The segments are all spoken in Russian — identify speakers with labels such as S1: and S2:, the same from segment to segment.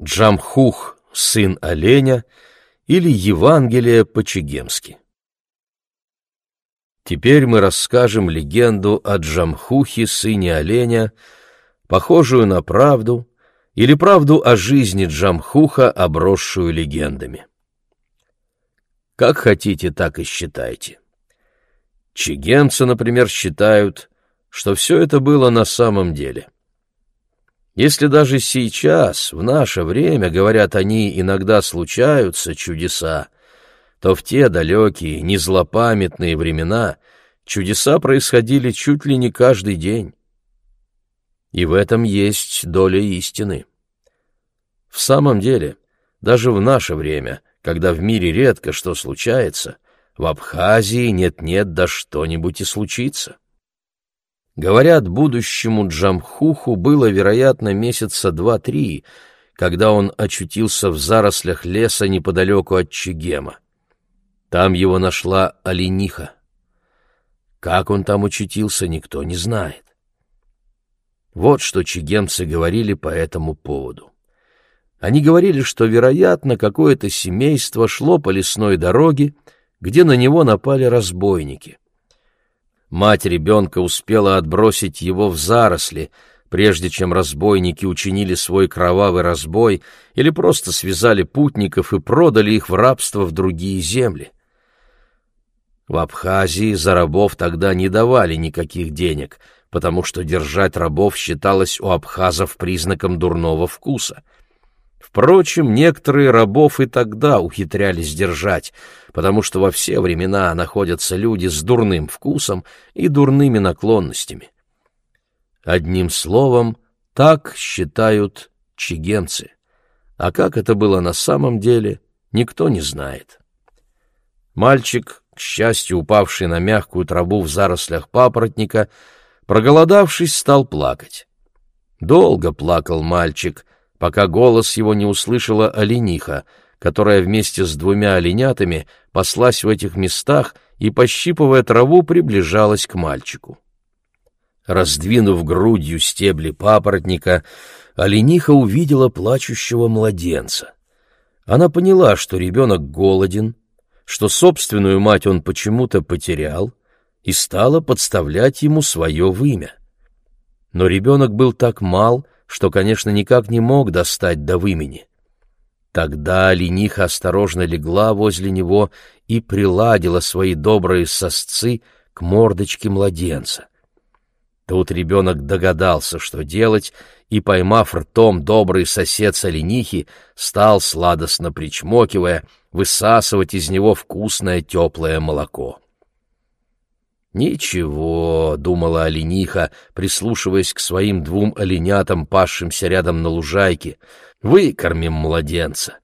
S1: Джамхух, сын оленя, или Евангелие по-чегемски. Теперь мы расскажем легенду о Джамхухе, сыне оленя, похожую на правду, или правду о жизни Джамхуха, обросшую легендами. Как хотите, так и считайте. Чегемцы, например, считают, что все это было на самом деле. Если даже сейчас, в наше время, говорят они, иногда случаются чудеса, то в те далекие, незлопамятные времена чудеса происходили чуть ли не каждый день. И в этом есть доля истины. В самом деле, даже в наше время, когда в мире редко что случается, в Абхазии нет-нет да что-нибудь и случится. Говорят, будущему Джамхуху было, вероятно, месяца два-три, когда он очутился в зарослях леса неподалеку от Чегема. Там его нашла олениха. Как он там очутился, никто не знает. Вот что чегемцы говорили по этому поводу. Они говорили, что, вероятно, какое-то семейство шло по лесной дороге, где на него напали разбойники. Мать ребенка успела отбросить его в заросли, прежде чем разбойники учинили свой кровавый разбой или просто связали путников и продали их в рабство в другие земли. В Абхазии за рабов тогда не давали никаких денег, потому что держать рабов считалось у абхазов признаком дурного вкуса — Впрочем, некоторые рабов и тогда ухитрялись держать, потому что во все времена находятся люди с дурным вкусом и дурными наклонностями. Одним словом, так считают чигенцы. А как это было на самом деле, никто не знает. Мальчик, к счастью, упавший на мягкую траву в зарослях папоротника, проголодавшись, стал плакать. Долго плакал мальчик, пока голос его не услышала олениха, которая вместе с двумя оленятами паслась в этих местах и, пощипывая траву, приближалась к мальчику. Раздвинув грудью стебли папоротника, олениха увидела плачущего младенца. Она поняла, что ребенок голоден, что собственную мать он почему-то потерял, и стала подставлять ему свое вымя. Но ребенок был так мал, что, конечно, никак не мог достать до вымени. Тогда лениха осторожно легла возле него и приладила свои добрые сосцы к мордочке младенца. Тут ребенок догадался, что делать, и, поймав ртом добрый сосед соленихи, стал, сладостно причмокивая, высасывать из него вкусное теплое молоко. «Ничего», — думала олениха, прислушиваясь к своим двум оленятам, пасшимся рядом на лужайке, — «выкормим младенца.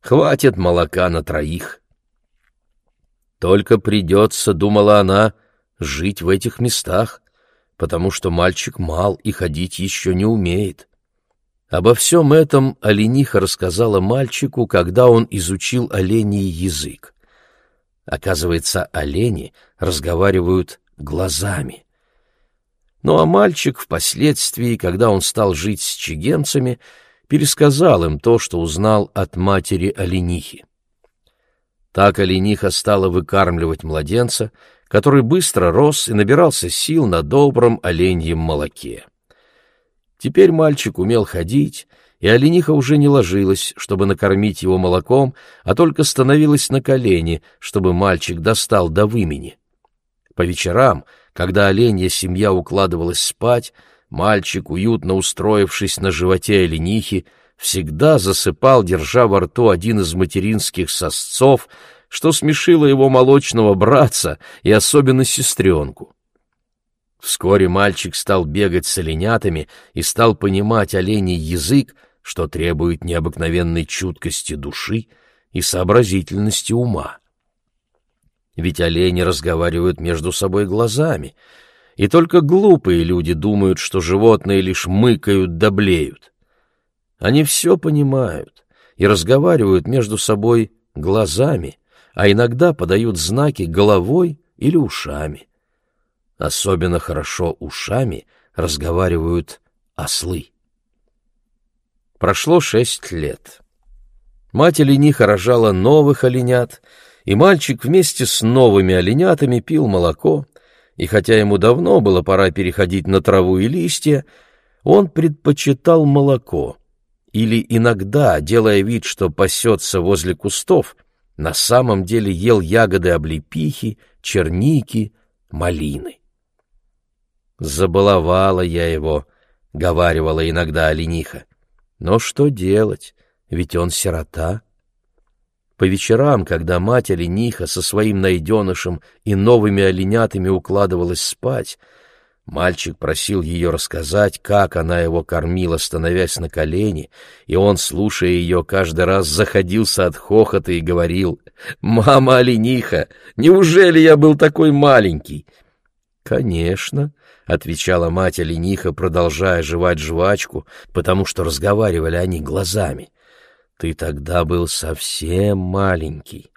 S1: Хватит молока на троих». Только придется, — думала она, — жить в этих местах, потому что мальчик мал и ходить еще не умеет. Обо всем этом олениха рассказала мальчику, когда он изучил оленей язык. Оказывается, олени разговаривают глазами. Ну а мальчик впоследствии, когда он стал жить с чигенцами, пересказал им то, что узнал от матери оленихи. Так олениха стала выкармливать младенца, который быстро рос и набирался сил на добром оленьем молоке. Теперь мальчик умел ходить, и олениха уже не ложилась, чтобы накормить его молоком, а только становилась на колени, чтобы мальчик достал до вымени. По вечерам, когда оленья семья укладывалась спать, мальчик, уютно устроившись на животе оленихи, всегда засыпал, держа во рту один из материнских сосцов, что смешило его молочного братца и особенно сестренку. Вскоре мальчик стал бегать с оленятами и стал понимать оленей язык, что требует необыкновенной чуткости души и сообразительности ума. Ведь олени разговаривают между собой глазами, и только глупые люди думают, что животные лишь мыкают да блеют. Они все понимают и разговаривают между собой глазами, а иногда подают знаки головой или ушами. Особенно хорошо ушами разговаривают ослы. Прошло шесть лет. Мать олениха рожала новых оленят, и мальчик вместе с новыми оленятами пил молоко, и хотя ему давно было пора переходить на траву и листья, он предпочитал молоко, или иногда, делая вид, что пасется возле кустов, на самом деле ел ягоды облепихи, черники, малины. «Забаловала я его», — говаривала иногда олениха. «Но что делать, ведь он сирота». По вечерам, когда мать олениха со своим найденышем и новыми оленятами укладывалась спать, мальчик просил ее рассказать, как она его кормила, становясь на колени, и он, слушая ее, каждый раз заходился от хохота и говорил, «Мама олениха, неужели я был такой маленький?» «Конечно», — отвечала мать олениха, продолжая жевать жвачку, потому что разговаривали они глазами. Ты тогда был совсем маленький.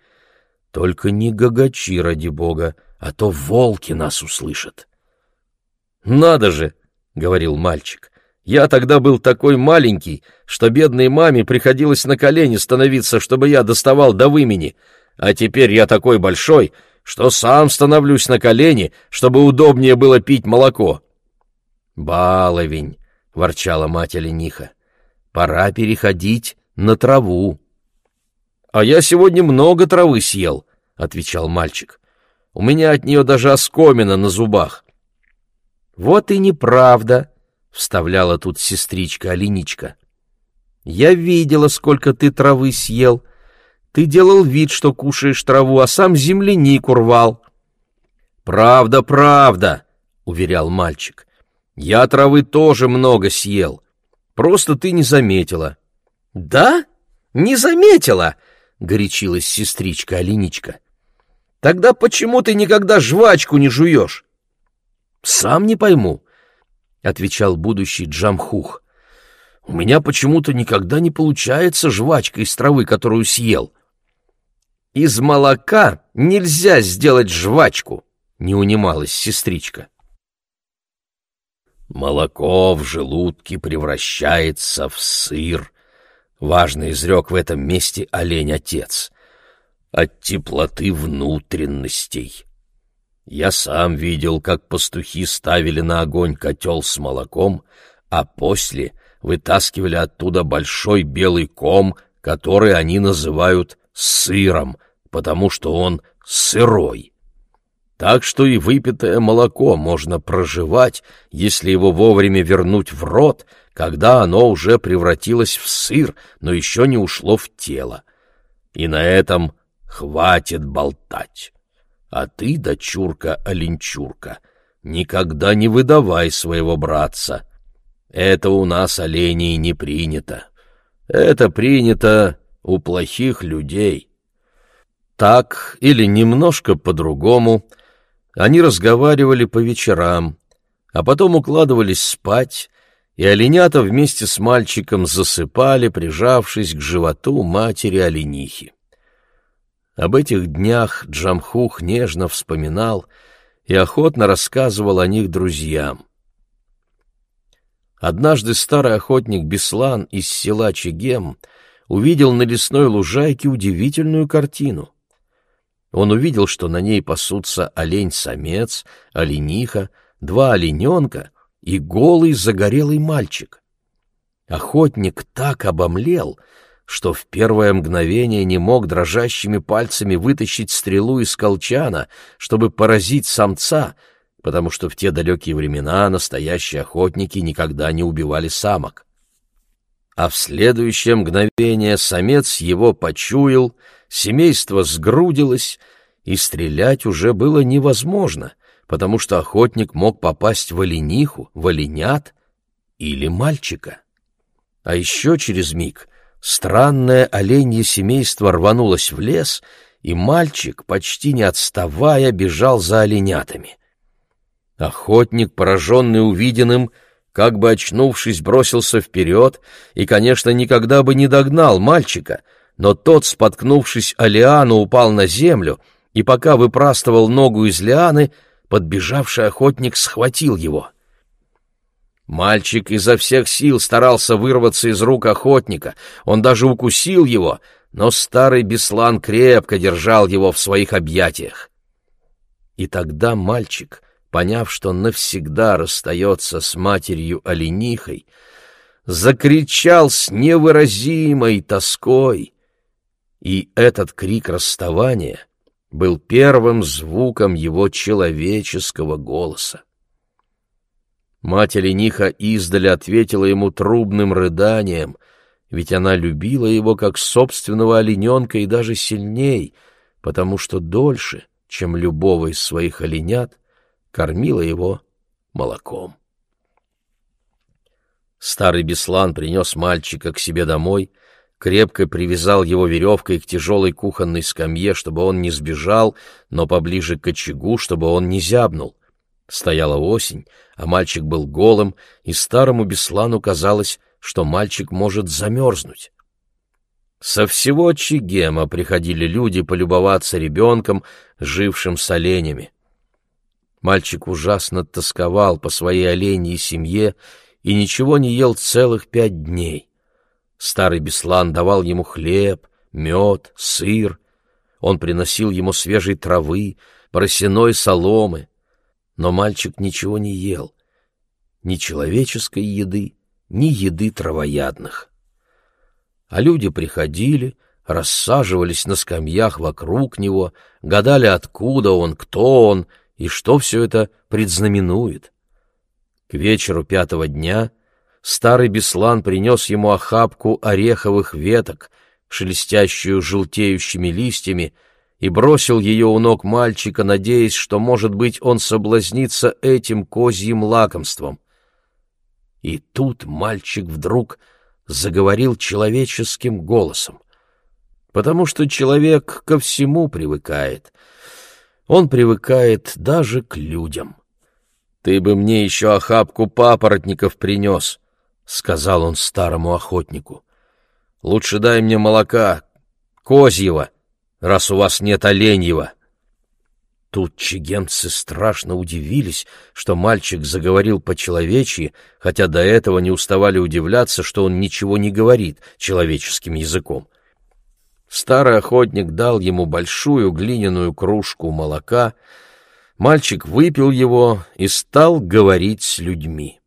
S1: Только не гагачи, ради бога, а то волки нас услышат. «Надо же!» — говорил мальчик. «Я тогда был такой маленький, что бедной маме приходилось на колени становиться, чтобы я доставал до вымени, а теперь я такой большой, что сам становлюсь на колени, чтобы удобнее было пить молоко». «Баловень!» — ворчала мать олениха. «Пора переходить на траву. — А я сегодня много травы съел, — отвечал мальчик. — У меня от нее даже оскомина на зубах. — Вот и неправда, — вставляла тут сестричка Оленичка. — Я видела, сколько ты травы съел. Ты делал вид, что кушаешь траву, а сам землянику рвал. — Правда, правда, — уверял мальчик. — Я травы тоже много съел. Просто ты не заметила. — «Да? Не заметила!» — горячилась сестричка Оленичка. «Тогда почему ты никогда жвачку не жуешь?» «Сам не пойму», — отвечал будущий Джамхух. «У меня почему-то никогда не получается жвачка из травы, которую съел». «Из молока нельзя сделать жвачку», — не унималась сестричка. «Молоко в желудке превращается в сыр», Важно изрек в этом месте олень-отец. От теплоты внутренностей. Я сам видел, как пастухи ставили на огонь котел с молоком, а после вытаскивали оттуда большой белый ком, который они называют сыром, потому что он сырой. Так что и выпитое молоко можно проживать, если его вовремя вернуть в рот, когда оно уже превратилось в сыр, но еще не ушло в тело. И на этом хватит болтать. А ты, дочурка-оленчурка, никогда не выдавай своего братца. Это у нас оленей не принято. Это принято у плохих людей. Так или немножко по-другому они разговаривали по вечерам, а потом укладывались спать, и оленята вместе с мальчиком засыпали, прижавшись к животу матери оленихи. Об этих днях Джамхух нежно вспоминал и охотно рассказывал о них друзьям. Однажды старый охотник Беслан из села Чегем увидел на лесной лужайке удивительную картину. Он увидел, что на ней пасутся олень-самец, олениха, два олененка и голый загорелый мальчик. Охотник так обомлел, что в первое мгновение не мог дрожащими пальцами вытащить стрелу из колчана, чтобы поразить самца, потому что в те далекие времена настоящие охотники никогда не убивали самок. А в следующее мгновение самец его почуял, семейство сгрудилось, и стрелять уже было невозможно — потому что охотник мог попасть в олениху, в оленят или мальчика. А еще через миг странное оленье семейство рванулось в лес, и мальчик, почти не отставая, бежал за оленятами. Охотник, пораженный увиденным, как бы очнувшись, бросился вперед и, конечно, никогда бы не догнал мальчика, но тот, споткнувшись о лиану, упал на землю, и пока выпрастывал ногу из лианы, подбежавший охотник схватил его. Мальчик изо всех сил старался вырваться из рук охотника, он даже укусил его, но старый Беслан крепко держал его в своих объятиях. И тогда мальчик, поняв, что навсегда расстается с матерью-оленихой, закричал с невыразимой тоской, и этот крик расставания был первым звуком его человеческого голоса. Мать олениха издали ответила ему трубным рыданием, ведь она любила его как собственного олененка и даже сильней, потому что дольше, чем любого из своих оленят, кормила его молоком. Старый Беслан принес мальчика к себе домой, крепко привязал его веревкой к тяжелой кухонной скамье, чтобы он не сбежал, но поближе к очагу, чтобы он не зябнул. Стояла осень, а мальчик был голым, и старому Беслану казалось, что мальчик может замерзнуть. Со всего Чигема приходили люди полюбоваться ребенком, жившим с оленями. Мальчик ужасно тосковал по своей оленьей семье и ничего не ел целых пять дней. Старый Беслан давал ему хлеб, мед, сыр. Он приносил ему свежей травы, поросяной соломы но мальчик ничего не ел, ни человеческой еды, ни еды травоядных. А люди приходили, рассаживались на скамьях вокруг него, гадали, откуда он, кто он и что все это предзнаменует. К вечеру пятого дня старый Беслан принес ему охапку ореховых веток, шелестящую желтеющими листьями, и бросил ее у ног мальчика, надеясь, что, может быть, он соблазнится этим козьим лакомством. И тут мальчик вдруг заговорил человеческим голосом, потому что человек ко всему привыкает. Он привыкает даже к людям. «Ты бы мне еще охапку папоротников принес», — сказал он старому охотнику. «Лучше дай мне молока, козьего, раз у вас нет оленьего. Тут чигенцы страшно удивились, что мальчик заговорил по-человечьи, хотя до этого не уставали удивляться, что он ничего не говорит человеческим языком. Старый охотник дал ему большую глиняную кружку молока, мальчик выпил его и стал говорить с людьми.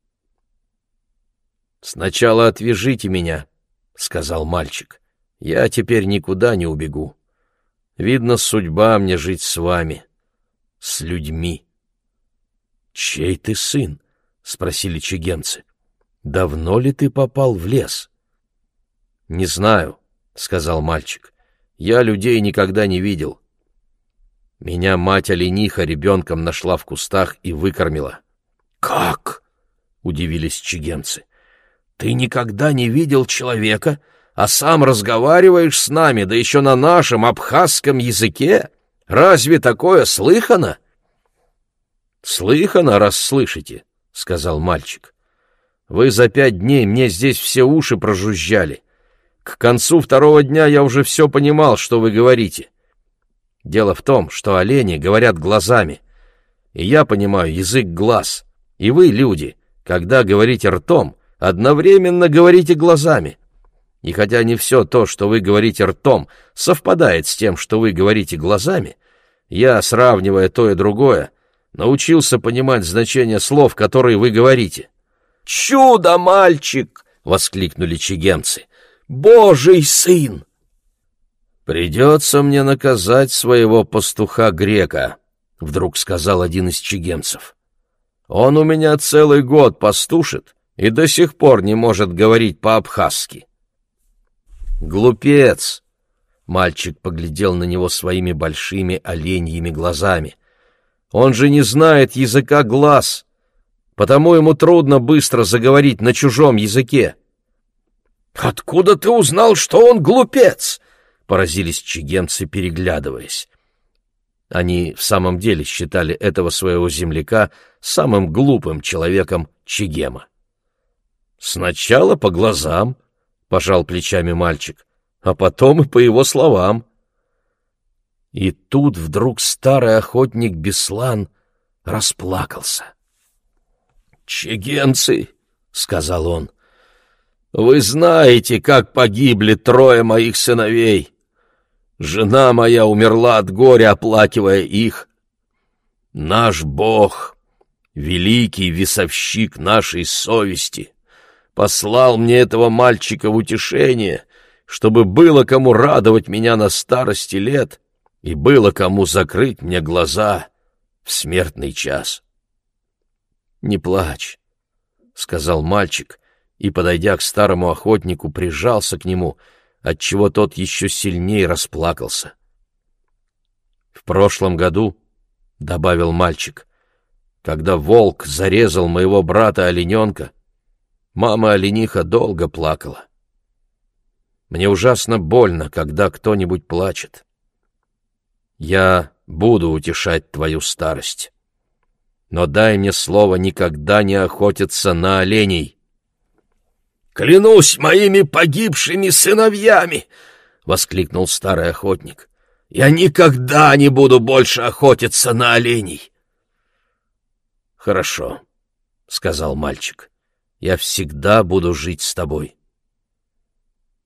S1: «Сначала отвяжите меня», — сказал мальчик, — «я теперь никуда не убегу». Видно, судьба мне жить с вами, с людьми. — Чей ты сын? — спросили чигенцы. — Давно ли ты попал в лес? — Не знаю, — сказал мальчик. — Я людей никогда не видел. Меня мать-олениха ребенком нашла в кустах и выкормила. — Как? — удивились чигенцы. — Ты никогда не видел человека, — а сам разговариваешь с нами, да еще на нашем абхазском языке? Разве такое слыхано?» «Слыхано, раз слышите», — сказал мальчик. «Вы за пять дней мне здесь все уши прожужжали. К концу второго дня я уже все понимал, что вы говорите. Дело в том, что олени говорят глазами, и я понимаю язык глаз, и вы, люди, когда говорите ртом, одновременно говорите глазами. И хотя не все то, что вы говорите ртом, совпадает с тем, что вы говорите глазами, я, сравнивая то и другое, научился понимать значение слов, которые вы говорите. «Чудо, мальчик!» — воскликнули чигенцы. «Божий сын!» «Придется мне наказать своего пастуха-грека», — вдруг сказал один из чигенцев. «Он у меня целый год пастушит и до сих пор не может говорить по-абхазски. «Глупец!» Мальчик поглядел на него своими большими оленьими глазами. «Он же не знает языка глаз, потому ему трудно быстро заговорить на чужом языке». «Откуда ты узнал, что он глупец?» — поразились чигенцы, переглядываясь. Они в самом деле считали этого своего земляка самым глупым человеком Чигема. «Сначала по глазам», — пожал плечами мальчик, — а потом и по его словам. И тут вдруг старый охотник Беслан расплакался. «Чегенцы!» — сказал он. «Вы знаете, как погибли трое моих сыновей. Жена моя умерла от горя, оплакивая их. Наш Бог, великий весовщик нашей совести, послал мне этого мальчика в утешение, чтобы было кому радовать меня на старости лет и было кому закрыть мне глаза в смертный час. «Не плачь», — сказал мальчик, и, подойдя к старому охотнику, прижался к нему, отчего тот еще сильнее расплакался. «В прошлом году», — добавил мальчик, — «когда волк зарезал моего брата-олененка, мама олениха долго плакала. Мне ужасно больно, когда кто-нибудь плачет. Я буду утешать твою старость. Но дай мне слово никогда не охотиться на оленей. «Клянусь моими погибшими сыновьями!» — воскликнул старый охотник. «Я никогда не буду больше охотиться на оленей!» «Хорошо», — сказал мальчик. «Я всегда буду жить с тобой.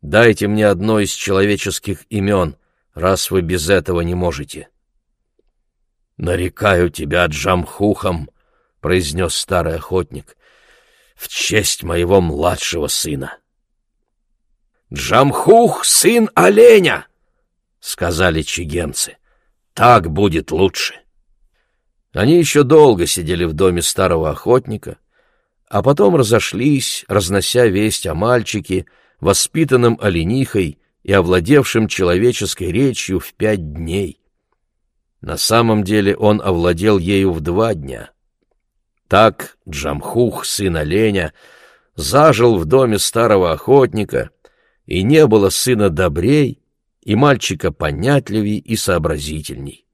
S1: Дайте мне одно из человеческих имен, раз вы без этого не можете». «Нарекаю тебя Джамхухом», — произнес старый охотник, — «в честь моего младшего сына». «Джамхух — сын оленя!» — сказали чигенцы. «Так будет лучше». Они еще долго сидели в доме старого охотника, а потом разошлись, разнося весть о мальчике, воспитанном оленихой и овладевшем человеческой речью в пять дней. На самом деле он овладел ею в два дня. Так Джамхух, сын оленя, зажил в доме старого охотника, и не было сына добрей и мальчика понятливей и сообразительней.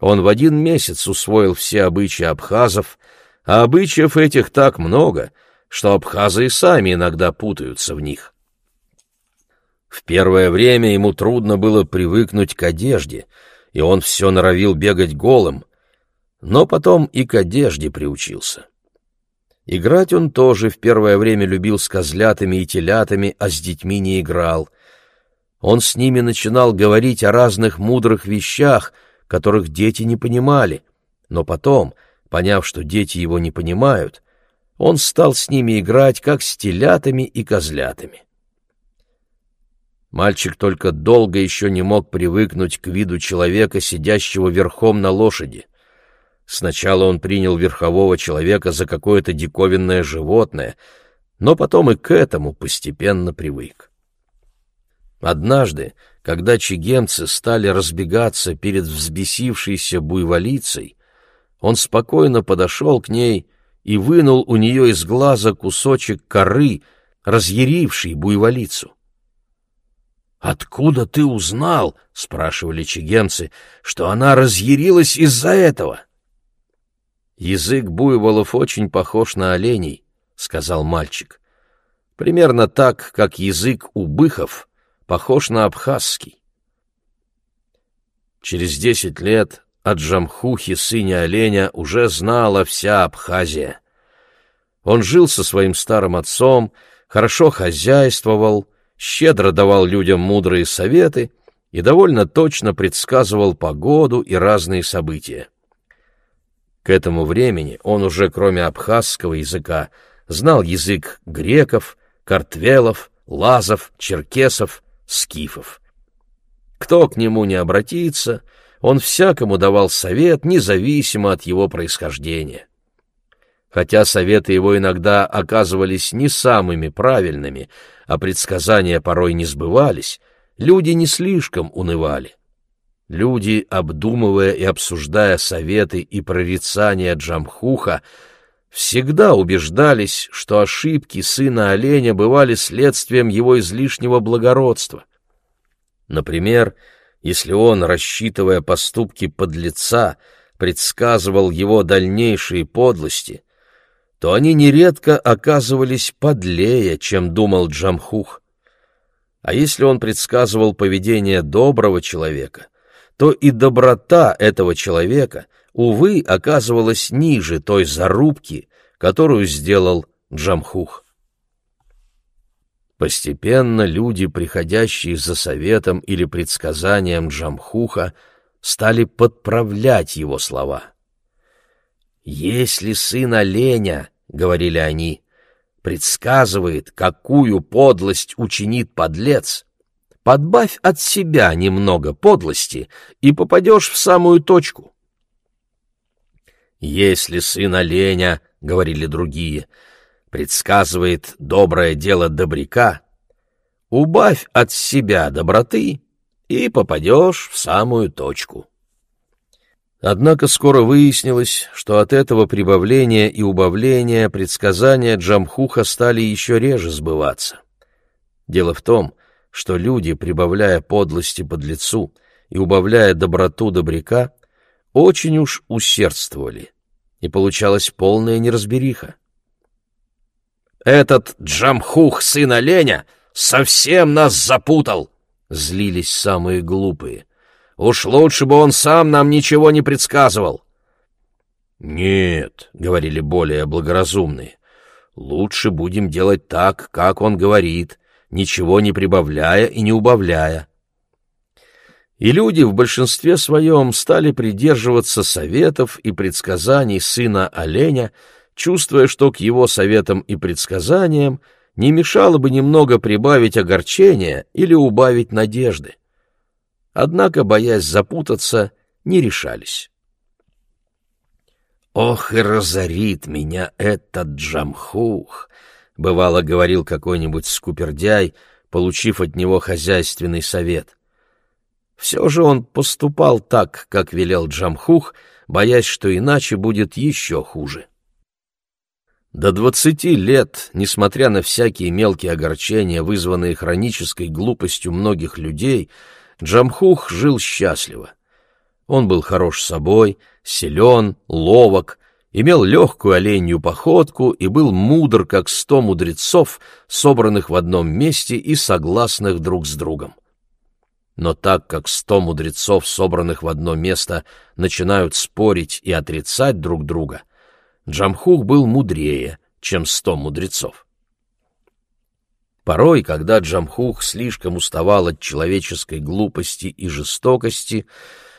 S1: Он в один месяц усвоил все обычаи абхазов, а обычаев этих так много, что абхазы и сами иногда путаются в них. В первое время ему трудно было привыкнуть к одежде — и он все норовил бегать голым, но потом и к одежде приучился. Играть он тоже в первое время любил с козлятами и телятами, а с детьми не играл. Он с ними начинал говорить о разных мудрых вещах, которых дети не понимали, но потом, поняв, что дети его не понимают, он стал с ними играть, как с телятами и козлятами. Мальчик только долго еще не мог привыкнуть к виду человека, сидящего верхом на лошади. Сначала он принял верхового человека за какое-то диковинное животное, но потом и к этому постепенно привык. Однажды, когда чигемцы стали разбегаться перед взбесившейся буйволицей, он спокойно подошел к ней и вынул у нее из глаза кусочек коры, разъяривший буйволицу. «Откуда ты узнал, — спрашивали чигенцы, — что она разъярилась из-за этого?» «Язык буйволов очень похож на оленей», — сказал мальчик. «Примерно так, как язык у быхов похож на абхазский». Через десять лет Джамхухе, сыне оленя, уже знала вся Абхазия. Он жил со своим старым отцом, хорошо хозяйствовал, щедро давал людям мудрые советы и довольно точно предсказывал погоду и разные события. К этому времени он уже, кроме абхазского языка, знал язык греков, картвелов, лазов, черкесов, скифов. Кто к нему не обратится, он всякому давал совет, независимо от его происхождения. Хотя советы его иногда оказывались не самыми правильными, а предсказания порой не сбывались, люди не слишком унывали. Люди, обдумывая и обсуждая советы и прорицания Джамхуха, всегда убеждались, что ошибки сына оленя бывали следствием его излишнего благородства. Например, если он, рассчитывая поступки подлеца, предсказывал его дальнейшие подлости, то они нередко оказывались подлее, чем думал Джамхух. А если он предсказывал поведение доброго человека, то и доброта этого человека, увы, оказывалась ниже той зарубки, которую сделал Джамхух. Постепенно люди, приходящие за советом или предсказанием Джамхуха, стали подправлять его слова. «Если сын оленя, — говорили они, — предсказывает, какую подлость учинит подлец, подбавь от себя немного подлости и попадешь в самую точку». «Если сын оленя, — говорили другие, — предсказывает доброе дело добряка, убавь от себя доброты и попадешь в самую точку. Однако скоро выяснилось, что от этого прибавления и убавления предсказания Джамхуха стали еще реже сбываться. Дело в том, что люди, прибавляя подлости подлецу и убавляя доброту добряка, очень уж усердствовали, и получалась полная неразбериха. Этот Джамхух, сын оленя, совсем нас запутал!» — злились самые глупые. «Уж лучше бы он сам нам ничего не предсказывал!» «Нет», — говорили более благоразумные, — «лучше будем делать так, как он говорит, ничего не прибавляя и не убавляя». И люди в большинстве своем стали придерживаться советов и предсказаний сына оленя, чувствуя, что к его советам и предсказаниям не мешало бы немного прибавить огорчения или убавить надежды. Однако, боясь запутаться, не решались. «Ох и разорит меня этот джамхух!» — бывало говорил какой-нибудь скупердяй, получив от него хозяйственный совет. Все же он поступал так, как велел Джамхух, боясь, что иначе будет еще хуже. До двадцати лет, несмотря на всякие мелкие огорчения, вызванные хронической глупостью многих людей, Джамхух жил счастливо. Он был хорош собой, силен, ловок, имел легкую оленью походку и был мудр, как сто мудрецов, собранных в одном месте и согласных друг с другом. Но так как сто мудрецов, собранных в одно место, начинают спорить и отрицать друг друга, Джамхух был мудрее, чем сто мудрецов. Порой, когда Джамхух слишком уставал от человеческой глупости и жестокости,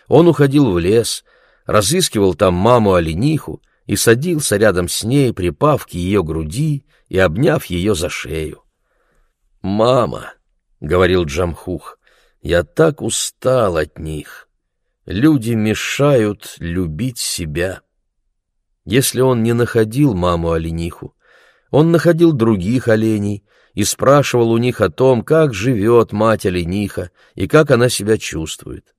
S1: он уходил в лес, разыскивал там маму-олениху и садился рядом с ней, припав к ее груди и обняв ее за шею. «Мама», — говорил Джамхух, — «я так устал от них. Люди мешают любить себя». Если он не находил маму-олениху, он находил других оленей и спрашивал у них о том, как живет мать-олениха и как она себя чувствует.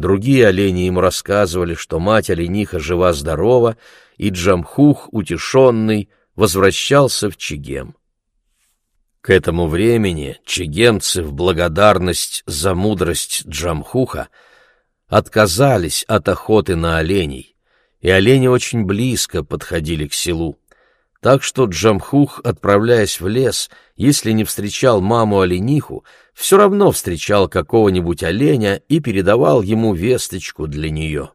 S1: Другие олени ему рассказывали, что мать-олениха жива-здорова, и Джамхух, утешенный, возвращался в Чегем. К этому времени чегемцы в благодарность за мудрость Джамхуха отказались от охоты на оленей, и олени очень близко подходили к селу. Так что Джамхух, отправляясь в лес, если не встречал маму-олениху, все равно встречал какого-нибудь оленя и передавал ему весточку для нее.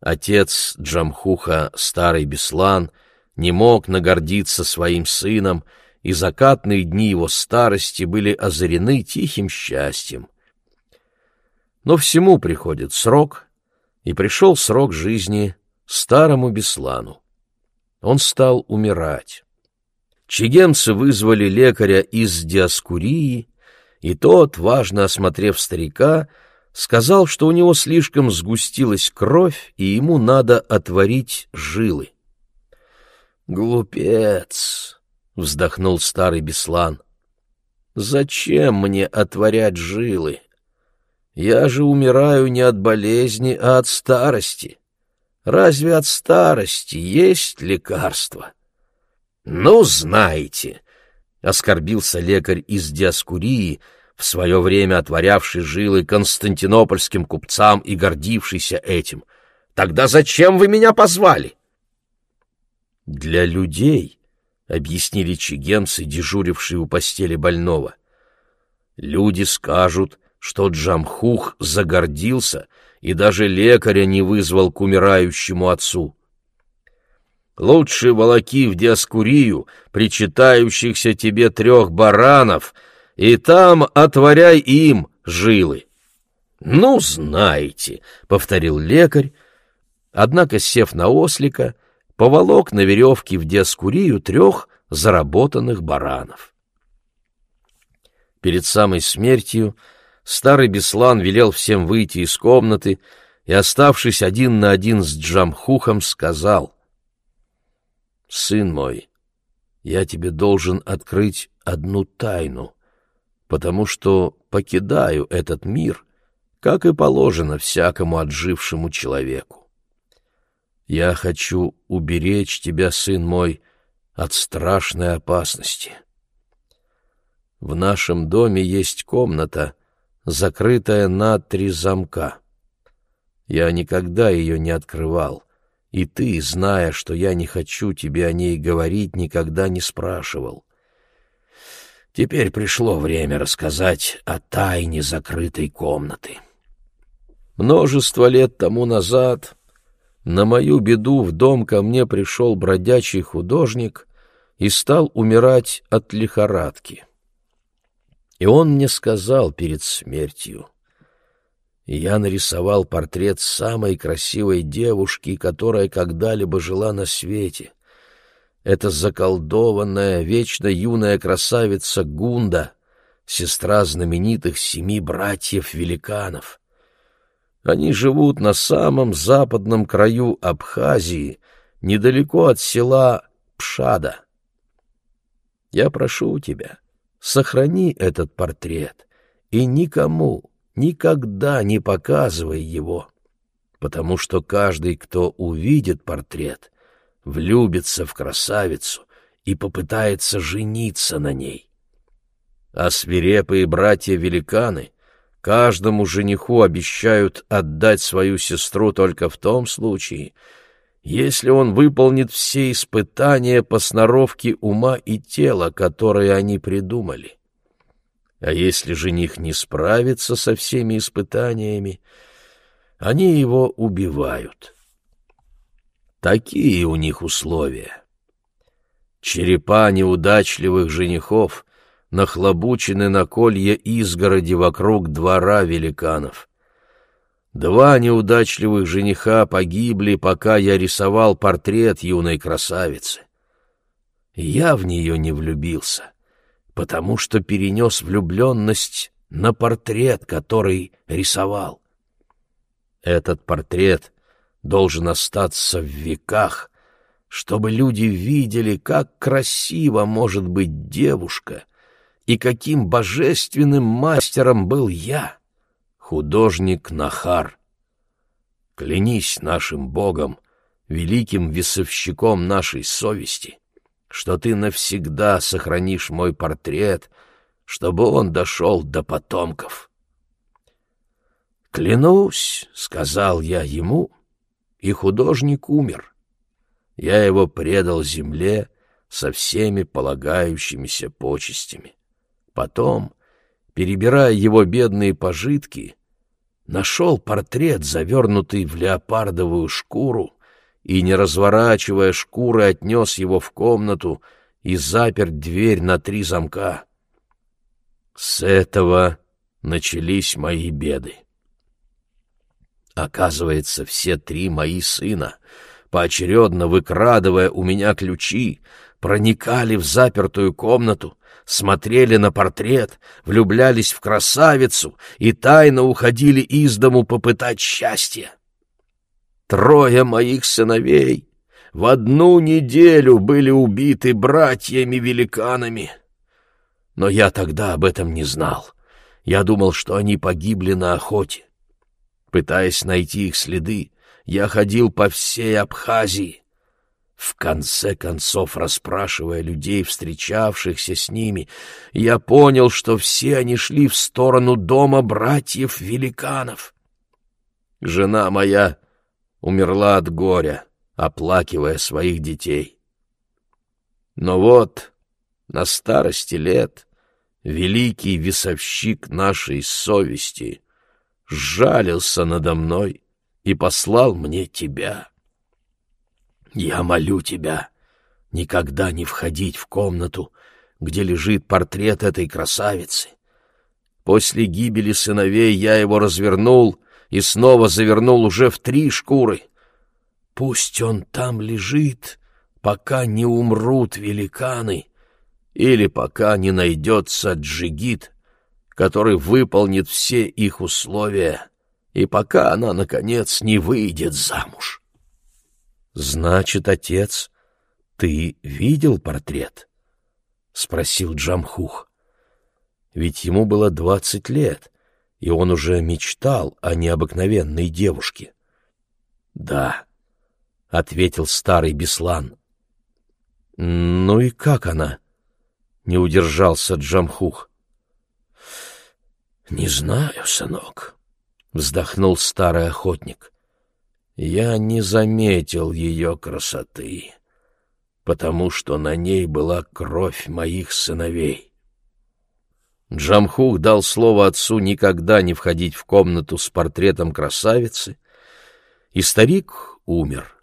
S1: Отец Джамхуха, старый Беслан, не мог нагордиться своим сыном, и закатные дни его старости были озарены тихим счастьем. Но всему приходит срок, и пришел срок жизни старому Беслану. Он стал умирать. Чегемцы вызвали лекаря из Диаскурии, и тот, важно осмотрев старика, сказал, что у него слишком сгустилась кровь, и ему надо отварить жилы. «Глупец!» — вздохнул старый Беслан. «Зачем мне отворять жилы? Я же умираю не от болезни, а от старости. Разве от старости есть лекарство? Ну, знаете, — оскорбился лекарь из Диаскурии, в свое время отворявший жилы константинопольским купцам и гордившийся этим. Тогда зачем вы меня позвали? Для людей, — объяснили чигенцы, дежурившие у постели больного. Люди скажут, что Джамхух загордился и даже лекаря не вызвал к умирающему отцу. Лучше волоки в Диаскурию, причитающихся тебе трех баранов, и там отворяй им жилы. — Ну, знаете, — повторил лекарь, однако, сев на ослика, поволок на веревке в Диаскурию трех заработанных баранов. Перед самой смертью старый Беслан велел всем выйти из комнаты и, оставшись один на один с Джамхухом, сказал, «Сын мой, я тебе должен открыть одну тайну, потому что покидаю этот мир, как и положено всякому отжившему человеку. Я хочу уберечь тебя, сын мой, от страшной опасности. В нашем доме есть комната, закрытая на три замка. Я никогда ее не открывал, и ты, зная, что я не хочу тебе о ней говорить, никогда не спрашивал. Теперь пришло время рассказать о тайне закрытой комнаты. Множество лет тому назад на мою беду в дом ко мне пришел бродячий художник и стал умирать от лихорадки. И он мне сказал перед смертью — я нарисовал портрет самой красивой девушки, которая когда-либо жила на свете. Это заколдованная, вечно юная красавица Гунда, сестра знаменитых семи братьев-великанов. Они живут на самом западном краю Абхазии, недалеко от села Пшада. Я прошу тебя, сохрани этот портрет и никому, никогда не показывай его, потому что каждый, кто увидит портрет, влюбится в красавицу и попытается жениться на ней. А свирепые братья-великаны каждому жениху обещают отдать свою сестру только в том случае, если он выполнит все испытания по сноровке ума и тела, которые они придумали. А если жених не справится со всеми испытаниями, они его убивают. Такие у них условия. Черепа неудачливых женихов нахлобучены на колья изгороди вокруг двора великанов. Два неудачливых жениха погибли, пока я рисовал портрет юной красавицы. Я в нее не влюбился потому что перенес влюбленность на портрет, который рисовал. Этот портрет должен остаться в веках, чтобы люди видели, как красиво может быть девушка и каким божественным мастером был я, художник Нахар. Клянись нашим Богом, великим весовщиком нашей совести, что ты навсегда сохранишь мой портрет, чтобы он дошел до потомков. «Клянусь», — сказал я ему, и художник умер. Я его предал земле со всеми полагающимися почестями. Потом, перебирая его бедные пожитки, нашел портрет, завернутый в леопардовую шкуру, и, не разворачивая шкуры, отнес его в комнату и запер дверь на три замка. С этого начались мои беды. Оказывается, все три мои сына, поочередно выкрадывая у меня ключи, проникали в запертую комнату, смотрели на портрет, влюблялись в красавицу и тайно уходили из дому попытать счастья. Трое моих сыновей в одну неделю были убиты братьями-великанами. Но я тогда об этом не знал. Я думал, что они погибли на охоте. Пытаясь найти их следы, я ходил по всей Абхазии. В конце концов, расспрашивая людей, встречавшихся с ними, я понял, что все они шли в сторону дома братьев-великанов. Жена моя умерла от горя, оплакивая своих детей. Но вот на старости лет великий весовщик нашей совести сжалился надо мной и послал мне тебя. Я молю тебя никогда не входить в комнату, где лежит портрет этой красавицы. После гибели сыновей я его развернул и снова завернул уже в три шкуры. Пусть он там лежит, пока не умрут великаны, или пока не найдется джигит, который выполнит все их условия, и пока она, наконец, не выйдет замуж. Значит, отец, ты видел портрет? — спросил Джамхух. Ведь ему было двадцать лет, и он уже мечтал о необыкновенной девушке. — Да, — ответил старый Беслан. — Ну и как она? — не удержался Джамхух. — Не знаю, сынок, — вздохнул старый охотник. — Я не заметил ее красоты, потому что на ней была кровь моих сыновей. Джамхух дал слово отцу никогда не входить в комнату с портретом красавицы, и старик умер.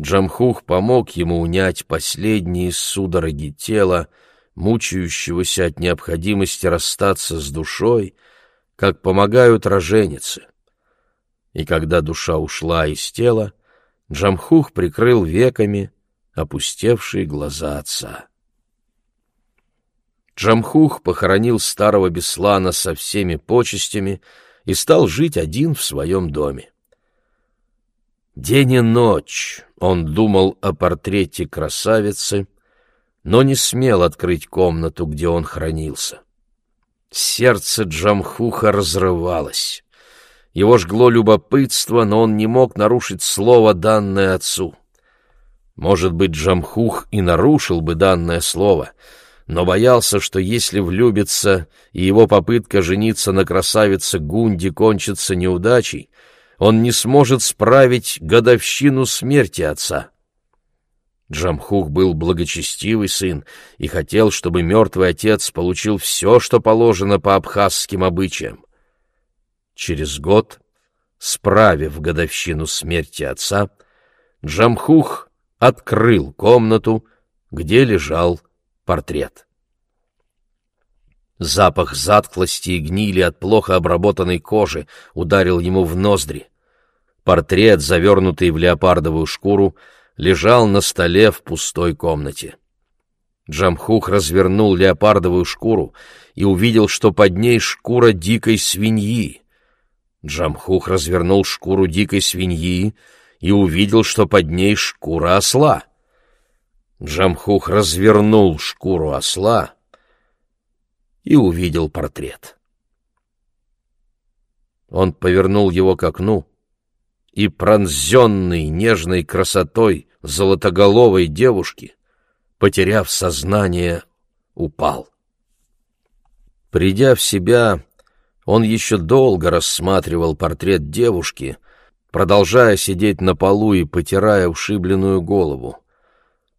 S1: Джамхух помог ему унять последние судороги тела, мучающегося от необходимости расстаться с душой, как помогают роженицы. И когда душа ушла из тела, Джамхух прикрыл веками опустевшие глаза отца. Джамхух похоронил старого Беслана со всеми почестями и стал жить один в своем доме. День и ночь он думал о портрете красавицы, но не смел открыть комнату, где он хранился. Сердце Джамхуха разрывалось. Его жгло любопытство, но он не мог нарушить слово, данное отцу. Может быть, Джамхух и нарушил бы данное слово, но боялся, что если влюбится и его попытка жениться на красавице Гунди кончится неудачей, он не сможет справить годовщину смерти отца. Джамхух был благочестивый сын и хотел, чтобы мертвый отец получил все, что положено по абхазским обычаям. Через год, справив годовщину смерти отца, Джамхух открыл комнату, где лежал портрет. Запах затклости и гнили от плохо обработанной кожи ударил ему в ноздри. Портрет, завернутый в леопардовую шкуру, лежал на столе в пустой комнате. Джамхух развернул леопардовую шкуру и увидел, что под ней шкура дикой свиньи. Джамхух развернул шкуру дикой свиньи и увидел, что под ней шкура осла. Джамхух развернул шкуру осла и увидел портрет. Он повернул его к окну, и пронзенный нежной красотой золотоголовой девушки, потеряв сознание, упал. Придя в себя, он еще долго рассматривал портрет девушки, продолжая сидеть на полу и потирая ушибленную голову.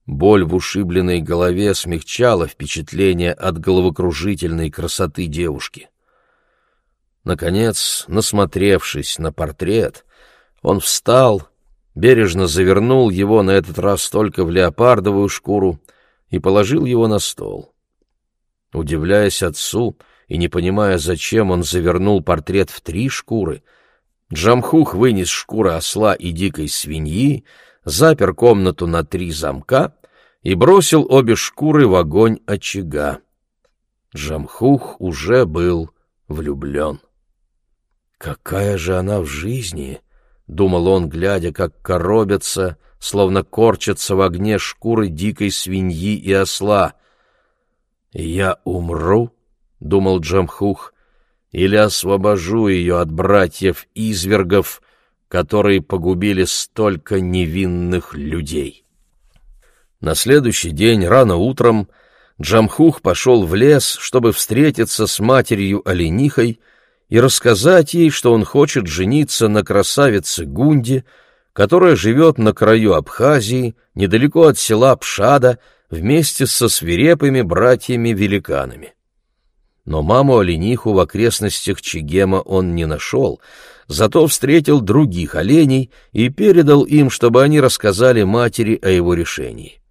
S1: Боль в ушибленной голове смягчала впечатление от головокружительной красоты девушки. Наконец, насмотревшись на портрет, он встал, бережно завернул его на этот раз только в леопардовую шкуру и положил его на стол. Удивляясь отцу и не понимая, зачем он завернул портрет в три шкуры, Джамхух вынес шкуры осла и дикой свиньи, запер комнату на три замка и бросил обе шкуры в огонь очага. Джамхух уже был влюблен. Какая же она в жизни! — думал он, глядя, как коробятся, словно корчатся в огне шкуры дикой свиньи и осла. «Я умру», — думал Джамхух, — «или освобожу ее от братьев-извергов, которые погубили столько невинных людей». На следующий день, рано утром, Джамхух пошел в лес, чтобы встретиться с матерью-оленихой, и рассказать ей, что он хочет жениться на красавице Гунде, которая живет на краю Абхазии, недалеко от села Пшада, вместе со свирепыми братьями-великанами. Но маму-олениху в окрестностях Чигема он не нашел, зато встретил других оленей и передал им, чтобы они рассказали матери о его решении.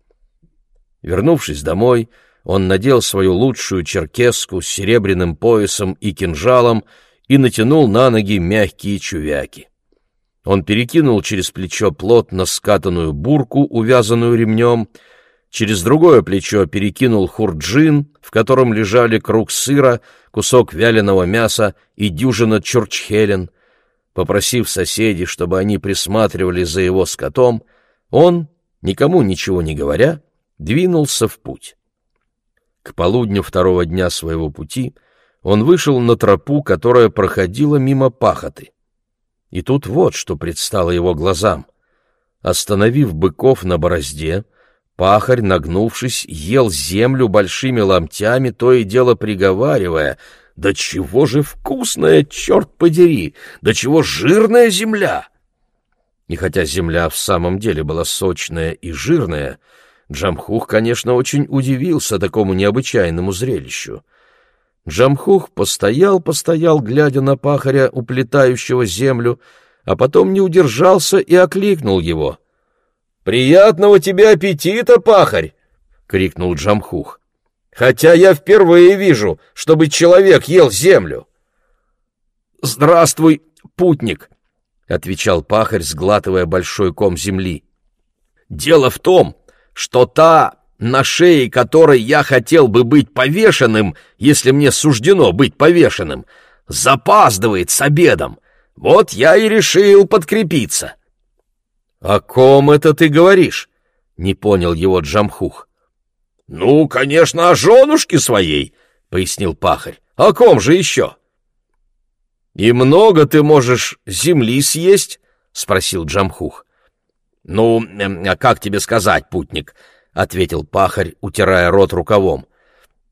S1: Вернувшись домой, он надел свою лучшую черкеску с серебряным поясом и кинжалом и натянул на ноги мягкие чувяки. Он перекинул через плечо плотно скатанную бурку, увязанную ремнем, через другое плечо перекинул хурджин, в котором лежали круг сыра, кусок вяленого мяса и дюжина чурчхелен. Попросив соседей, чтобы они присматривали за его скотом, он, никому ничего не говоря, двинулся в путь. К полудню второго дня своего пути он вышел на тропу, которая проходила мимо пахоты. И тут вот что предстало его глазам. Остановив быков на борозде, пахарь, нагнувшись, ел землю большими ломтями, то и дело приговаривая, «Да чего же вкусная, черт подери! Да чего жирная земля!» И хотя земля в самом деле была сочная и жирная, Джамхух, конечно, очень удивился такому необычайному зрелищу. Джамхух постоял-постоял, глядя на пахаря, уплетающего землю, а потом не удержался и окликнул его. «Приятного тебе аппетита, пахарь!» — крикнул Джамхух. «Хотя я впервые вижу, чтобы человек ел землю!» «Здравствуй, путник!» — отвечал пахарь, сглатывая большой ком земли. «Дело в том, что та на шее которой я хотел бы быть повешенным, если мне суждено быть повешенным, запаздывает с обедом. Вот я и решил подкрепиться. — О ком это ты говоришь? — не понял его Джамхух. — Ну, конечно, о женушке своей, — пояснил пахарь. — О ком же еще? — И много ты можешь земли съесть? — спросил Джамхух. — Ну, эм, а как тебе сказать, путник? —— ответил пахарь, утирая рот рукавом.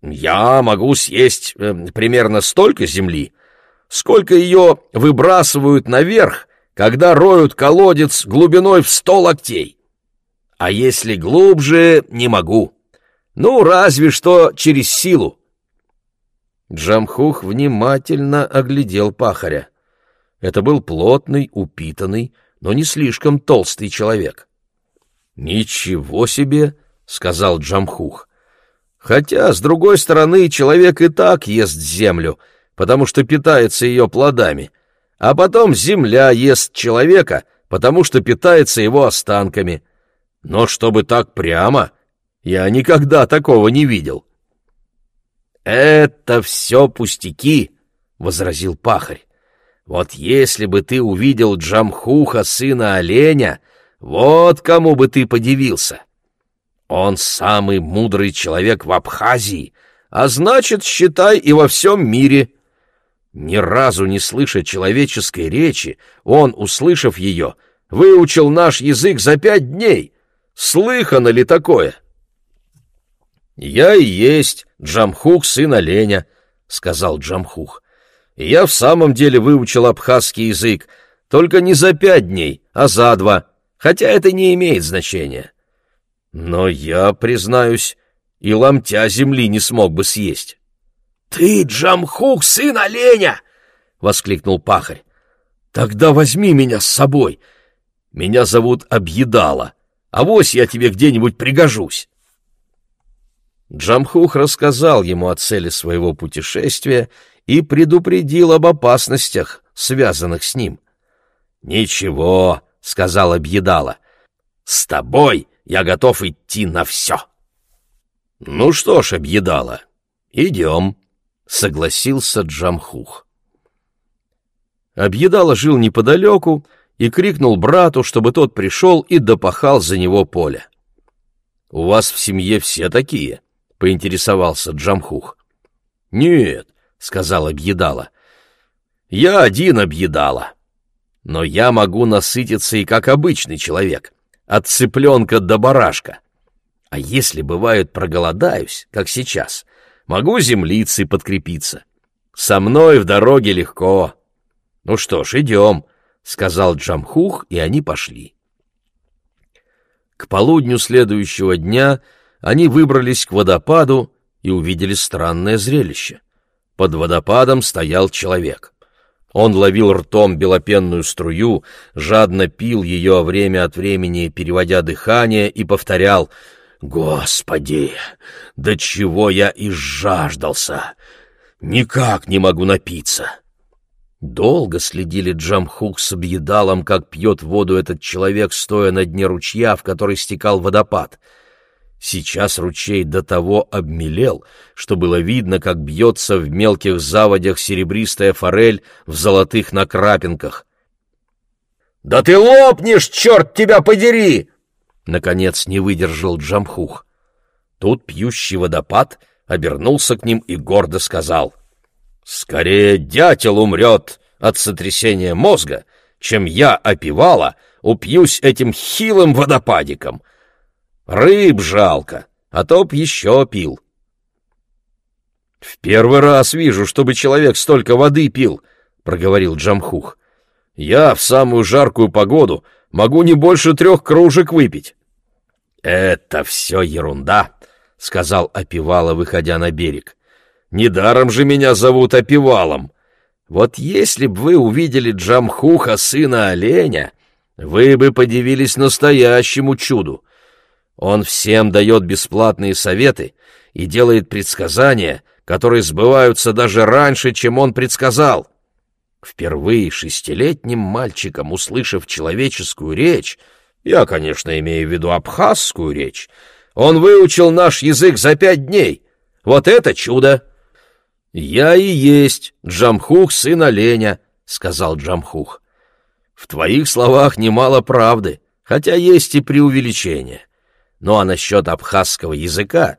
S1: «Я могу съесть э, примерно столько земли, сколько ее выбрасывают наверх, когда роют колодец глубиной в сто локтей. А если глубже, не могу. Ну, разве что через силу». Джамхух внимательно оглядел пахаря. Это был плотный, упитанный, но не слишком толстый человек. «Ничего себе!» — сказал Джамхух. «Хотя, с другой стороны, человек и так ест землю, потому что питается ее плодами, а потом земля ест человека, потому что питается его останками. Но чтобы так прямо, я никогда такого не видел». «Это все пустяки», — возразил пахарь. «Вот если бы ты увидел Джамхуха, сына оленя, вот кому бы ты подивился». Он самый мудрый человек в Абхазии, а значит, считай, и во всем мире. Ни разу не слыша человеческой речи, он, услышав ее, выучил наш язык за пять дней. Слыхано ли такое? «Я и есть Джамхух, сын оленя», — сказал Джамхух. «Я в самом деле выучил абхазский язык, только не за пять дней, а за два, хотя это не имеет значения. Но я, признаюсь, и ломтя земли не смог бы съесть. — Ты, Джамхук, сын оленя! — воскликнул пахарь. — Тогда возьми меня с собой. Меня зовут Объедала. Авось я тебе где-нибудь пригожусь. Джамхух рассказал ему о цели своего путешествия и предупредил об опасностях, связанных с ним. — Ничего, — сказал Объедала, — с тобой я готов идти на все. — Ну что ж, объедала, идем, — согласился Джамхух. Объедала жил неподалеку и крикнул брату, чтобы тот пришел и допахал за него поле. — У вас в семье все такие? — поинтересовался Джамхух. — Нет, — сказал Объедала, — я один Объедала. Но я могу насытиться и как обычный человек — от цыпленка до барашка. А если, бывает, проголодаюсь, как сейчас, могу землицей подкрепиться. Со мной в дороге легко. Ну что ж, идем, — сказал Джамхух, и они пошли. К полудню следующего дня они выбрались к водопаду и увидели странное зрелище. Под водопадом стоял человек. Он ловил ртом белопенную струю, жадно пил ее время от времени, переводя дыхание, и повторял «Господи, до чего я изжаждался! Никак не могу напиться!» Долго следили Джамхук с объедалом, как пьет воду этот человек, стоя на дне ручья, в который стекал водопад. Сейчас ручей до того обмелел, что было видно, как бьется в мелких заводях серебристая форель в золотых накрапинках. «Да ты лопнешь, черт тебя подери!» Наконец не выдержал Джамхух. Тут пьющий водопад обернулся к ним и гордо сказал — Скорее дятел умрет от сотрясения мозга, чем я, опивала, упьюсь этим хилым водопадиком. Рыб жалко, а то б еще пил. «В первый раз вижу, чтобы человек столько воды пил», — проговорил Джамхух. «Я в самую жаркую погоду могу не больше трех кружек выпить». «Это все ерунда», — сказал Опивала, выходя на берег. Недаром же меня зовут Опивалом. Вот если б вы увидели Джамхуха, сына оленя, вы бы подивились настоящему чуду. Он всем дает бесплатные советы и делает предсказания, которые сбываются даже раньше, чем он предсказал. Впервые шестилетним мальчиком, услышав человеческую речь, я, конечно, имею в виду абхазскую речь, он выучил наш язык за пять дней. Вот это чудо! «Я и есть Джамхух, сын оленя», — сказал Джамхух. «В твоих словах немало правды, хотя есть и преувеличение. Ну а насчет абхазского языка,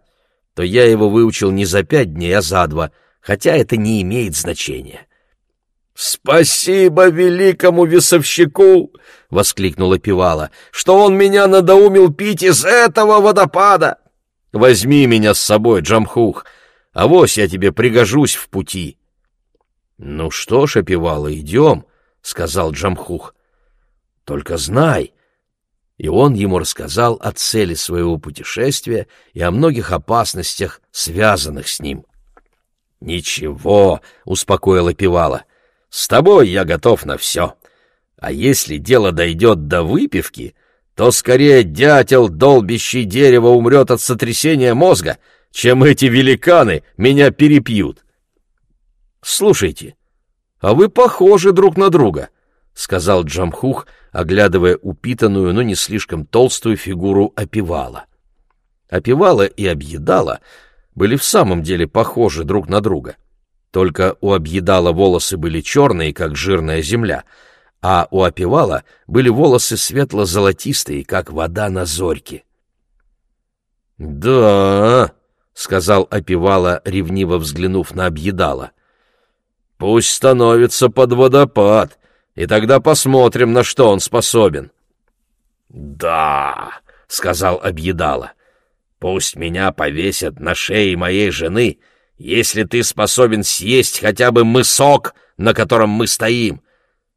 S1: то я его выучил не за пять дней, а за два, хотя это не имеет значения». «Спасибо великому весовщику!» — воскликнула Пивала, — «что он меня надоумил пить из этого водопада!» «Возьми меня с собой, Джамхух!» А вось я тебе пригожусь в пути. — Ну что ж, опевала, идем, — сказал Джамхух. — Только знай. И он ему рассказал о цели своего путешествия и о многих опасностях, связанных с ним. — Ничего, — успокоила Пивала, — с тобой я готов на все. А если дело дойдет до выпивки, то скорее дятел, долбящий дерево, умрет от сотрясения мозга — чем эти великаны меня перепьют. Слушайте, а вы похожи друг на друга, сказал Джамхух, оглядывая упитанную, но не слишком толстую фигуру опивала. Опивала и объедала были в самом деле похожи друг на друга. Только у объедала волосы были черные, как жирная земля, а у опивала были волосы светло-золотистые, как вода на зорьке. «Да», — сказал опивала, ревниво взглянув на объедала. «Пусть становится под водопад, и тогда посмотрим, на что он способен». «Да», — сказал объедала, — «пусть меня повесят на шее моей жены, если ты способен съесть хотя бы мысок, на котором мы стоим.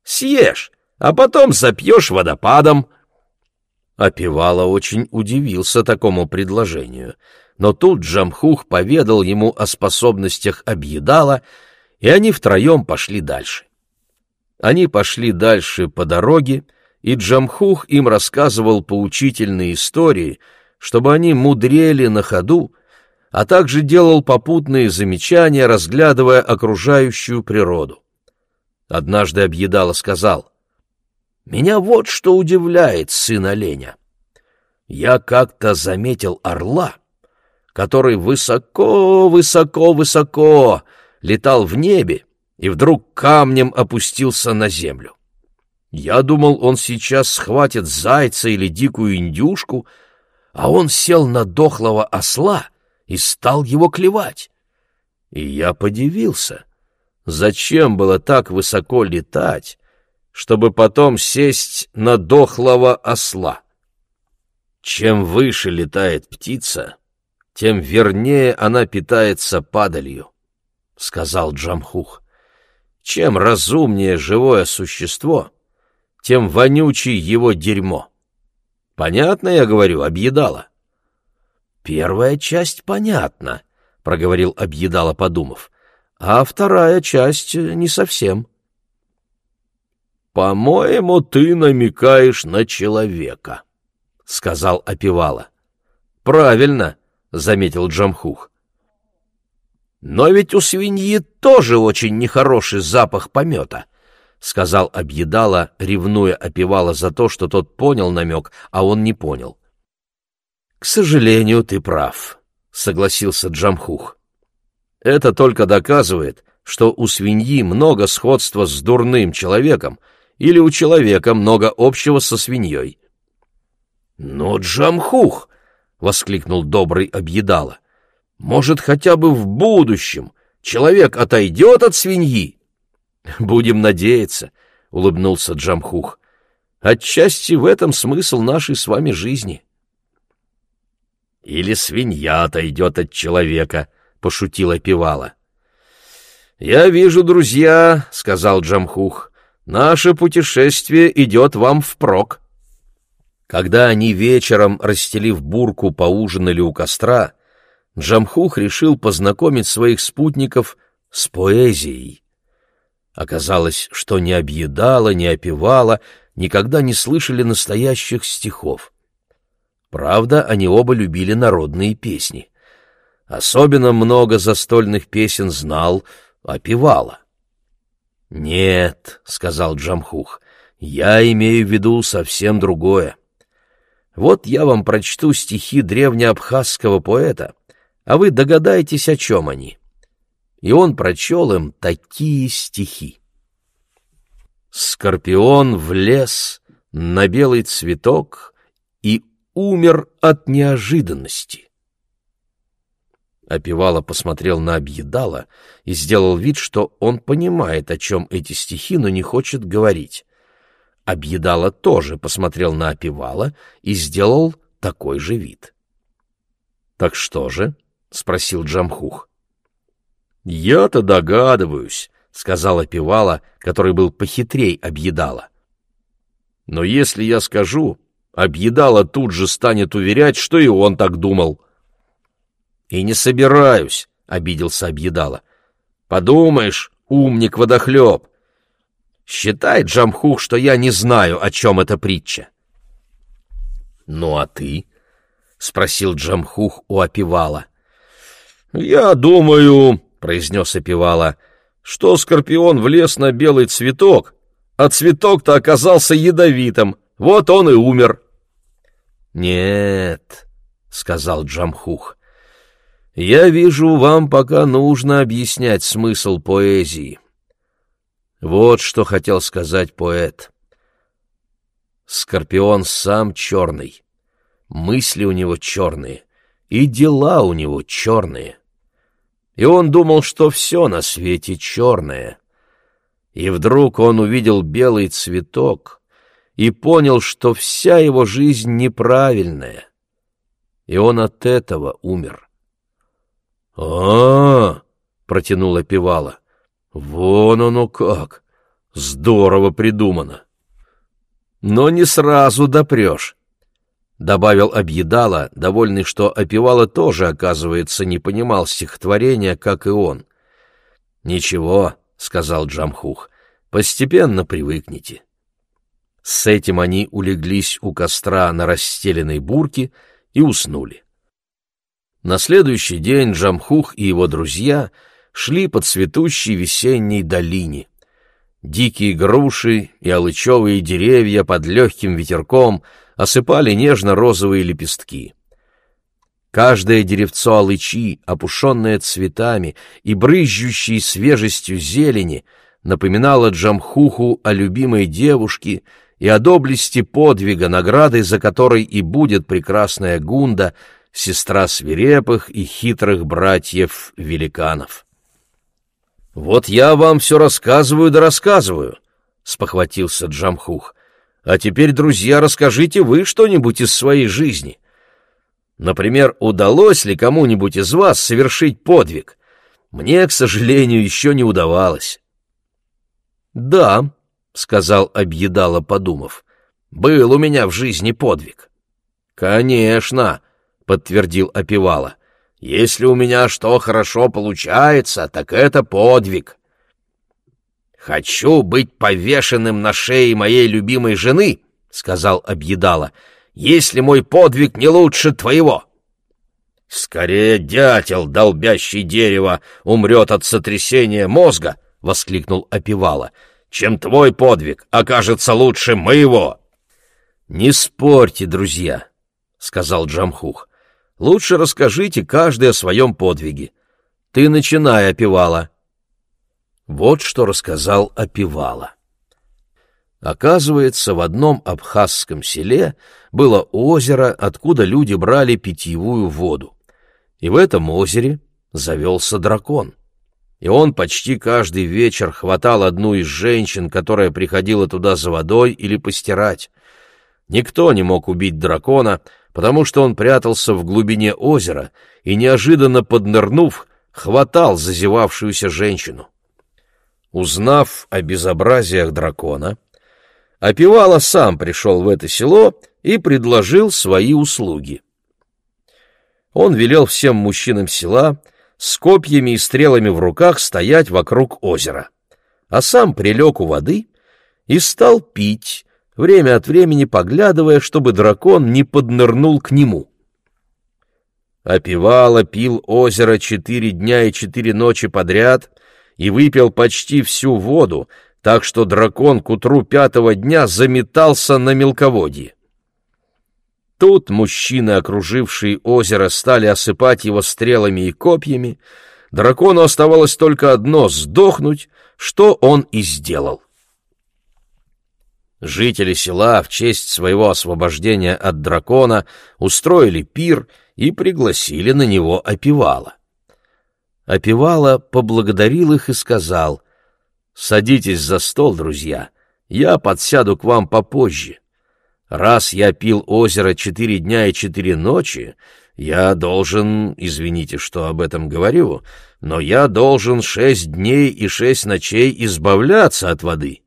S1: Съешь, а потом запьешь водопадом». Опивала очень удивился такому предложению — но тут Джамхух поведал ему о способностях Абьедала, и они втроем пошли дальше. Они пошли дальше по дороге, и Джамхух им рассказывал поучительные истории, чтобы они мудрели на ходу, а также делал попутные замечания, разглядывая окружающую природу. Однажды Объедала сказал, «Меня вот что удивляет, сын оленя. Я как-то заметил орла, который высоко, высоко, высоко летал в небе и вдруг камнем опустился на землю. Я думал, он сейчас схватит зайца или дикую индюшку, а он сел на дохлого осла и стал его клевать. И я подивился, зачем было так высоко летать, чтобы потом сесть на дохлого осла. Чем выше летает птица, тем вернее она питается падалью, — сказал Джамхух. Чем разумнее живое существо, тем вонючий его дерьмо. Понятно, я говорю, объедала. Первая часть понятна, — проговорил объедала, подумав. а вторая часть не совсем. «По-моему, ты намекаешь на человека», — сказал Опивала. «Правильно», — заметил Джамхух. «Но ведь у свиньи тоже очень нехороший запах помета», — сказал Объедала, ревнуя Опивала за то, что тот понял намек, а он не понял. «К сожалению, ты прав», — согласился Джамхух. «Это только доказывает, что у свиньи много сходства с дурным человеком, — или у человека много общего со свиньей. «Но Джамхух!» — воскликнул добрый объедала. «Может, хотя бы в будущем человек отойдет от свиньи?» «Будем надеяться», — улыбнулся Джамхух. «Отчасти в этом смысл нашей с вами жизни». «Или свинья отойдет от человека», — пошутила Пивала. «Я вижу, друзья», — сказал Джамхух, Наше путешествие идет вам впрок. Когда они вечером, расстелив бурку, поужинали у костра, Джамхух решил познакомить своих спутников с поэзией. Оказалось, что не объедала, не опевала, никогда не слышали настоящих стихов. Правда, они оба любили народные песни. Особенно много застольных песен знал, опевала. «Нет», — сказал Джамхух, — «я имею в виду совсем другое. Вот я вам прочту стихи древнеабхазского поэта, а вы догадаетесь, о чем они». И он прочел им такие стихи. Скорпион влез на белый цветок умер от неожиданности. Опивало посмотрел на объедала и сделал вид, что он понимает, о чем эти стихи, но не хочет говорить. Объедала тоже посмотрел на опивала и сделал такой же вид. «Так что же?» — спросил Джамхух. «Я-то догадываюсь», — сказал опивала, который был похитрей объедала. «Но если я скажу, объедала тут же станет уверять, что и он так думал». «И не собираюсь», — обиделся объедала. «Подумаешь, умник-водохлеб. Считай, Джамхух, что я не знаю, о чем эта притча». «Ну а ты?» — спросил Джамхух у опивала. «Я думаю», — произнес опивала, — «что скорпион влез на белый цветок, а цветок-то оказался ядовитым, вот он и умер». «Нет», — сказал Джамхух, я вижу, вам пока нужно объяснять смысл поэзии. Вот что хотел сказать поэт. Скорпион сам черный, мысли у него черные, и дела у него черные. И он думал, что все на свете черное. И вдруг он увидел белый цветок и понял, что вся его жизнь неправильная. И он от этого умер а, -а, -а протянула Пивала. «Вон оно как! Здорово придумано!» «Но не сразу допрешь», — добавил Объедала, довольный, что Опивала тоже, оказывается, не понимал стихотворения, как и он. «Ничего», — сказал Джамхух, — «постепенно привыкните». С этим они улеглись у костра на расстеленной бурке и уснули. На следующий день Джамхух и его друзья шли по цветущей весенней долине. Дикие груши и алычевые деревья под легким ветерком осыпали нежно-розовые лепестки. Каждое деревцо алычи, опушенное цветами и брызжущей свежестью зелени, напоминало Джамхуху о любимой девушке и о доблести подвига, наградой за которой и будет прекрасная Гунда — сестра свирепых и хитрых братьев-великанов. «Вот я вам все рассказываю да рассказываю», — спохватился Джамхух. «А теперь, друзья, расскажите вы что-нибудь из своей жизни. Например, удалось ли кому-нибудь из вас совершить подвиг? Мне, к сожалению, еще не удавалось». «Да», — сказал Объедала, подумав, — «был у меня в жизни подвиг». «Конечно», — подтвердил Опивала. Если у меня что хорошо получается, так это подвиг. Хочу быть повешенным на шее моей любимой жены, сказал Объедала, если мой подвиг не лучше твоего. Скорее дятел, долбящий дерево, умрет от сотрясения мозга, воскликнул Опивала, чем твой подвиг окажется лучше моего. Не спорьте, друзья, сказал Джамхух. Лучше расскажите каждый о своем подвиге. Ты начинай, Опивала. Вот что рассказал Опивала. Оказывается, в одном абхазском селе было озеро, откуда люди брали питьевую воду. И в этом озере завелся дракон. И он почти каждый вечер хватал одну из женщин, которая приходила туда за водой или постирать. Никто не мог убить дракона, потому что он прятался в глубине озера и, неожиданно поднырнув, хватал зазевавшуюся женщину. Узнав о безобразиях дракона, Опивало сам пришел в это село и предложил свои услуги. Он велел всем мужчинам села с копьями и стрелами в руках стоять вокруг озера, а сам прилег у воды и стал пить, время от времени поглядывая, чтобы дракон не поднырнул к нему. Опивало пил озеро четыре дня и четыре ночи подряд и выпил почти всю воду, так что дракон к утру пятого дня заметался на мелководье. Тут мужчины, окружившие озеро, стали осыпать его стрелами и копьями. Дракону оставалось только одно — сдохнуть, что он и сделал. Жители села в честь своего освобождения от дракона устроили пир и пригласили на него опивала. Опивала поблагодарил их и сказал, «Садитесь за стол, друзья, я подсяду к вам попозже. Раз я пил озеро четыре дня и четыре ночи, я должен, извините, что об этом говорю, но я должен шесть дней и шесть ночей избавляться от воды»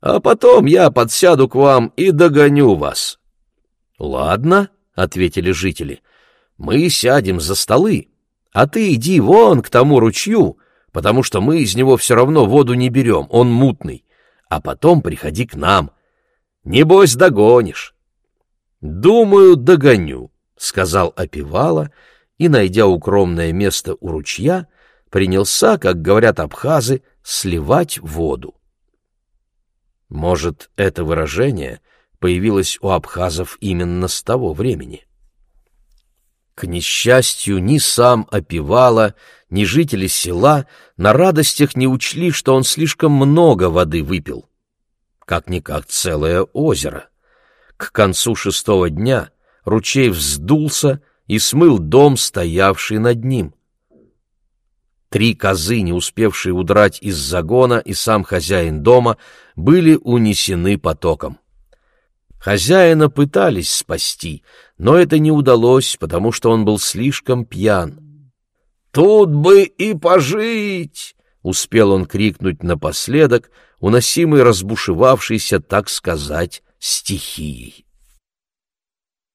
S1: а потом я подсяду к вам и догоню вас. — Ладно, — ответили жители, — мы сядем за столы, а ты иди вон к тому ручью, потому что мы из него все равно воду не берем, он мутный, а потом приходи к нам. Небось, догонишь. — Думаю, догоню, — сказал Опивала, и, найдя укромное место у ручья, принялся, как говорят абхазы, сливать воду. Может, это выражение появилось у абхазов именно с того времени. К несчастью, ни сам Опивала, ни жители села на радостях не учли, что он слишком много воды выпил. Как-никак целое озеро. К концу шестого дня ручей вздулся и смыл дом, стоявший над ним. Три козы, не успевшие удрать из загона, и сам хозяин дома были унесены потоком. Хозяина пытались спасти, но это не удалось, потому что он был слишком пьян. «Тут бы и пожить!» — успел он крикнуть напоследок, уносимый разбушевавшийся, так сказать, стихией.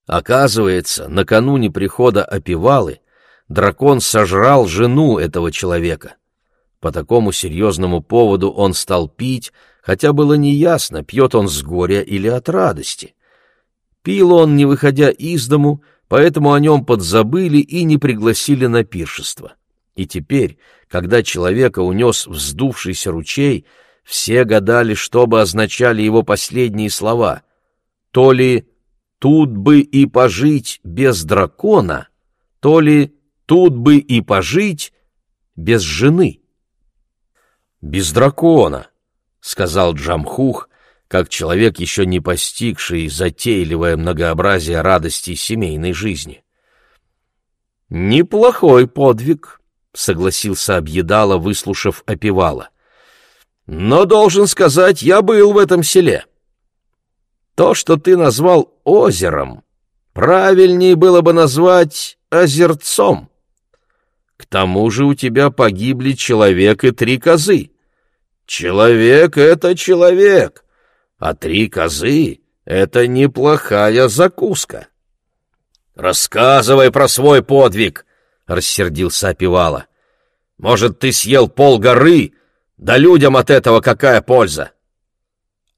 S1: Оказывается, накануне прихода опивалы дракон сожрал жену этого человека. По такому серьезному поводу он стал пить, хотя было неясно, пьет он с горя или от радости. Пил он, не выходя из дому, поэтому о нем подзабыли и не пригласили на пиршество. И теперь, когда человека унес вздувшийся ручей, все гадали, что бы означали его последние слова. То ли «тут бы и пожить без дракона», то ли Тут бы и пожить без жены. Без дракона, сказал Джамхух, как человек, еще не постигший затейливое многообразие радостей семейной жизни. Неплохой подвиг, согласился Объедала, выслушав опевала. Но должен сказать, я был в этом селе. То, что ты назвал озером, правильнее было бы назвать озерцом. К тому же у тебя погибли человек и три козы. Человек — это человек, а три козы — это неплохая закуска. Рассказывай про свой подвиг, — рассердился Опивала. Может, ты съел пол горы? Да людям от этого какая польза?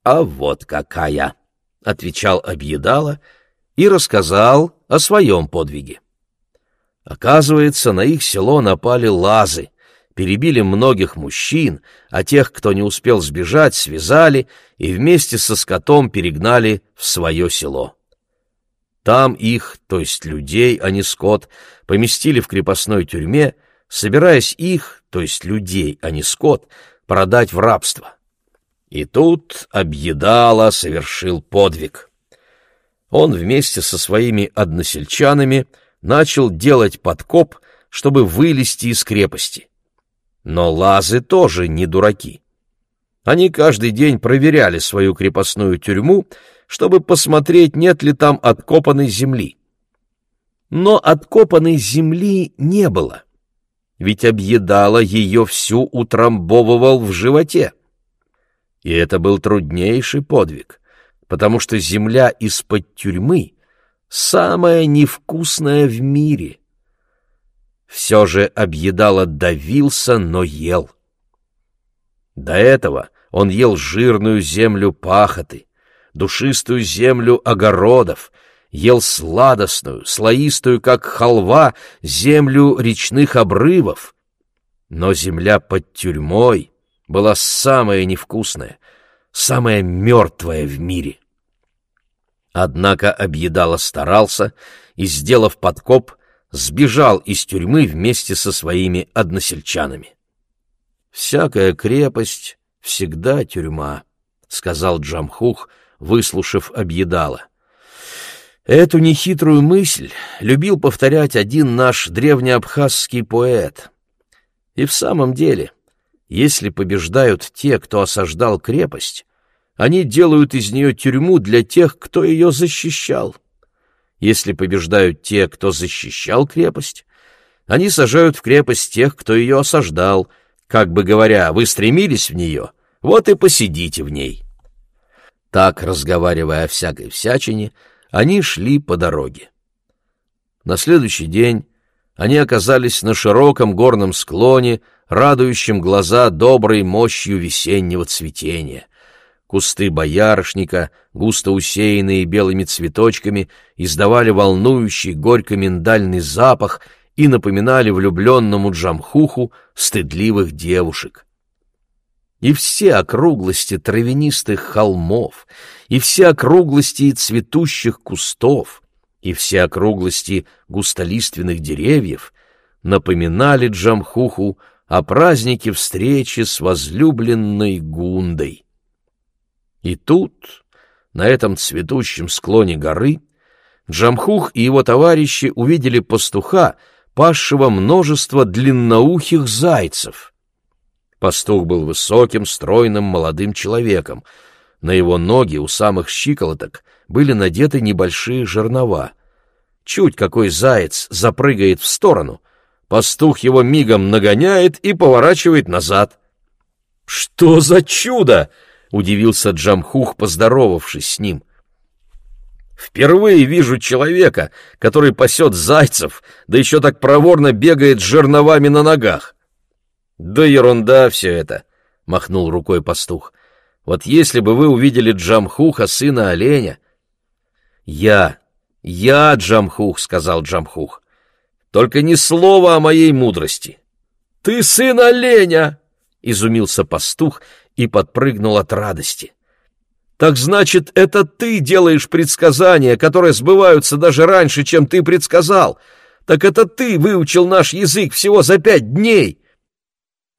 S1: А вот какая, отвечал Объедала и рассказал о своем подвиге. Оказывается, на их село напали лазы, перебили многих мужчин, а тех, кто не успел сбежать, связали и вместе со скотом перегнали в свое село. Там их, то есть людей, а не скот, поместили в крепостной тюрьме, собираясь их, то есть людей, а не скот, продать в рабство. И тут Объедала совершил подвиг. Он вместе со своими односельчанами начал делать подкоп, чтобы вылезти из крепости. Но лазы тоже не дураки. Они каждый день проверяли свою крепостную тюрьму, чтобы посмотреть, нет ли там откопанной земли. Но откопанной земли не было, ведь объедала ее всю утрамбовывал в животе. И это был труднейший подвиг, потому что земля из-под тюрьмы самая невкусная в мире. Все же объедала давился, но ел. До этого он ел жирную землю пахоты, душистую землю огородов, ел сладостную, слоистую, как халва, землю речных обрывов. Но земля под тюрьмой была самая невкусная, самая мертвая в мире. Однако объедала старался и, сделав подкоп, сбежал из тюрьмы вместе со своими односельчанами. «Всякая крепость всегда тюрьма», — сказал Джамхух, выслушав объедала. Эту нехитрую мысль любил повторять один наш древнеабхазский поэт. И в самом деле, если побеждают те, кто осаждал крепость, они делают из нее тюрьму для тех, кто ее защищал. Если побеждают те, кто защищал крепость, они сажают в крепость тех, кто ее осаждал, как бы говоря, вы стремились в нее, вот и посидите в ней. Так, разговаривая о всякой всячине, они шли по дороге. На следующий день они оказались на широком горном склоне, радующем глаза доброй мощью весеннего цветения. Кусты боярышника, густо усеянные белыми цветочками, издавали волнующий горько-миндальный запах и напоминали влюбленному Джамхуху стыдливых девушек. И все округлости травянистых холмов, и все округлости цветущих кустов, и все округлости густолиственных деревьев напоминали Джамхуху о празднике встречи с возлюбленной Гундой. И тут, на этом цветущем склоне горы, Джамхух и его товарищи увидели пастуха, пасшего множество длинноухих зайцев. Пастух был высоким, стройным молодым человеком. На его ноги у самых щиколоток были надеты небольшие жернова. Чуть какой заяц запрыгает в сторону, пастух его мигом нагоняет и поворачивает назад. «Что за чудо!» удивился Джамхух, поздоровавшись с ним. Впервые вижу человека, который пасет зайцев, да еще так проворно бегает жерновами на ногах. Да ерунда все это, махнул рукой пастух. Вот если бы вы увидели Джамхуха, сына оленя. Я, я Джамхух, сказал Джамхух. Только ни слова о моей мудрости. Ты сын оленя, изумился пастух и подпрыгнул от радости. «Так значит, это ты делаешь предсказания, которые сбываются даже раньше, чем ты предсказал. Так это ты выучил наш язык всего за пять дней!»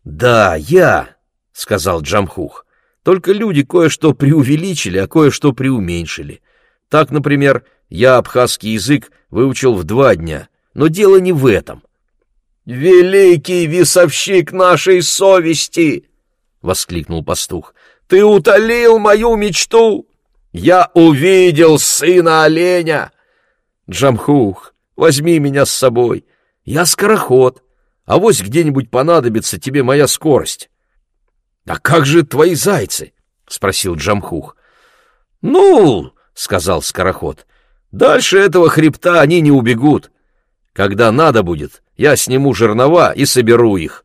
S1: «Да, я», — сказал Джамхух. «Только люди кое-что преувеличили, а кое-что преуменьшили. Так, например, я абхазский язык выучил в два дня, но дело не в этом». «Великий весовщик нашей совести!» воскликнул пастух. Ты утолил мою мечту! Я увидел сына оленя! Джамхух, возьми меня с собой. Я скороход, а вось где-нибудь понадобится тебе моя скорость. — А как же твои зайцы? — спросил Джамхух. — Ну, — сказал скороход, — дальше этого хребта они не убегут. Когда надо будет, я сниму жернова и соберу их.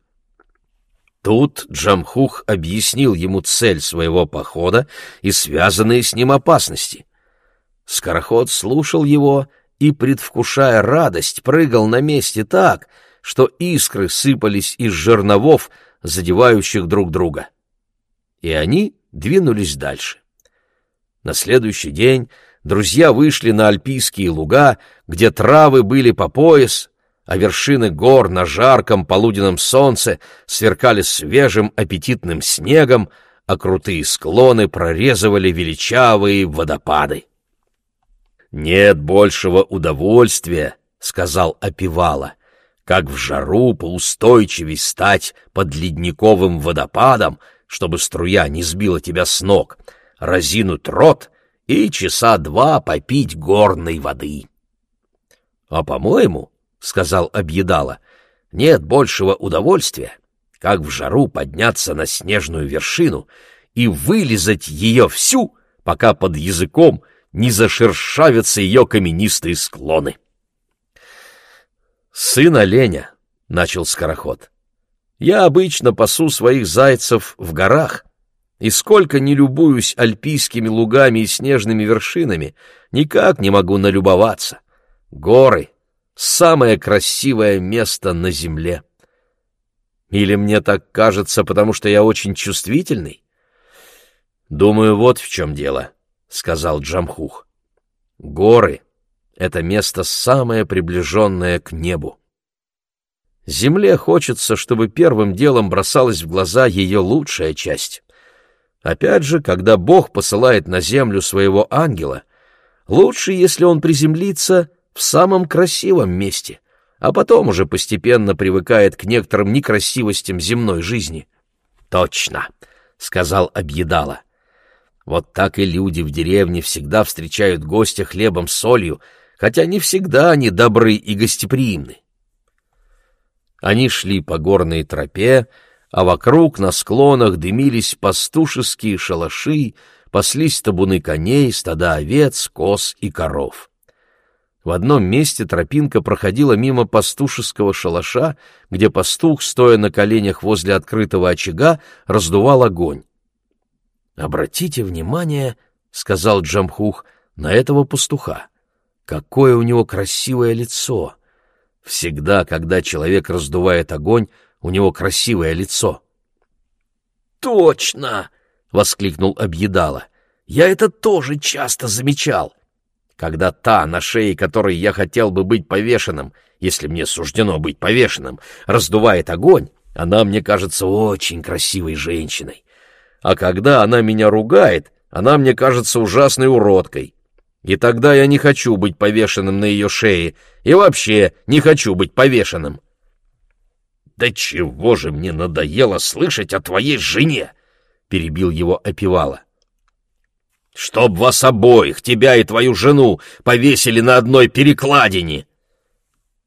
S1: Тут Джамхух объяснил ему цель своего похода и связанные с ним опасности. Скороход слушал его и, предвкушая радость, прыгал на месте так, что искры сыпались из жерновов, задевающих друг друга. И они двинулись дальше. На следующий день друзья вышли на альпийские луга, где травы были по пояс, а вершины гор на жарком полуденном солнце сверкали свежим аппетитным снегом, а крутые склоны прорезывали величавые водопады. «Нет большего удовольствия», — сказал Опивала, «как в жару поустойчивей стать под ледниковым водопадом, чтобы струя не сбила тебя с ног, разинуть рот и часа два попить горной воды». «А, по-моему, — сказал Объедала, — «нет большего удовольствия, как в жару подняться на снежную вершину и вылизать ее всю, пока под языком не зашершавятся ее каменистые склоны». «Сын оленя», — начал скороход, — «я обычно пасу своих зайцев в горах, и сколько не любуюсь альпийскими лугами и снежными вершинами, никак не могу налюбоваться. Горы самое красивое место на земле. Или мне так кажется, потому что я очень чувствительный? Думаю, вот в чем дело, — сказал Джамхух. Горы — это место самое приближенное к небу. Земле хочется, чтобы первым делом бросалась в глаза ее лучшая часть. Опять же, когда Бог посылает на землю своего ангела, лучше, если он приземлится в самом красивом месте, а потом уже постепенно привыкает к некоторым некрасивостям земной жизни. «Точно!» — сказал Объедала. «Вот так и люди в деревне всегда встречают гостя хлебом с солью, хотя не всегда они добры и гостеприимны». Они шли по горной тропе, а вокруг на склонах дымились пастушеские шалаши, паслись табуны коней, стада овец, коз и коров. В одном месте тропинка проходила мимо пастушеского шалаша, где пастух, стоя на коленях возле открытого очага, раздувал огонь. «Обратите внимание, — сказал Джамхух, — на этого пастуха. Какое у него красивое лицо! Всегда, когда человек раздувает огонь, у него красивое лицо». «Точно!» — воскликнул Объедала. «Я это тоже часто замечал когда та, на шее которой я хотел бы быть повешенным, если мне суждено быть повешенным, раздувает огонь, она мне кажется очень красивой женщиной. А когда она меня ругает, она мне кажется ужасной уродкой. И тогда я не хочу быть повешенным на ее шее, и вообще не хочу быть повешенным. «Да чего же мне надоело слышать о твоей жене!» — перебил его опевала. Чтоб вас обоих, тебя и твою жену, повесили на одной перекладине!»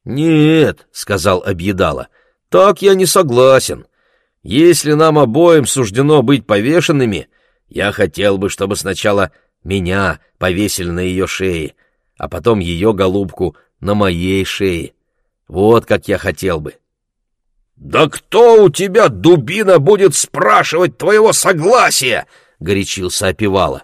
S1: «Нет», — сказал Объедала, — «так я не согласен. Если нам обоим суждено быть повешенными, я хотел бы, чтобы сначала меня повесили на ее шее, а потом ее голубку на моей шее. Вот как я хотел бы». «Да кто у тебя, дубина, будет спрашивать твоего согласия?» — горячился Опивала.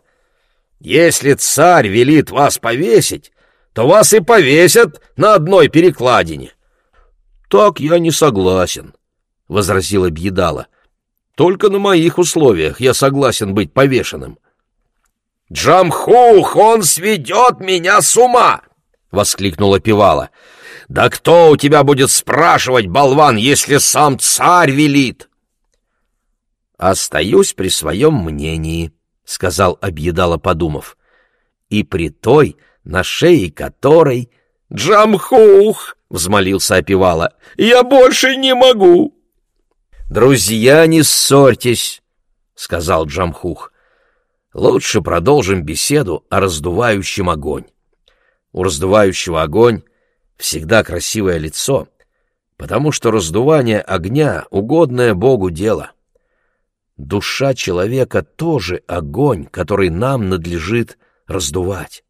S1: Если царь велит вас повесить, то вас и повесят на одной перекладине. — Так я не согласен, — возразила Бьедала. — Только на моих условиях я согласен быть повешенным. — Джамхух, он сведет меня с ума! — воскликнула Пивала. — Да кто у тебя будет спрашивать, болван, если сам царь велит? — Остаюсь при своем мнении, — сказал Объедала, подумав, — и при той, на шее которой... — Джамхух! — взмолился Опивала. — Я больше не могу! — Друзья, не ссорьтесь, — сказал Джамхух. — Лучше продолжим беседу о раздувающем огонь. У раздувающего огонь всегда красивое лицо, потому что раздувание огня — угодное Богу дело. — Душа человека тоже огонь, который нам надлежит раздувать.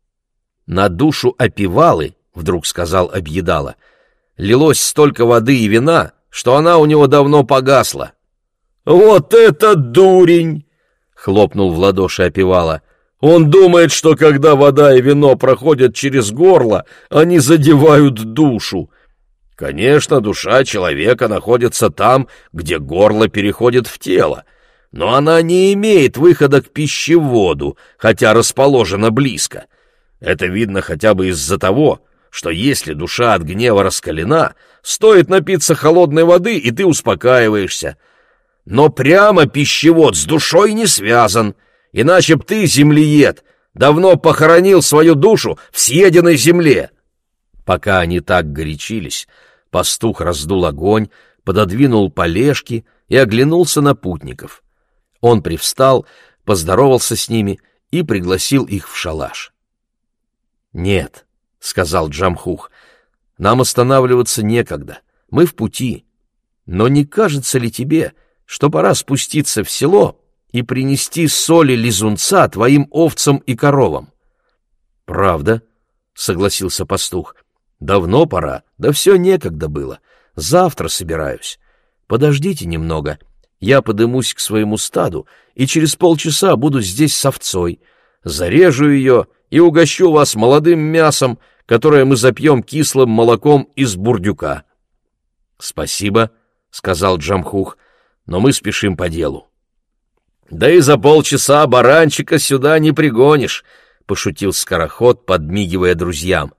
S1: На душу опивалы, вдруг сказал Объедала, лилось столько воды и вина, что она у него давно погасла.
S2: «Вот это дурень!» — хлопнул в ладоши опевала. «Он думает, что когда вода и вино проходят через горло, они задевают душу. Конечно, душа человека находится там, где горло переходит в тело, но она не имеет выхода к пищеводу, хотя расположена близко. Это видно хотя бы из-за того, что если душа от гнева раскалена, стоит напиться холодной воды, и ты успокаиваешься. Но прямо пищевод с душой не связан, иначе б ты, землеед, давно похоронил свою душу в съеденной земле. Пока они так горячились, пастух раздул огонь, пододвинул полежки и оглянулся на путников. Он привстал, поздоровался с ними и пригласил их в шалаш. «Нет», — сказал Джамхух, — «нам останавливаться некогда, мы в пути. Но не кажется ли тебе, что пора спуститься в село и принести соли лизунца твоим овцам и коровам?» «Правда», — согласился пастух, — «давно пора, да все некогда было. Завтра собираюсь. Подождите немного, я подымусь к своему стаду и через полчаса буду здесь с овцой. Зарежу ее и угощу вас молодым мясом, которое мы запьем кислым молоком из бурдюка. — Спасибо, — сказал Джамхух, — но мы спешим по делу. — Да и за полчаса баранчика сюда не пригонишь, — пошутил скороход, подмигивая друзьям.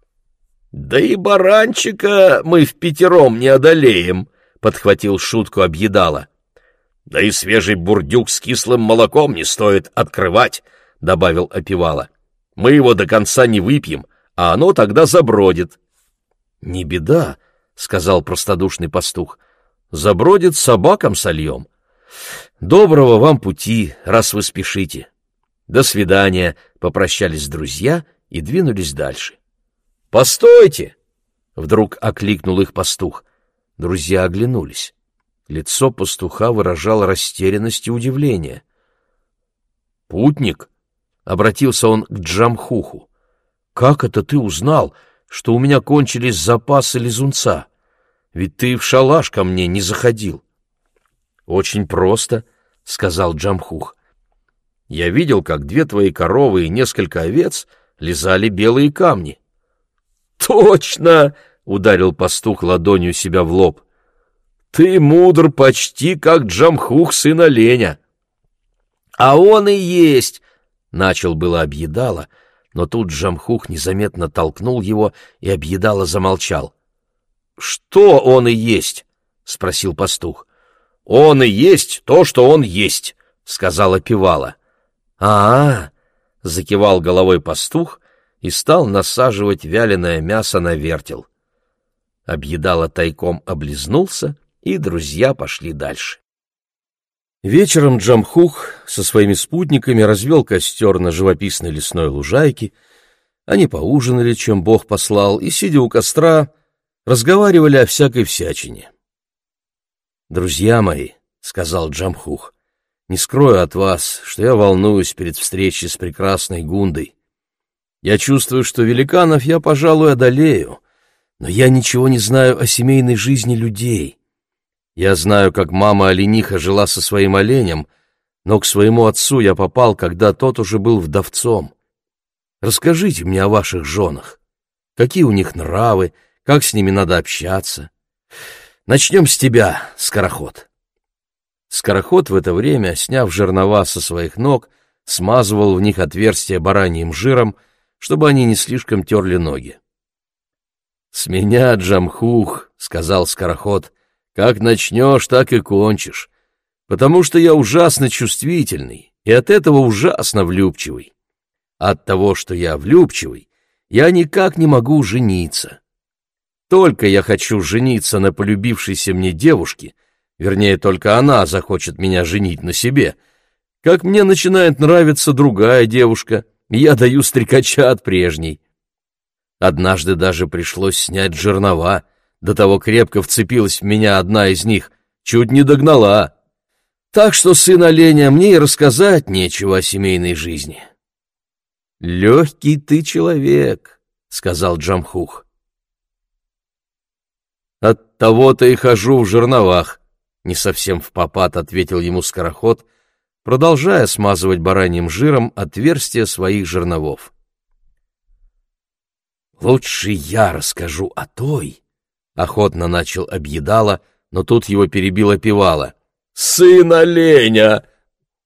S2: — Да и баранчика мы в пятером не одолеем, — подхватил шутку объедала. — Да и свежий бурдюк с кислым молоком не стоит открывать, — добавил опевала. — Мы его до конца не выпьем, а оно тогда забродит. — Не беда, — сказал простодушный пастух. — Забродит собакам сольем. Доброго вам пути, раз вы спешите. До свидания, — попрощались друзья и двинулись дальше. — Постойте! — вдруг окликнул их пастух. Друзья оглянулись. Лицо пастуха выражало растерянность и удивление. «Путник?» — обратился он к Джамхуху. «Как это ты узнал, что у меня кончились запасы лизунца? Ведь ты в шалаш ко мне не заходил». «Очень просто», — сказал Джамхух. «Я видел, как две твои коровы и несколько овец лизали белые камни». «Точно!» — ударил пастух ладонью себя в лоб. «Ты мудр почти, как Джамхух, сын оленя».
S1: «А он и есть!» — начал было объедало, но тут Джамхух незаметно толкнул его, и объедало замолчал. «Что он и есть?» — спросил пастух. «Он и есть то, что он есть», — сказала Пивала. «А-а!» — закивал головой пастух и стал насаживать вяленое мясо на вертел. Объедало тайком облизнулся, и друзья пошли дальше. Вечером Джамхух со своими спутниками развел костер на живописной лесной лужайке. Они поужинали, чем Бог послал, и, сидя у костра, разговаривали о всякой всячине. «Друзья мои», — сказал Джамхух, — «не скрою от вас, что я волнуюсь перед встречей с прекрасной Гундой. Я чувствую, что великанов я, пожалуй, одолею, но я ничего не знаю о семейной жизни людей. Я знаю, как мама олениха жила со своим оленем, но к своему отцу я попал, когда тот уже был вдовцом. Расскажите мне о ваших женах. Какие у них нравы, как с ними надо общаться. Начнем с тебя, Скороход. Скороход в это время, сняв жернова со своих ног, смазывал в них отверстия бараньим жиром, чтобы они не слишком терли ноги. «С меня, Джамхух», — сказал Скороход, — «как начнешь, так и кончишь, потому что я ужасно чувствительный и от этого ужасно влюбчивый. От того, что я влюбчивый, я никак не могу жениться. Только я хочу жениться на полюбившейся мне девушке, вернее, только она захочет меня женить на себе, как мне начинает нравиться другая девушка, я даю стрекача от прежней. Однажды даже пришлось снять жернова, до того крепко вцепилась в меня одна из них, чуть не догнала. Так что, сын оленя, мне и рассказать нечего о семейной жизни. «Легкий ты человек», — сказал Джамхух. От того-то и хожу в жерновах, не совсем в попад ответил ему скороход, продолжая смазывать бараньим жиром отверстия своих жерновов. Лучше я расскажу о той, охотно начал объедала, но тут его перебило пивало.
S2: Сын оленя!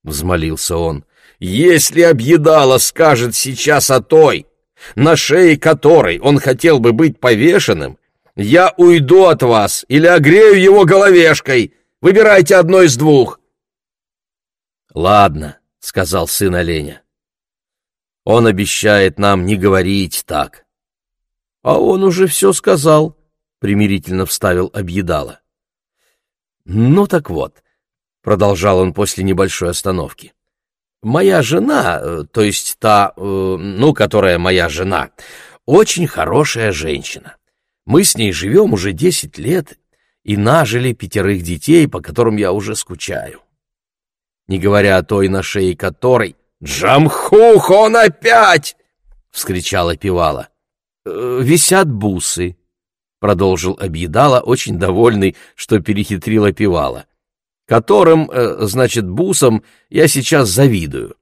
S2: взмолился он. Если объедала скажет сейчас о той, на шее которой он хотел бы быть повешенным, я уйду от вас или огрею его головешкой. Выбирайте одно из двух.
S1: Ладно, сказал сын оленя. Он обещает нам не говорить так. А он уже все сказал, примирительно вставил объедала. Ну так вот, продолжал он после небольшой остановки. Моя жена, то есть та, э, ну, которая моя жена, очень хорошая женщина. Мы с ней живем уже десять лет и нажили пятерых детей, по которым я уже скучаю. Не говоря о той, на шее которой...
S2: «Джамхух, он опять!»
S1: — вскричала Пивала. «Э, «Висят бусы», — продолжил Объедала, очень довольный, что перехитрила Пивала которым, э, значит, бусам я сейчас завидую.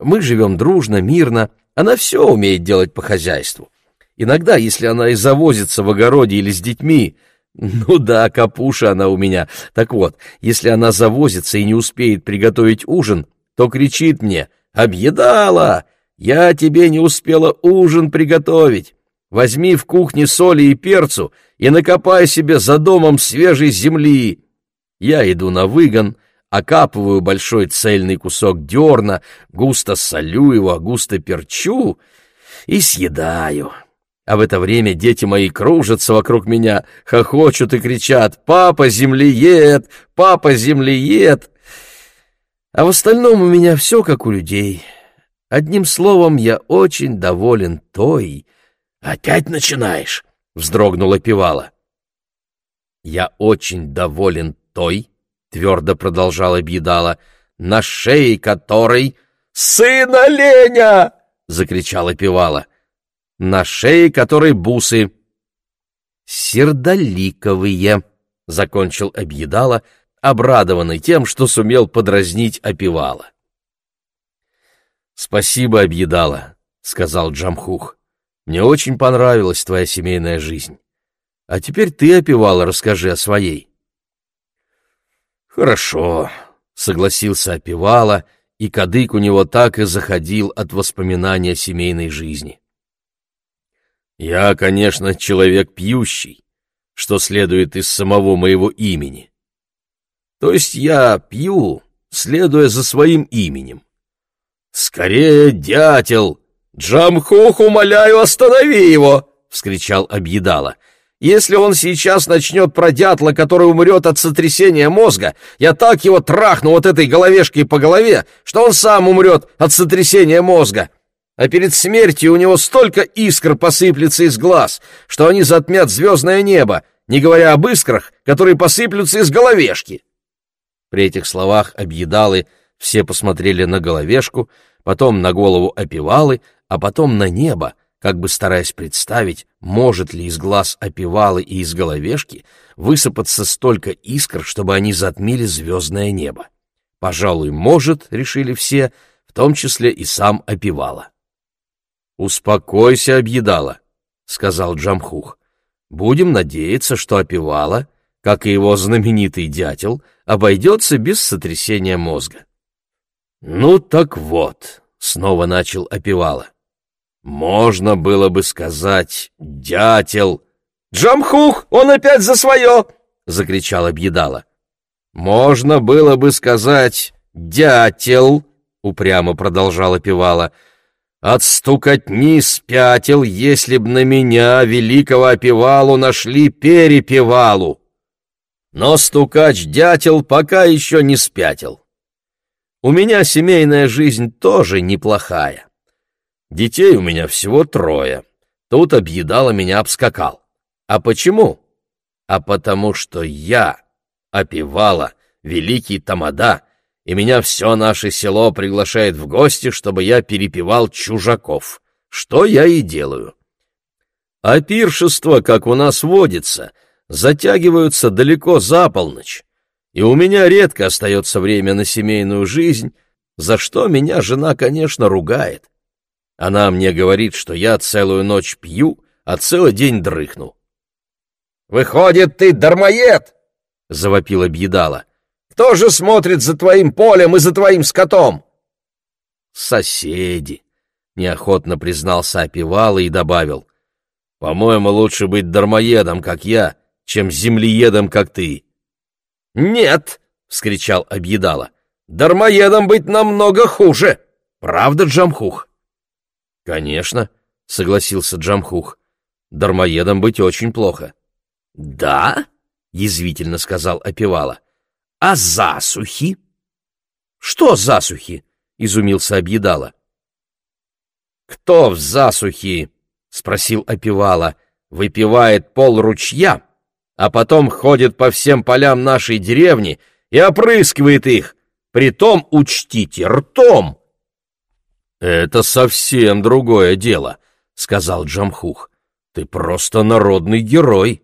S1: Мы живем дружно, мирно, она все умеет делать по хозяйству. Иногда, если она и завозится в огороде или с детьми, ну да, капуша она у меня. Так вот, если она завозится и не успеет приготовить ужин, то кричит мне «Объедала! Я тебе не успела ужин приготовить! Возьми в кухне соли и перцу и накопай себе за домом свежей земли!» Я иду на выгон, окапываю большой цельный кусок дерна, густо солю его, густо перчу и съедаю. А в это время дети мои кружатся вокруг меня, хохочут и кричат «Папа землеед! Папа землеед!» А в остальном у меня все как у людей. Одним словом, я очень доволен той. «Опять начинаешь?» — вздрогнула Пивала. «Я очень доволен той, — твердо продолжала Бьедала, — на шее которой... — Сын оленя! — закричала Пивала. — На шее которой бусы. — Сердоликовые, — закончил Объедала, обрадованный тем, что сумел подразнить Опивала. — Спасибо, Объедала, — сказал Джамхух. — Мне очень понравилась твоя семейная жизнь. А теперь ты, Опивала, расскажи о своей. — «Хорошо», — согласился Опевала, и кадык у него так и заходил от воспоминания семейной жизни. «Я, конечно, человек пьющий, что следует из самого моего имени. То есть я пью, следуя за своим именем. Скорее, дятел! Джамхух, умоляю, останови его!» — вскричал Объедала. Если он сейчас начнет про дятла, который умрет от сотрясения мозга, я так его трахну вот этой головешкой по голове, что он сам умрет от сотрясения мозга. А перед смертью у него столько искр посыплется из глаз, что они затмят звездное небо, не говоря об искрах, которые посыплются из головешки. При этих словах объедалы все посмотрели на головешку, потом на голову опивалы, а потом на небо, как бы стараясь представить, может ли из глаз опивалы и из головешки высыпаться столько искр, чтобы они затмили звездное небо. Пожалуй, может, решили все, в том числе и сам опивала. «Успокойся, объедала», — сказал Джамхух. «Будем надеяться, что опивала, как и его знаменитый дятел, обойдется без сотрясения мозга». «Ну так вот», — снова начал опивала. Можно было бы сказать «дятел». «Джамхух, он опять за свое!» — закричала Бьедала. «Можно было бы сказать «дятел», — упрямо продолжала Пивала. «От стукотни спятил, если б на меня, великого опевалу, нашли перепевалу. Но стукач-дятел пока еще не спятил. У меня семейная жизнь тоже неплохая. Детей у меня всего трое. Тут объедала меня обскакал. А почему? А потому что я опевала великий тамада, и меня все наше село приглашает в гости, чтобы я перепевал чужаков, что я и делаю. А пиршество, как у нас водится, затягиваются далеко за полночь, и у меня редко остается время на семейную жизнь, за что меня жена, конечно, ругает. Она мне говорит, что я целую ночь пью, а целый день дрыхну. «Выходит, ты дармоед!» — завопила Бьедала. «Кто же смотрит за твоим полем и за твоим скотом?» «Соседи», — неохотно признался Опивало и добавил. «По-моему, лучше быть дармоедом, как я, чем землеедом, как ты». «Нет!» — вскричал Объедала. «Дармоедом быть намного хуже! Правда, Джамхух?» «Конечно», — согласился Джамхух. «Дармоедом быть очень плохо». «Да?» — язвительно сказал Опивала. «А засухи?» «Что засухи?» — изумился Объедала. «Кто в засухи?» — спросил Опивала. «Выпивает пол ручья, а потом ходит по всем полям нашей деревни и опрыскивает их, притом, учтите, ртом!» «Это совсем другое дело», — сказал Джамхух. «Ты просто народный герой».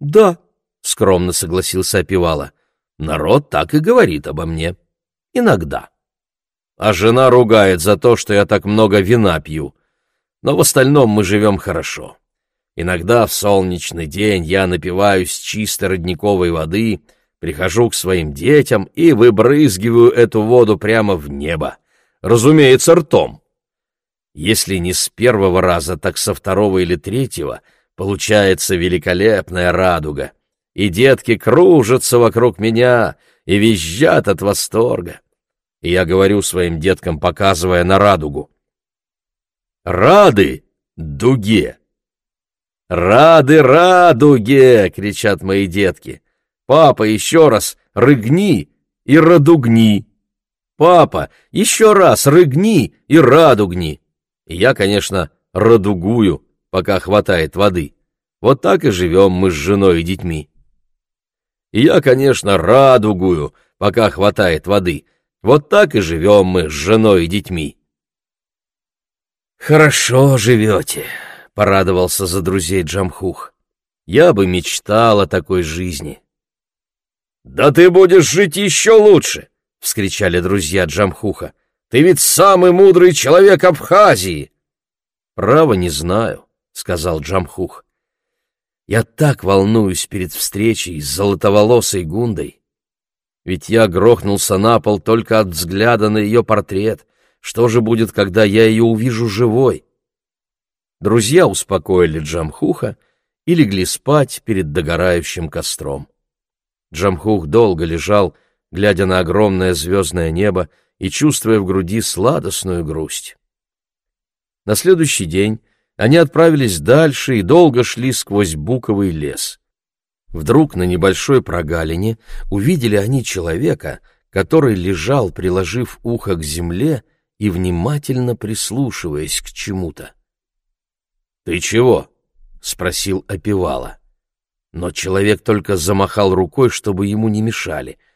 S1: «Да», — скромно согласился Опивала. «Народ так и говорит обо мне. Иногда. А жена ругает за то, что я так много вина пью. Но в остальном мы живем хорошо. Иногда в солнечный день я напиваюсь чистой родниковой воды, прихожу к своим детям и выбрызгиваю эту воду прямо в небо разумеется, ртом. Если не с первого раза, так со второго или третьего получается великолепная радуга, и детки кружатся вокруг меня и визжат от восторга. И я говорю своим деткам, показывая на радугу. «Рады дуге!» «Рады радуге!» — кричат мои детки. «Папа, еще раз рыгни и радугни!» «Папа, еще раз рыгни и радугни!» И я, конечно, радугую, пока хватает воды. Вот так и живем мы с женой и детьми. И я, конечно, радугую, пока хватает воды. Вот так и живем мы с женой и детьми. «Хорошо живете», — порадовался за друзей Джамхух. «Я бы мечтал о такой жизни». «Да ты будешь жить еще лучше!» — вскричали друзья Джамхуха. «Ты ведь самый мудрый человек Абхазии!» «Право не знаю», — сказал Джамхух. «Я так волнуюсь перед встречей с золотоволосой Гундой. Ведь я грохнулся на пол только от взгляда на ее портрет. Что же будет, когда я ее увижу живой?» Друзья успокоили Джамхуха и легли спать перед догорающим костром. Джамхух долго лежал, глядя на огромное звездное небо и чувствуя в груди сладостную грусть. На следующий день они отправились дальше и долго шли сквозь буковый лес. Вдруг на небольшой прогалине увидели они человека, который лежал, приложив ухо к земле и внимательно прислушиваясь к чему-то. «Ты чего?» — спросил Опивала. Но человек только замахал рукой, чтобы ему не мешали —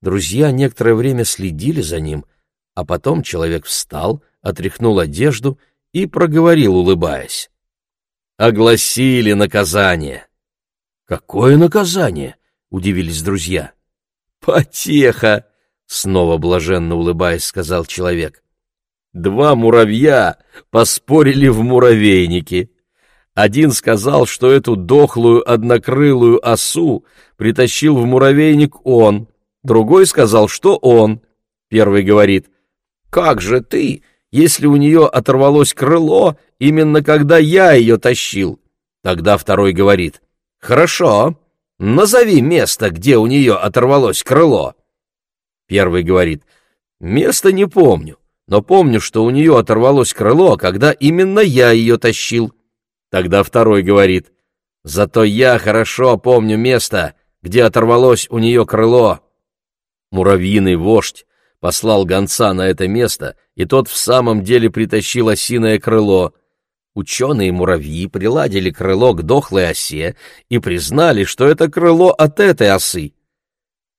S1: Друзья некоторое время следили за ним, а потом человек встал, отряхнул одежду и проговорил, улыбаясь. «Огласили наказание!» «Какое наказание?» — удивились друзья. «Потеха!» — снова блаженно улыбаясь, сказал человек. «Два муравья поспорили в муравейнике. Один сказал, что эту дохлую однокрылую осу притащил в муравейник он, Другой сказал, что он. Первый говорит, «Как же ты, если у нее оторвалось крыло, именно когда я ее тащил?» Тогда второй говорит, «Хорошо, назови место, где у нее оторвалось крыло». Первый говорит, «Место не помню, но помню, что у нее оторвалось крыло, когда именно я ее тащил». Тогда второй говорит, «Зато я хорошо помню место, где оторвалось у нее крыло». Муравьиный вождь послал гонца на это место, и тот в самом деле притащил осиное крыло. Ученые-муравьи приладили крыло к дохлой осе и признали, что это крыло от этой осы.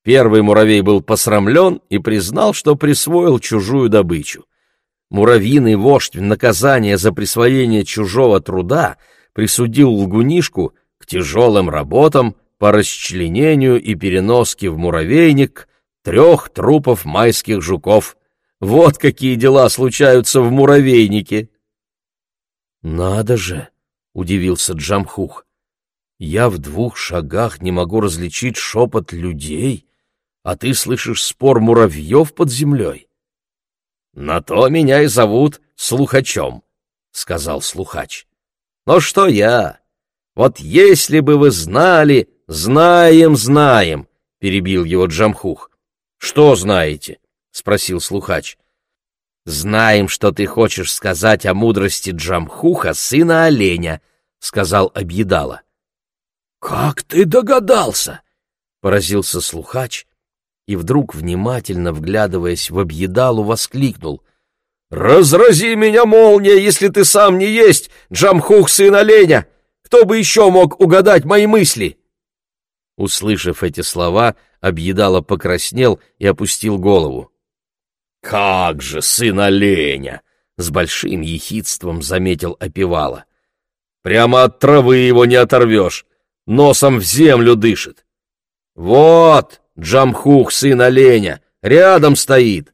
S1: Первый муравей был посрамлен и признал, что присвоил чужую добычу. Муравьиный вождь в наказание за присвоение чужого труда присудил лгунишку к тяжелым работам по расчленению и переноске в муравейник трех трупов майских жуков. Вот какие дела случаются в муравейнике. «Надо же!» — удивился Джамхух. «Я в двух шагах не могу различить шепот людей, а ты слышишь спор муравьев под землей». «На то меня и зовут Слухачом», — сказал Слухач. «Но что я? Вот если бы вы знали, знаем, знаем», — перебил его Джамхух. «Что знаете?» — спросил Слухач. «Знаем, что ты хочешь сказать о мудрости Джамхуха, сына оленя», — сказал Объедала.
S2: «Как ты догадался?»
S1: — поразился Слухач и вдруг, внимательно вглядываясь в Объедалу, воскликнул. «Разрази меня, молния, если ты сам не есть Джамхух, сын оленя! Кто бы еще мог угадать мои мысли?» Услышав эти слова, Объедала покраснел и опустил голову. «Как же, сын оленя!» — с большим ехидством заметил Опевала. «Прямо от травы его не оторвешь, носом в землю дышит. Вот, Джамхух, сын оленя, рядом стоит!»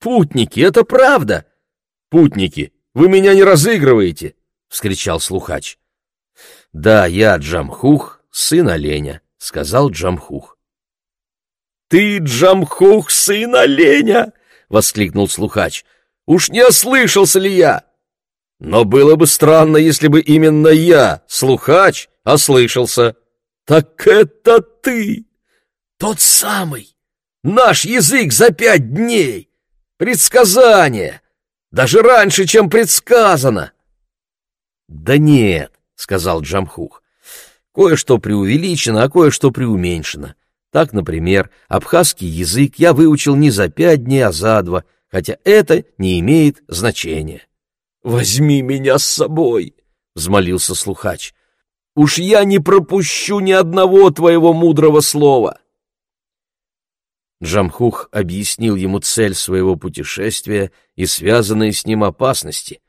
S1: «Путники, это правда!» «Путники, вы меня не разыгрываете!» — вскричал слухач. «Да, я Джамхух, сын оленя», — сказал Джамхух. «Ты, Джамхух, сын оленя!» — воскликнул слухач. «Уж не ослышался ли я?» «Но было бы странно, если бы именно я, слухач, ослышался». «Так это ты! Тот самый! Наш язык за пять дней! Предсказание! Даже раньше, чем предсказано!» «Да нет», — сказал Джамхух. «Кое-что преувеличено, а кое-что преуменьшено. Так, например, абхазский язык я выучил не за пять дней, а за два, хотя это не имеет значения. «Возьми меня с собой!» — взмолился слухач. «Уж я не пропущу ни одного твоего мудрого слова!» Джамхух объяснил ему цель своего путешествия и связанные с ним опасности,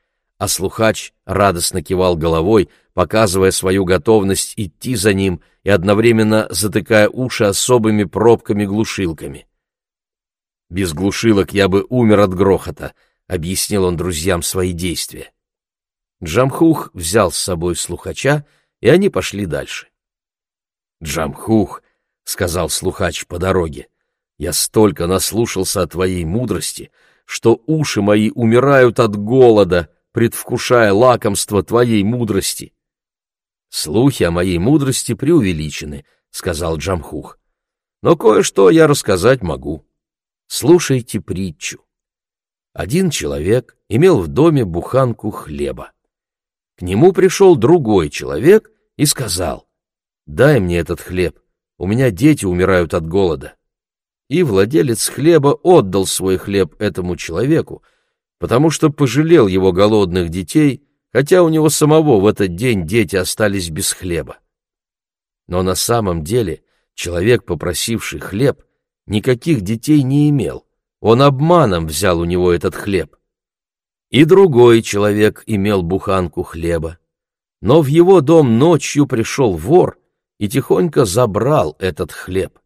S1: а слухач радостно кивал головой, показывая свою готовность идти за ним и одновременно затыкая уши особыми пробками-глушилками. «Без глушилок я бы умер от грохота», — объяснил он друзьям свои действия. Джамхух взял с собой слухача, и они пошли дальше. «Джамхух», — сказал слухач по дороге, — «я столько наслушался о твоей мудрости, что уши мои умирают от голода, предвкушая лакомство твоей мудрости. Слухи о моей мудрости преувеличены, сказал Джамхух. Но кое-что я рассказать могу. Слушайте притчу. Один человек имел в доме буханку хлеба. К нему пришел другой человек и сказал, «Дай мне этот хлеб, у меня дети умирают от голода». И владелец хлеба отдал свой хлеб этому человеку, потому что пожалел его голодных детей хотя у него самого в этот день дети остались без хлеба. Но на самом деле человек, попросивший хлеб, никаких детей не имел, он обманом взял у него этот хлеб. И другой человек имел буханку хлеба, но в его дом ночью пришел вор и тихонько забрал этот хлеб.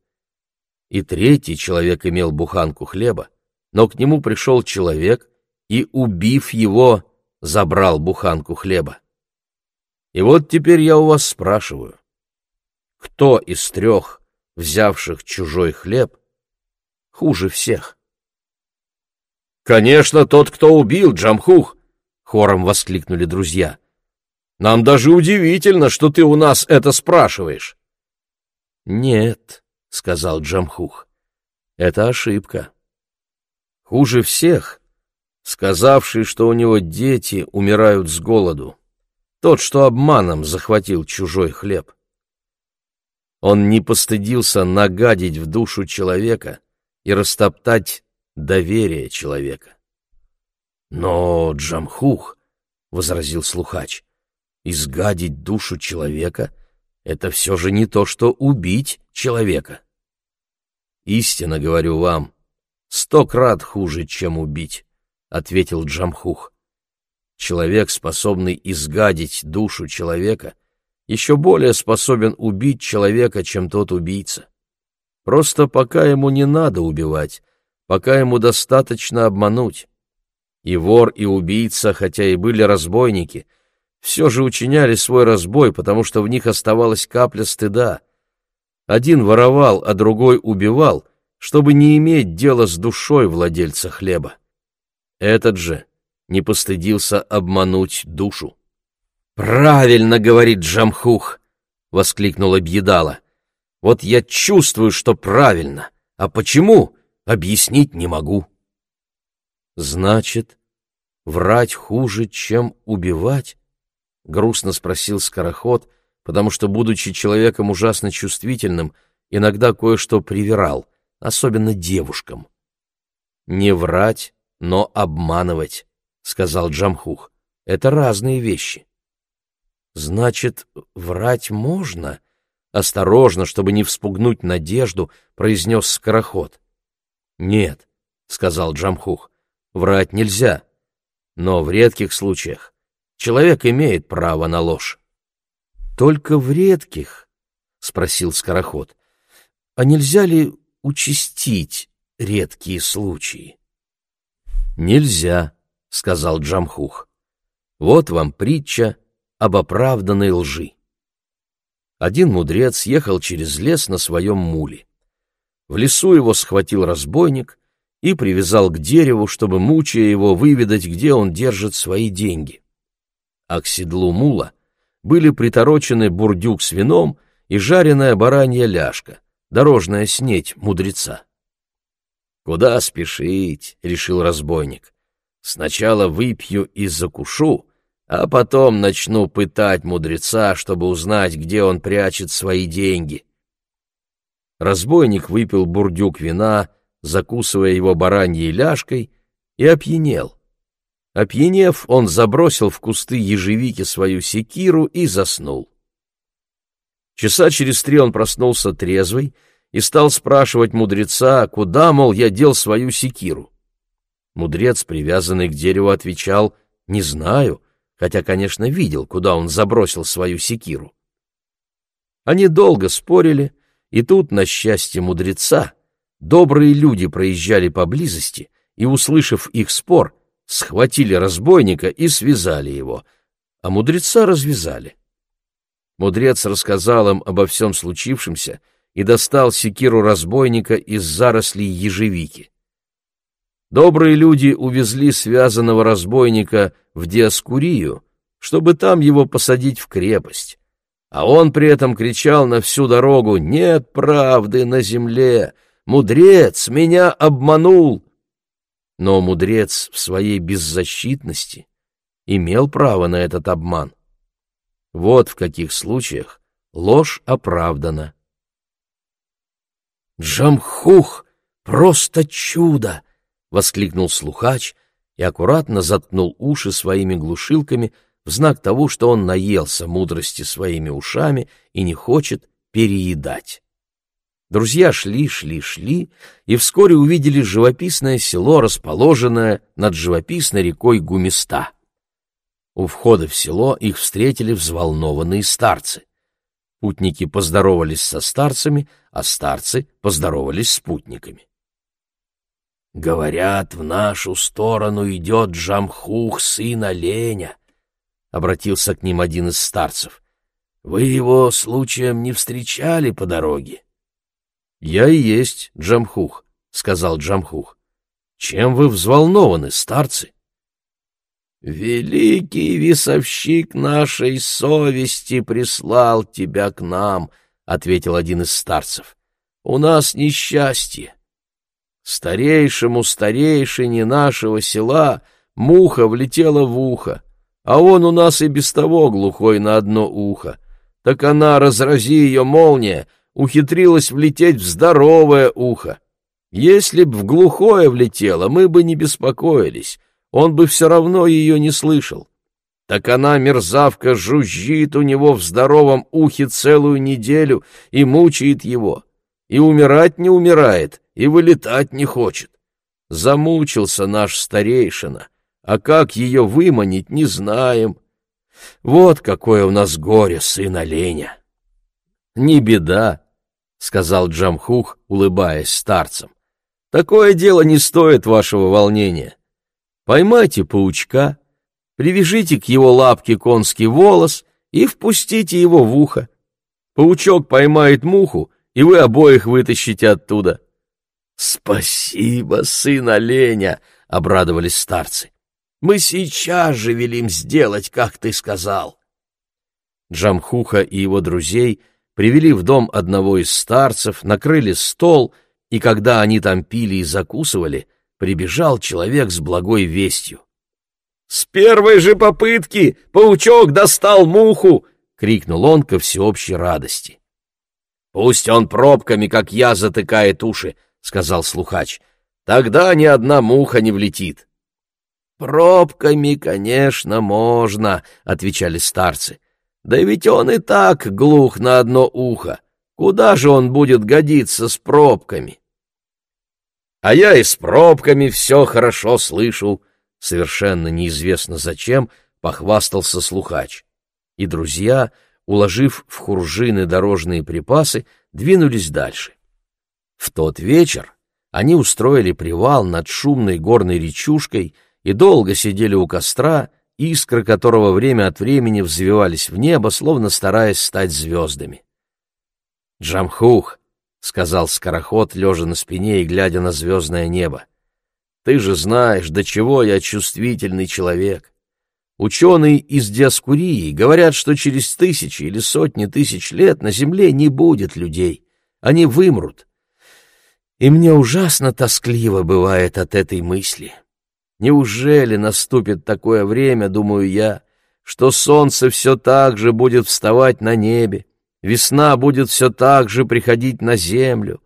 S1: И третий человек имел буханку хлеба, но к нему пришел человек и, убив его, забрал буханку хлеба. И вот теперь я у вас спрашиваю, кто из трех, взявших чужой хлеб, хуже всех? «Конечно, тот, кто убил Джамхух!» — хором воскликнули друзья. «Нам даже удивительно, что ты у нас это спрашиваешь». «Нет», — сказал Джамхух, — «это ошибка. Хуже всех сказавший, что у него дети умирают с голоду, тот, что обманом захватил чужой хлеб. Он не постыдился нагадить в душу человека и растоптать доверие человека. Но Джамхух, — возразил слухач, — изгадить душу человека — это все же не то, что убить человека. Истинно говорю вам, сто крат хуже, чем убить. — ответил Джамхух. Человек, способный изгадить душу человека, еще более способен убить человека, чем тот убийца. Просто пока ему не надо убивать, пока ему достаточно обмануть. И вор, и убийца, хотя и были разбойники, все же учиняли свой разбой, потому что в них оставалась капля стыда. Один воровал, а другой убивал, чтобы не иметь дела с душой владельца хлеба. Этот же не постыдился обмануть душу. «Правильно, — говорит Джамхух, — воскликнула Бьедала. Вот я чувствую, что правильно, а почему, объяснить не могу». «Значит, врать хуже, чем убивать?» — грустно спросил Скороход, потому что, будучи человеком ужасно чувствительным, иногда кое-что привирал, особенно девушкам. «Не врать, но обманывать», — сказал Джамхух. «Это разные вещи». «Значит, врать можно?» — осторожно, чтобы не вспугнуть надежду, произнес скороход. «Нет», — сказал Джамхух, — «врать нельзя. Но в редких случаях человек имеет право на ложь». «Только в редких?» — спросил скороход. «А нельзя ли участить редкие случаи?» «Нельзя», — сказал Джамхух. «Вот вам притча об оправданной лжи. Один мудрец ехал через лес на своем муле. В лесу его схватил разбойник и привязал к дереву, чтобы, мучая его, выведать, где он держит свои деньги. А к седлу мула были приторочены бурдюк с вином и жареная баранья ляжка, дорожная снеть мудреца. «Куда спешить?» — решил разбойник. «Сначала выпью и закушу, а потом начну пытать мудреца, чтобы узнать, где он прячет свои деньги. Разбойник выпил бурдюк вина, закусывая его бараньей ляжкой, и опьянел. Опьянев, он забросил в кусты ежевики свою секиру и заснул. Часа через три он проснулся трезвый и стал спрашивать мудреца, куда, мол, я дел свою секиру. Мудрец, привязанный к дереву, отвечал «Не знаю», хотя, конечно, видел, куда он забросил свою секиру. Они долго спорили, и тут, на счастье мудреца, добрые люди проезжали поблизости и, услышав их спор, схватили разбойника и связали его, а мудреца развязали. Мудрец рассказал им обо всем случившемся и достал секиру разбойника из зарослей ежевики. Добрые люди увезли связанного разбойника в Диаскурию, чтобы там его посадить в крепость. А он при этом кричал на всю дорогу «Нет правды на земле! Мудрец меня обманул!» Но мудрец в своей беззащитности имел право на этот обман. Вот в каких случаях ложь оправдана. «Джамхух! Просто чудо!» — воскликнул слухач и аккуратно заткнул уши своими глушилками в знак того, что он наелся мудрости своими ушами и не хочет переедать. Друзья шли, шли, шли, и вскоре увидели живописное село, расположенное над живописной рекой Гумиста. У входа в село их встретили взволнованные старцы. Путники поздоровались со старцами, а старцы поздоровались с путниками. «Говорят, в нашу сторону идет Джамхух, сын оленя», — обратился к ним один из старцев. «Вы его случаем не встречали по дороге?» «Я и есть Джамхух», — сказал Джамхух. «Чем вы взволнованы, старцы?» «Великий весовщик нашей совести прислал тебя к нам», — ответил один из старцев. «У нас несчастье. Старейшему старейшине нашего села муха влетела в ухо, а он у нас и без того глухой на одно ухо. Так она, разрази ее молния, ухитрилась влететь в здоровое ухо. Если б в глухое влетела, мы бы не беспокоились, он бы все равно ее не слышал. Так она, мерзавка, жужжит у него в здоровом ухе целую неделю и мучает его и умирать не умирает, и вылетать не хочет. Замучился наш старейшина, а как ее выманить, не знаем. Вот какое у нас горе, сын оленя!» «Не беда», — сказал Джамхух, улыбаясь старцам. «Такое дело не стоит вашего волнения. Поймайте паучка, привяжите к его лапке конский волос и впустите его в ухо. Паучок поймает муху, и вы обоих вытащите оттуда». «Спасибо, сын оленя!» — обрадовались старцы. «Мы сейчас же велим сделать, как ты сказал». Джамхуха и его друзей привели в дом одного из старцев, накрыли стол, и когда они там пили и закусывали, прибежал человек с благой вестью. «С первой же попытки паучок достал муху!» — крикнул он ко всеобщей радости. «Пусть он пробками, как я, затыкает уши», — сказал слухач. «Тогда ни одна муха не влетит». «Пробками, конечно, можно», — отвечали старцы. «Да ведь он и так глух на одно ухо. Куда же он будет годиться с пробками?» «А я и с пробками все хорошо слышу», — совершенно неизвестно зачем похвастался слухач. И друзья, уложив в хуржины дорожные припасы, двинулись дальше. В тот вечер они устроили привал над шумной горной речушкой и долго сидели у костра, искры которого время от времени взвивались в небо, словно стараясь стать звездами. «Джамхух», — сказал скороход, лежа на спине и глядя на звездное небо, — «ты же знаешь, до чего я чувствительный человек. Ученые из Диаскурии говорят, что через тысячи или сотни тысяч лет на Земле не будет людей. Они вымрут. И мне ужасно тоскливо бывает от этой мысли. Неужели наступит такое время, думаю я, что солнце все так же будет вставать на небе, весна будет все так же приходить на землю,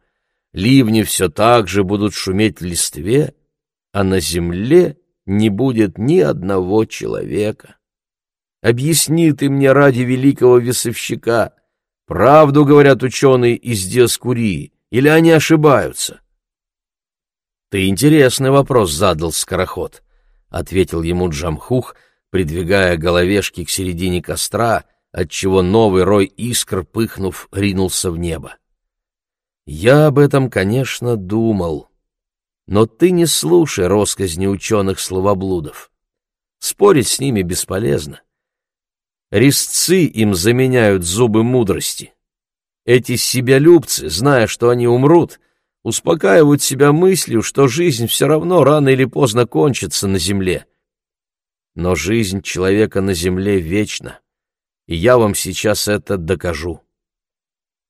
S1: ливни все так же будут шуметь в листве, а на земле не будет ни одного человека. Объясни ты мне ради великого весовщика, правду говорят ученые из Диаскурии, или они ошибаются? Ты интересный вопрос задал, скороход, ответил ему Джамхух, придвигая головешки к середине костра, отчего новый рой искр, пыхнув, ринулся в небо. Я об этом, конечно, думал. Но ты не слушай росказни ученых-словоблудов. Спорить с ними бесполезно. Резцы им заменяют зубы мудрости. Эти себялюбцы, зная, что они умрут, успокаивают себя мыслью, что жизнь все равно рано или поздно кончится на земле. Но жизнь человека на земле вечна, и я вам сейчас это докажу.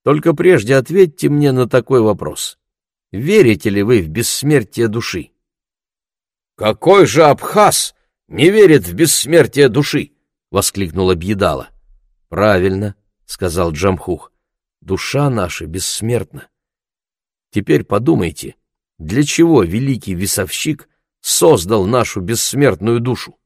S1: Только прежде ответьте мне на такой вопрос. Верите ли вы в бессмертие души? «Какой же Абхаз не верит в бессмертие души?» — воскликнула Бьедала. «Правильно», — сказал Джамхух. Душа наша бессмертна. Теперь подумайте, для чего великий весовщик создал нашу бессмертную душу?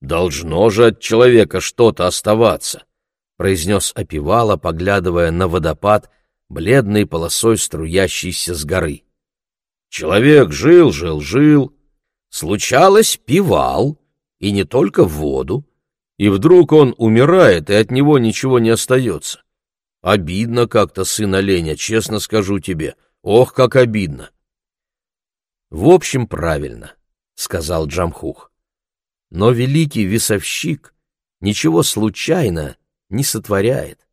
S1: «Должно же от человека что-то оставаться», — произнес Опивала, поглядывая на водопад, бледной полосой струящийся с горы. «Человек жил, жил, жил, случалось, пивал, и не только в воду, и вдруг он умирает, и от него ничего не остается. Обидно как-то, сын оленя, честно скажу тебе. Ох, как обидно. В общем, правильно, сказал Джамхух. Но великий весовщик ничего случайно не сотворяет.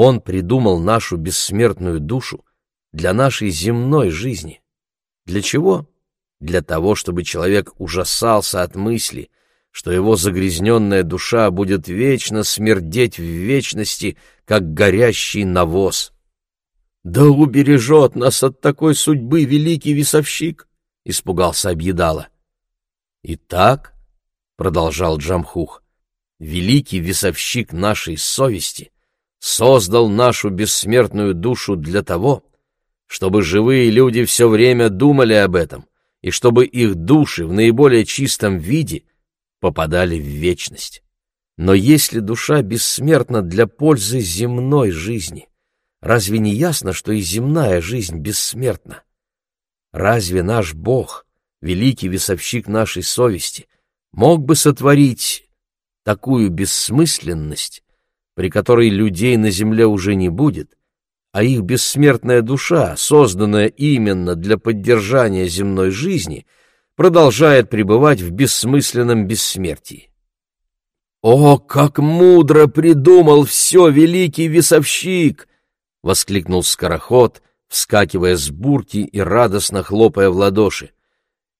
S1: Он придумал нашу бессмертную душу для нашей земной жизни. Для чего? Для того, чтобы человек ужасался от мысли, что его загрязненная душа будет вечно смердеть в вечности, как горящий навоз. «Да убережет нас от такой судьбы великий весовщик!» — испугался Объедала. «Итак», — продолжал Джамхух, — «великий весовщик нашей совести создал нашу бессмертную душу для того, чтобы живые люди все время думали об этом, и чтобы их души в наиболее чистом виде попадали в вечность. Но если душа бессмертна для пользы земной жизни, разве не ясно, что и земная жизнь бессмертна? Разве наш Бог, великий весовщик нашей совести, мог бы сотворить такую бессмысленность, при которой людей на земле уже не будет, а их бессмертная душа, созданная именно для поддержания земной жизни, продолжает пребывать в бессмысленном бессмертии. «О, как мудро придумал все великий весовщик!» — воскликнул скороход, вскакивая с бурки и радостно хлопая в ладоши.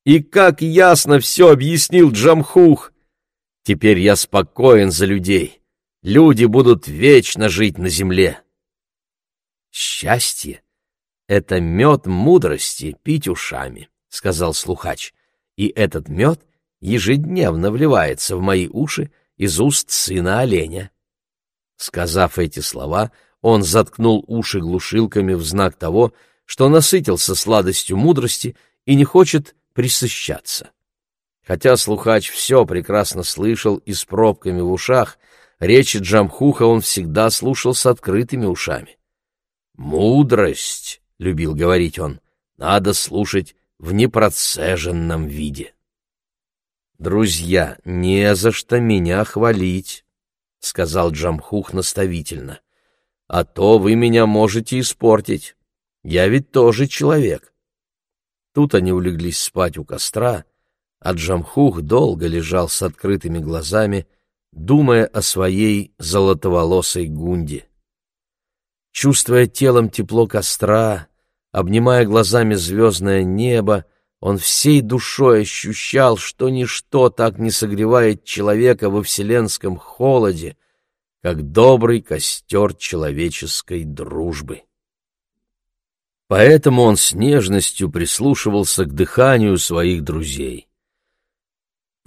S1: «И как ясно все объяснил Джамхух! Теперь я спокоен за людей. Люди будут вечно жить на земле!» «Счастье — это мед мудрости пить ушами», — сказал слухач, «и этот мед ежедневно вливается в мои уши из уст сына оленя». Сказав эти слова, он заткнул уши глушилками в знак того, что насытился сладостью мудрости и не хочет присыщаться. Хотя слухач все прекрасно слышал и с пробками в ушах, речи Джамхуха он всегда слушал с открытыми ушами. «Мудрость», — любил говорить он, — «надо слушать в непроцеженном виде». «Друзья, не за что меня хвалить», — сказал Джамхух наставительно. «А то вы меня можете испортить. Я ведь тоже человек». Тут они улеглись спать у костра, а Джамхух долго лежал с открытыми глазами, думая о своей золотоволосой гунде. Чувствуя телом тепло костра, обнимая глазами звездное небо, он всей душой ощущал, что ничто так не согревает человека во вселенском холоде, как добрый костер человеческой дружбы. Поэтому он с нежностью прислушивался к дыханию своих друзей.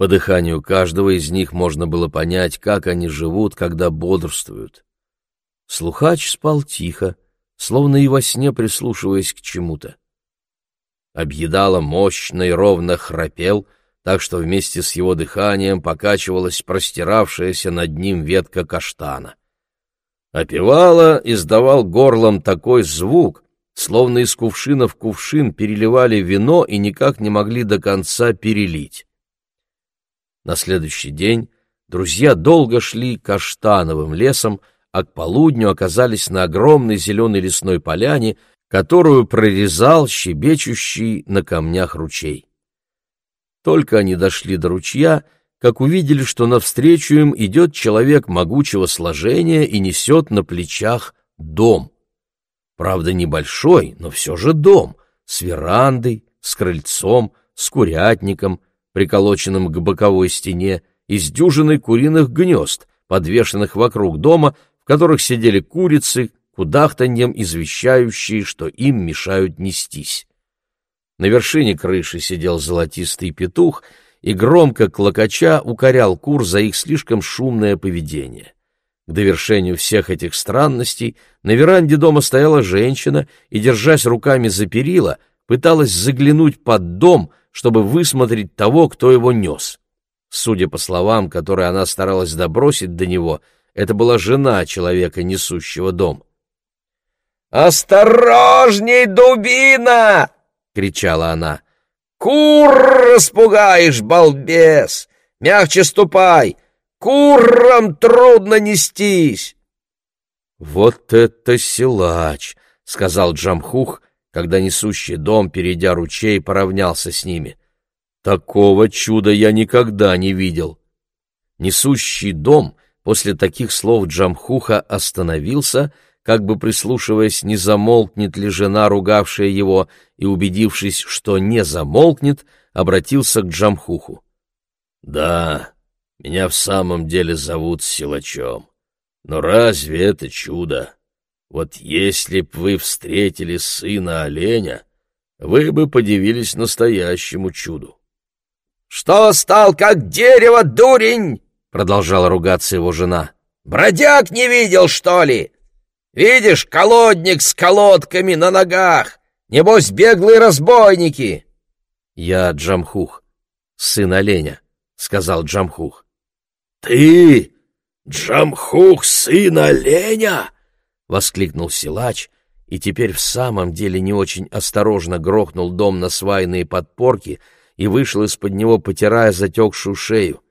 S1: По дыханию каждого из них можно было понять, как они живут, когда бодрствуют. Слухач спал тихо, словно и во сне прислушиваясь к чему-то. Объедало мощно и ровно храпел, так что вместе с его дыханием покачивалась простиравшаяся над ним ветка каштана. Опевало издавал горлом такой звук, словно из кувшина в кувшин переливали вино и никак не могли до конца перелить. На следующий день друзья долго шли каштановым лесом, а к полудню оказались на огромной зеленой лесной поляне, которую прорезал щебечущий на камнях ручей. Только они дошли до ручья, как увидели, что навстречу им идет человек могучего сложения и несет на плечах дом. Правда, небольшой, но все же дом, с верандой, с крыльцом, с курятником, приколоченным к боковой стене, из дюжины куриных гнезд, подвешенных вокруг дома, в которых сидели курицы, кудахтаньем извещающие, что им мешают нестись. На вершине крыши сидел золотистый петух и громко клокоча укорял кур за их слишком шумное поведение. К довершению всех этих странностей на веранде дома стояла женщина и, держась руками за перила, пыталась заглянуть под дом, чтобы высмотреть того, кто его нес. Судя по словам, которые она старалась добросить до него, — это была жена человека, несущего дом. «Осторожней, дубина!» — кричала она. «Кур распугаешь, балбес! Мягче ступай! Курам трудно нестись!» «Вот это силач!» — сказал Джамхух, когда несущий дом, перейдя ручей, поравнялся с ними. «Такого чуда я никогда не видел!» Несущий дом После таких слов Джамхуха остановился, как бы прислушиваясь, не замолкнет ли жена, ругавшая его, и, убедившись, что не замолкнет, обратился к Джамхуху. «Да, меня в самом деле зовут Силачом. Но разве это чудо? Вот если б вы встретили сына оленя, вы бы подивились настоящему чуду». «Что стал как дерево, дурень?» продолжала ругаться его жена. «Бродяг не видел, что ли? Видишь, колодник с колодками на ногах! Небось, беглые разбойники!» «Я Джамхух, сын оленя», — сказал Джамхух.
S2: «Ты Джамхух, сын оленя?»
S1: — воскликнул силач, и теперь в самом деле не очень осторожно грохнул дом на свайные подпорки и вышел из-под него, потирая затекшую шею.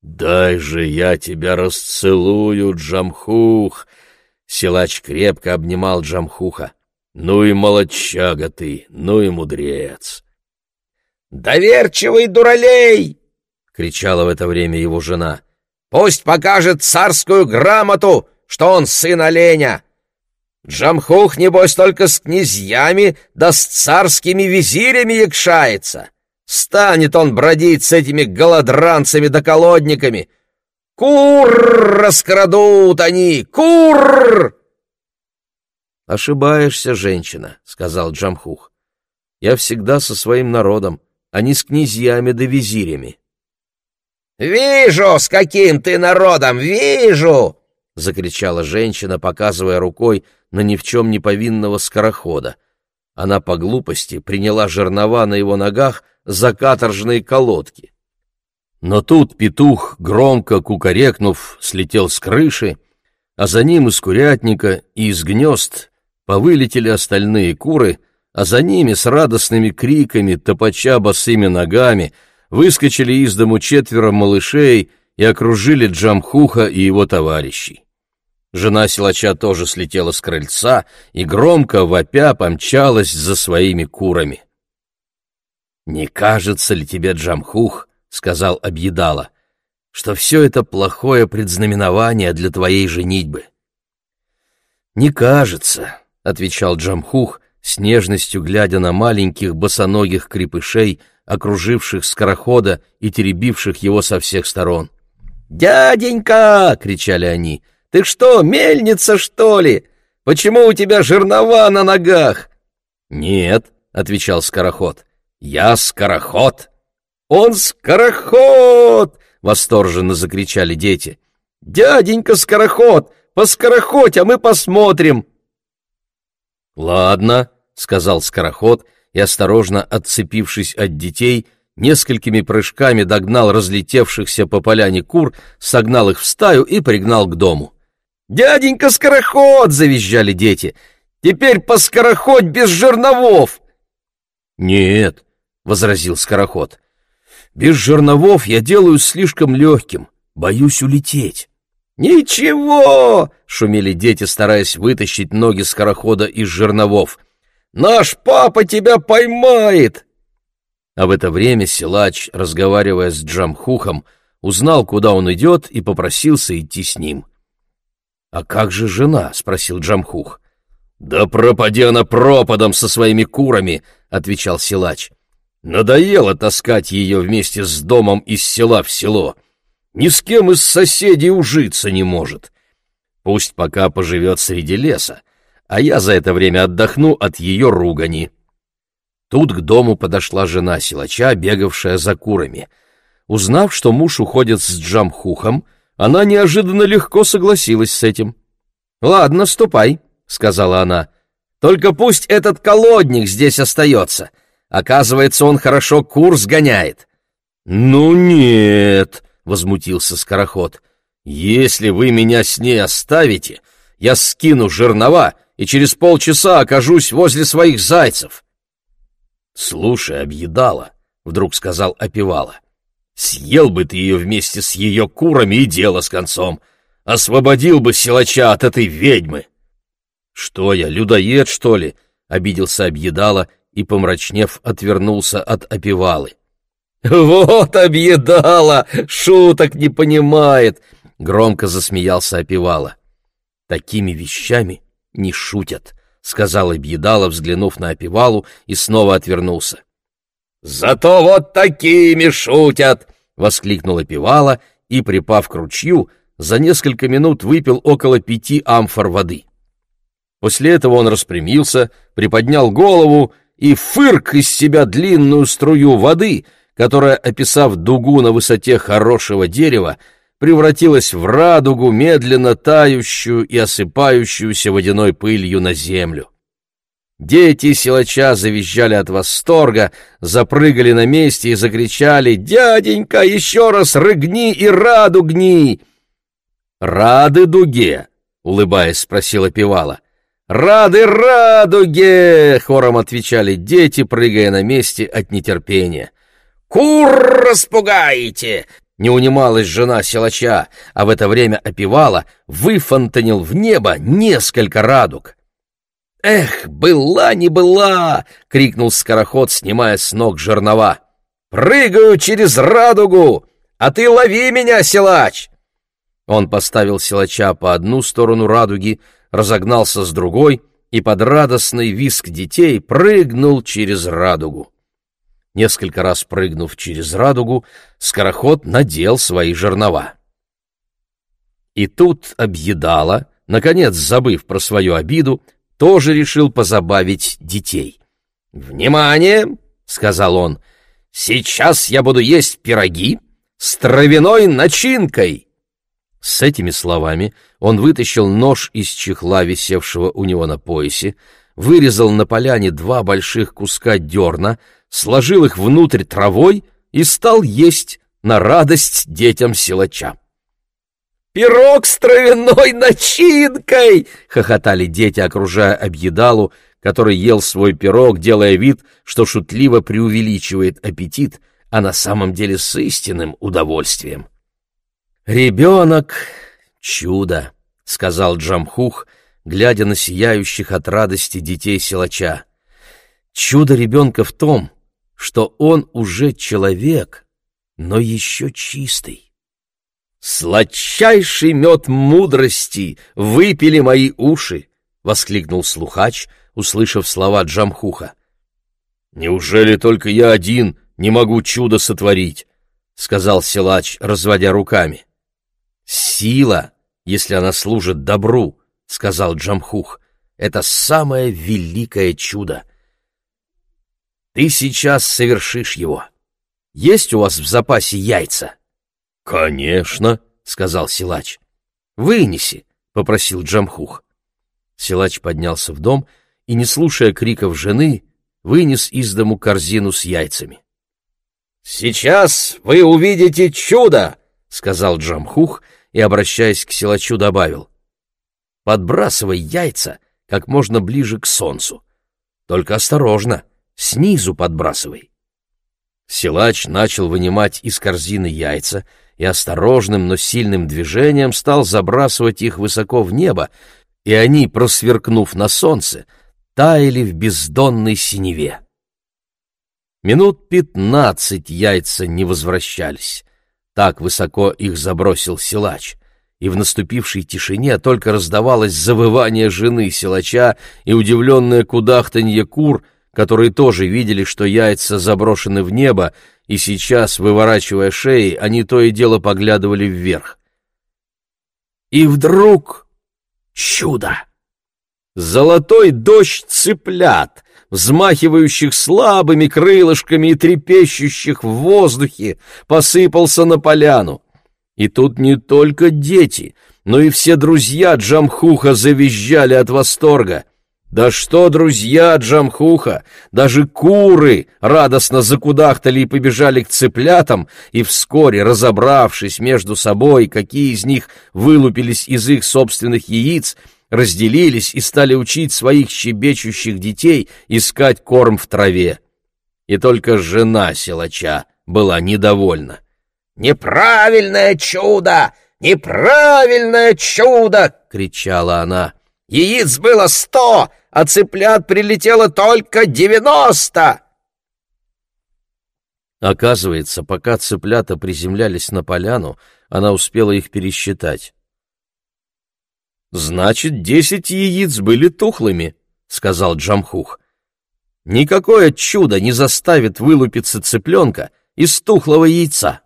S2: «Дай же я тебя расцелую, Джамхух!» Силач крепко обнимал Джамхуха. «Ну и молодчага ты, ну и мудрец!»
S3: «Доверчивый дуралей!» — кричала в это время его жена. «Пусть покажет царскую грамоту, что он сын оленя! Джамхух, небось, только с князьями да с царскими визирями якшается! Станет он бродить с этими голодранцами да колодниками! Кур раскрадут они! Кур!»
S1: «Ошибаешься, женщина», — сказал Джамхух. «Я всегда со своим народом, а не с князьями да визирями».
S3: «Вижу, с каким ты народом, вижу!» — закричала женщина, показывая рукой на ни в чем не повинного скорохода. Она по глупости приняла жернова на его ногах за каторжные колодки. Но тут петух, громко кукарекнув, слетел с крыши, а за ним из курятника и из гнезд повылетели остальные куры, а за ними с радостными криками, топача босыми ногами, выскочили из дому четверо малышей и окружили Джамхуха и его товарищей. Жена силача тоже слетела с крыльца и громко вопя помчалась за своими курами. «Не кажется ли тебе, Джамхух, — сказал Объедала, — что все это плохое предзнаменование для твоей женитьбы?» «Не кажется», — отвечал Джамхух, с нежностью глядя на маленьких босоногих крепышей, окруживших скорохода и теребивших его со всех сторон. «Дяденька!» — кричали они. «Ты что, мельница, что ли? Почему у тебя жернова на ногах?»
S1: «Нет», — отвечал скороход, — «я скороход».
S3: «Он скороход!» — восторженно закричали дети. «Дяденька скороход! Поскорохоть, а мы посмотрим!»
S1: «Ладно», — сказал скороход, и, осторожно отцепившись от детей, несколькими прыжками догнал разлетевшихся по поляне кур, согнал их в стаю и пригнал к дому.
S3: «Дяденька скороход!» — завизжали дети. «Теперь поскорохоть без жерновов!»
S1: «Нет», — возразил скороход, — «без жерновов я делаю слишком легким, боюсь улететь».
S3: «Ничего!» — шумели дети, стараясь вытащить ноги скорохода из жерновов. «Наш папа тебя поймает!»
S1: А в это время силач, разговаривая с Джамхухом, узнал, куда он идет, и попросился идти с ним. «А как же жена?» — спросил Джамхух.
S2: «Да пропади она пропадом со своими курами!» — отвечал силач. «Надоело таскать ее вместе с домом из села в село. Ни с кем из соседей ужиться не может. Пусть пока поживет среди леса, а я за это время отдохну от ее ругани».
S1: Тут к дому подошла жена силача, бегавшая за курами. Узнав, что муж уходит с Джамхухом, она неожиданно легко согласилась с этим.
S3: «Ладно, ступай», — сказала она. «Только пусть этот колодник здесь остается. Оказывается, он хорошо кур сгоняет».
S2: «Ну нет», — возмутился скороход. «Если вы меня с ней оставите, я скину жернова и через полчаса окажусь возле своих зайцев». «Слушай, объедала», — вдруг сказал Опевала. Съел бы ты ее вместе с ее курами и дело с концом. Освободил бы силача от этой ведьмы. — Что я, людоед, что ли? — обиделся объедала и, помрачнев, отвернулся от опевалы.
S3: — Вот объедала! Шуток не понимает! — громко засмеялся опевала.
S1: — Такими вещами не шутят, — сказал объедала, взглянув на опевалу, и снова отвернулся.
S3: — «Зато вот такими шутят!» — воскликнула Пивала и, припав к ручью, за несколько минут выпил около пяти амфор воды. После этого он распрямился, приподнял голову и фырк из себя длинную струю воды, которая, описав дугу на высоте хорошего дерева, превратилась в радугу, медленно тающую и осыпающуюся водяной пылью на землю. Дети силача завизжали от восторга, запрыгали на месте и закричали «Дяденька, еще раз рыгни и раду гни!» «Рады дуге?» — улыбаясь, спросила Пивала. «Рады радуге!» — хором отвечали дети, прыгая на месте от нетерпения. «Кур распугаете! Не унималась жена силача, а в это время опевала, выфонтанил в небо несколько радуг. «Эх, была не была!» — крикнул скороход, снимая с ног жернова. «Прыгаю через радугу, а ты лови меня, силач!» Он поставил силача по одну сторону радуги, разогнался с другой и под радостный визг детей прыгнул через радугу. Несколько раз прыгнув через радугу, скороход надел свои жернова. И тут объедала, наконец забыв про свою обиду, тоже решил позабавить детей. «Внимание!» — сказал он. «Сейчас я буду есть пироги с травяной начинкой!» С этими словами он вытащил нож из чехла, висевшего у него на поясе, вырезал на поляне два больших куска дерна, сложил их внутрь травой и стал есть на радость детям силача. «Пирог с травяной начинкой!» — хохотали дети, окружая объедалу, который ел свой пирог, делая вид, что шутливо преувеличивает аппетит, а на самом деле с истинным удовольствием. «Ребенок — чудо!» — сказал Джамхух, глядя на сияющих от радости детей силача. «Чудо ребенка в том, что он уже человек, но еще чистый. «Сладчайший мед мудрости выпили мои уши!» — воскликнул слухач, услышав слова Джамхуха.
S2: «Неужели только я один не могу чудо сотворить?» — сказал силач, разводя руками.
S3: «Сила, если она служит добру», — сказал Джамхух, — «это самое великое чудо. Ты сейчас совершишь его. Есть у вас в запасе яйца?
S2: — Конечно, — сказал силач.
S3: — Вынеси, — попросил Джамхух. Силач поднялся в дом и, не слушая криков жены, вынес из дому корзину с яйцами. — Сейчас вы увидите чудо, — сказал Джамхух и, обращаясь к силачу, добавил. — Подбрасывай яйца как можно ближе к солнцу. Только осторожно, — снизу подбрасывай. Силач начал вынимать из корзины яйца и осторожным, но сильным движением стал забрасывать их высоко в небо, и они, просверкнув на солнце, таяли в бездонной синеве. Минут пятнадцать яйца не возвращались. Так высоко их забросил силач, и в наступившей тишине только раздавалось завывание жены силача и удивленное кудахтанье кур, которые тоже видели, что яйца заброшены в небо, и сейчас, выворачивая шеи, они то и дело поглядывали вверх. И вдруг чудо! Золотой дождь цыплят, взмахивающих слабыми крылышками и трепещущих в воздухе, посыпался на поляну. И тут не только дети, но и все друзья Джамхуха завизжали от восторга. Да что, друзья Джамхуха, даже куры радостно закудахтали и побежали к цыплятам, и вскоре, разобравшись между собой, какие из них вылупились из их собственных яиц, разделились и стали учить своих щебечущих детей искать корм в траве. И только жена силача была недовольна. «Неправильное чудо! Неправильное чудо!» — кричала она. «Яиц было сто, а цыплят прилетело только девяносто!» Оказывается, пока цыплята приземлялись на поляну, она успела их пересчитать. «Значит, десять яиц были тухлыми», — сказал Джамхух. «Никакое чудо не заставит вылупиться цыпленка из тухлого яйца».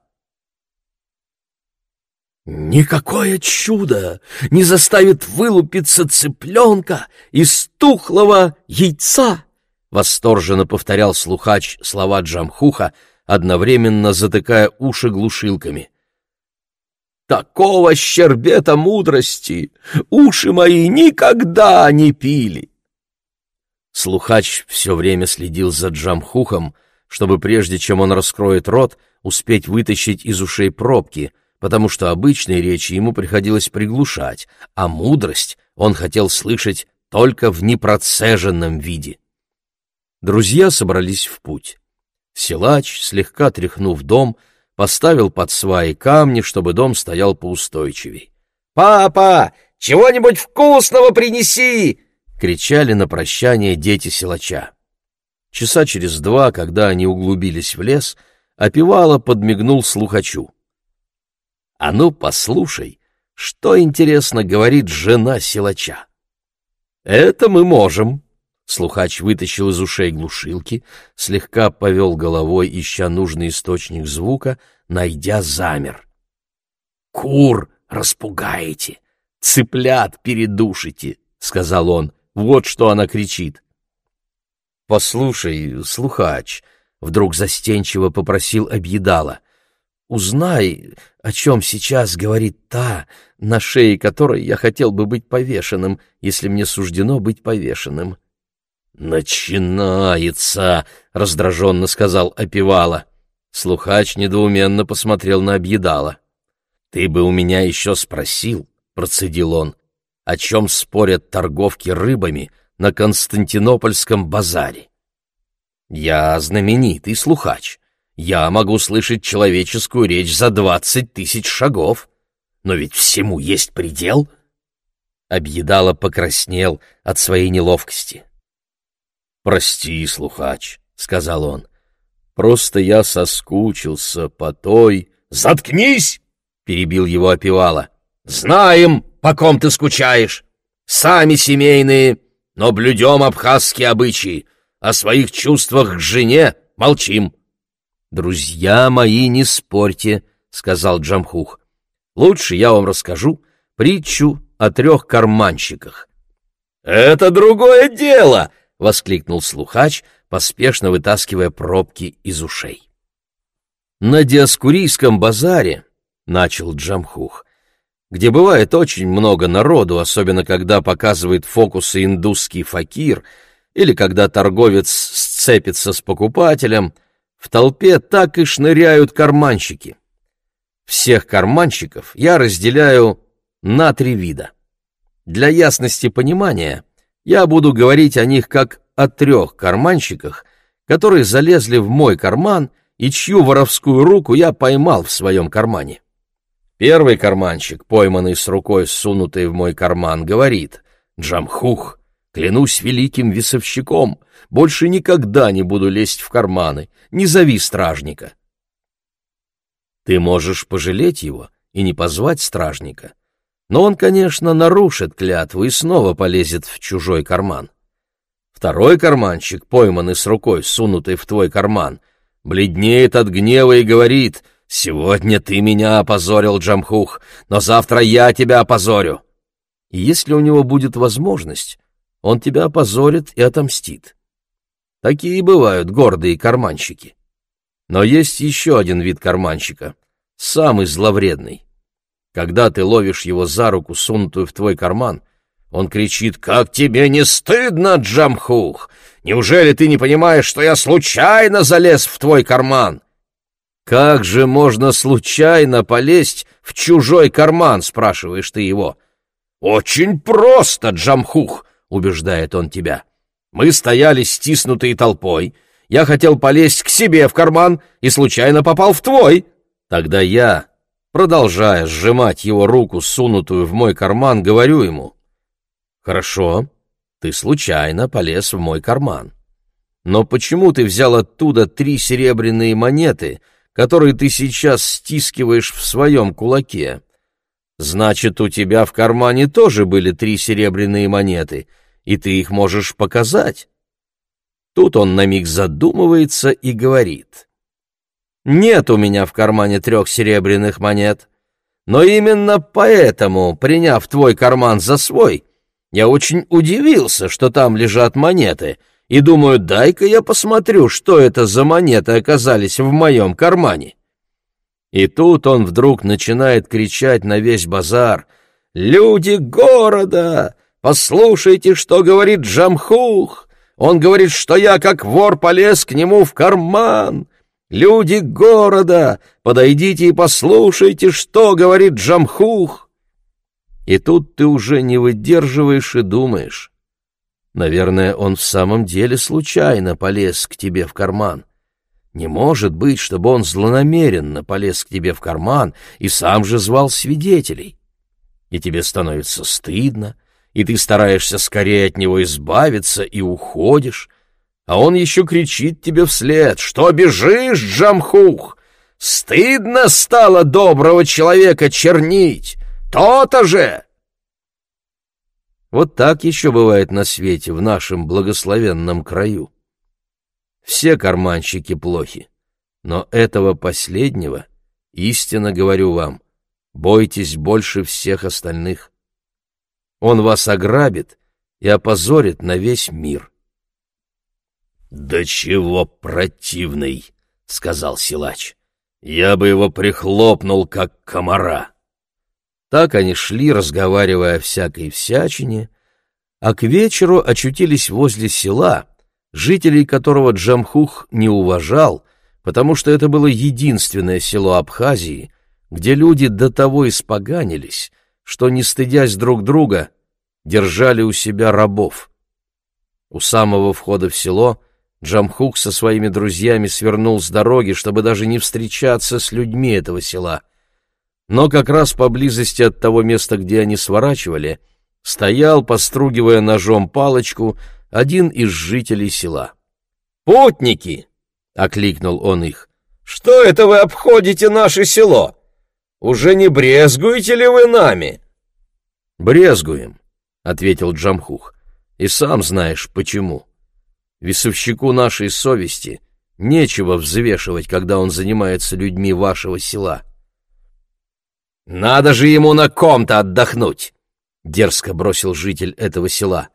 S3: Никакое чудо не заставит вылупиться цыпленка из тухлого яйца! Восторженно повторял слухач слова Джамхуха, одновременно затыкая уши глушилками. Такого щербета мудрости уши мои никогда не пили! Слухач все время следил за Джамхухом, чтобы прежде чем он раскроет рот, успеть вытащить из ушей пробки — потому что обычные речи ему приходилось приглушать, а мудрость он хотел слышать только в непроцеженном виде. Друзья собрались в путь. Силач, слегка тряхнув дом,
S1: поставил под сваи камни, чтобы дом стоял поустойчивей.
S3: «Папа, чего-нибудь вкусного принеси!»
S1: — кричали на прощание дети силача. Часа через два, когда они углубились в лес, опевало подмигнул слухачу. «А ну, послушай, что, интересно, говорит жена силача?» «Это мы можем», Слухач вытащил из ушей глушилки, слегка повел головой, ища нужный источник звука, найдя замер. «Кур распугаете, цыплят передушите», — сказал он. «Вот что она кричит». «Послушай, слухач», — вдруг застенчиво попросил объедала, — «узнай, о чем сейчас говорит та, на шее которой я хотел бы быть повешенным, если мне суждено быть повешенным». «Начинается!» — раздраженно сказал Опивала. Слухач недоуменно посмотрел на Объедала. «Ты бы у меня еще спросил», — процедил он, — «о чем спорят торговки рыбами на Константинопольском базаре?» «Я знаменитый слухач. Я могу слышать человеческую речь за двадцать тысяч шагов. Но ведь всему есть предел». Объедала покраснел от своей неловкости. «Прости, слухач», — сказал он. «Просто я соскучился по той...»
S3: «Заткнись!» — перебил его опевала.
S1: «Знаем, по ком ты скучаешь. Сами семейные, но блюдем абхазские обычаи. О своих чувствах к жене молчим». «Друзья мои, не спорьте», — сказал Джамхух. «Лучше я вам расскажу притчу о трех карманщиках».
S3: «Это другое дело!»
S1: — воскликнул слухач, поспешно вытаскивая пробки из ушей. «На Диаскурийском базаре», — начал Джамхух, «где бывает очень много народу, особенно когда показывает фокусы индусский факир или когда торговец сцепится с покупателем, в толпе так и шныряют карманщики. Всех карманщиков я разделяю на три вида. Для ясности понимания — я буду говорить о них как о трех карманщиках, которые залезли в мой карман и чью воровскую руку я поймал в своем кармане. Первый карманщик, пойманный с рукой, сунутой в мой карман, говорит «Джамхух, клянусь великим весовщиком, больше никогда не буду лезть в карманы, не зови стражника». Ты можешь пожалеть его и не позвать стражника, но он, конечно, нарушит клятву и снова полезет в чужой карман. Второй карманщик, пойманный с рукой, сунутый в твой карман, бледнеет от гнева и говорит «Сегодня ты меня опозорил, Джамхух, но завтра я тебя опозорю». И если у него будет возможность, он тебя опозорит и отомстит. Такие бывают гордые карманщики. Но есть еще один вид карманщика, самый зловредный. Когда ты ловишь его за руку, сунутую в твой карман, он кричит «Как тебе не стыдно, Джамхух? Неужели ты не понимаешь, что я случайно залез в твой карман?» «Как же можно случайно полезть в чужой карман?» — спрашиваешь ты его. «Очень просто, Джамхух!» — убеждает он тебя. «Мы стояли стиснутые толпой. Я хотел полезть к себе в карман и случайно попал в твой. Тогда я Продолжая сжимать его руку, сунутую в мой карман, говорю ему, «Хорошо, ты случайно полез в мой карман. Но почему ты взял оттуда три серебряные монеты, которые ты сейчас стискиваешь в своем кулаке? Значит, у тебя в кармане тоже были три серебряные монеты, и ты их можешь показать?» Тут он на миг задумывается и говорит, нет у меня в кармане трех серебряных монет. Но именно поэтому, приняв твой карман за свой, я очень удивился, что там лежат монеты, и думаю, дай-ка я посмотрю, что это за монеты оказались в моем кармане. И тут он вдруг начинает кричать на весь базар. «Люди города! Послушайте, что говорит Джамхух! Он говорит, что я, как вор, полез к нему в карман!» Люди города, подойдите и послушайте, что говорит Джамхух. И тут ты уже не выдерживаешь и думаешь. Наверное, он в самом деле случайно полез к тебе в карман.
S3: Не может быть, чтобы он злонамеренно полез к тебе в карман и сам же звал свидетелей. И тебе становится стыдно, и ты стараешься скорее от него избавиться и уходишь, а он еще кричит тебе вслед, что бежишь, Джамхух! Стыдно стало доброго человека чернить! То-то же!
S1: Вот так еще бывает на свете, в нашем благословенном краю. Все карманщики плохи, но этого последнего, истинно говорю вам, бойтесь больше всех остальных. Он вас ограбит и опозорит на весь мир.
S3: — Да чего противный, — сказал силач. — Я бы его прихлопнул, как комара.
S1: Так они шли, разговаривая о всякой всячине, а к вечеру очутились возле села, жителей которого Джамхух не уважал, потому что это было единственное село Абхазии, где люди до того испоганились, что, не стыдясь друг друга, держали у себя рабов. У самого входа в село Джамхук со своими друзьями свернул с дороги, чтобы даже не встречаться с людьми этого села — но как раз поблизости от того места, где они сворачивали, стоял, постругивая ножом палочку, один из жителей села.
S3: «Путники!» — окликнул он их. «Что это вы обходите наше село? Уже не брезгуете ли вы нами?»
S1: «Брезгуем», — ответил Джамхух, — «и сам знаешь, почему. Весовщику нашей совести нечего взвешивать, когда он занимается людьми вашего села».
S3: «Надо же ему на ком-то отдохнуть!» — дерзко бросил житель этого села.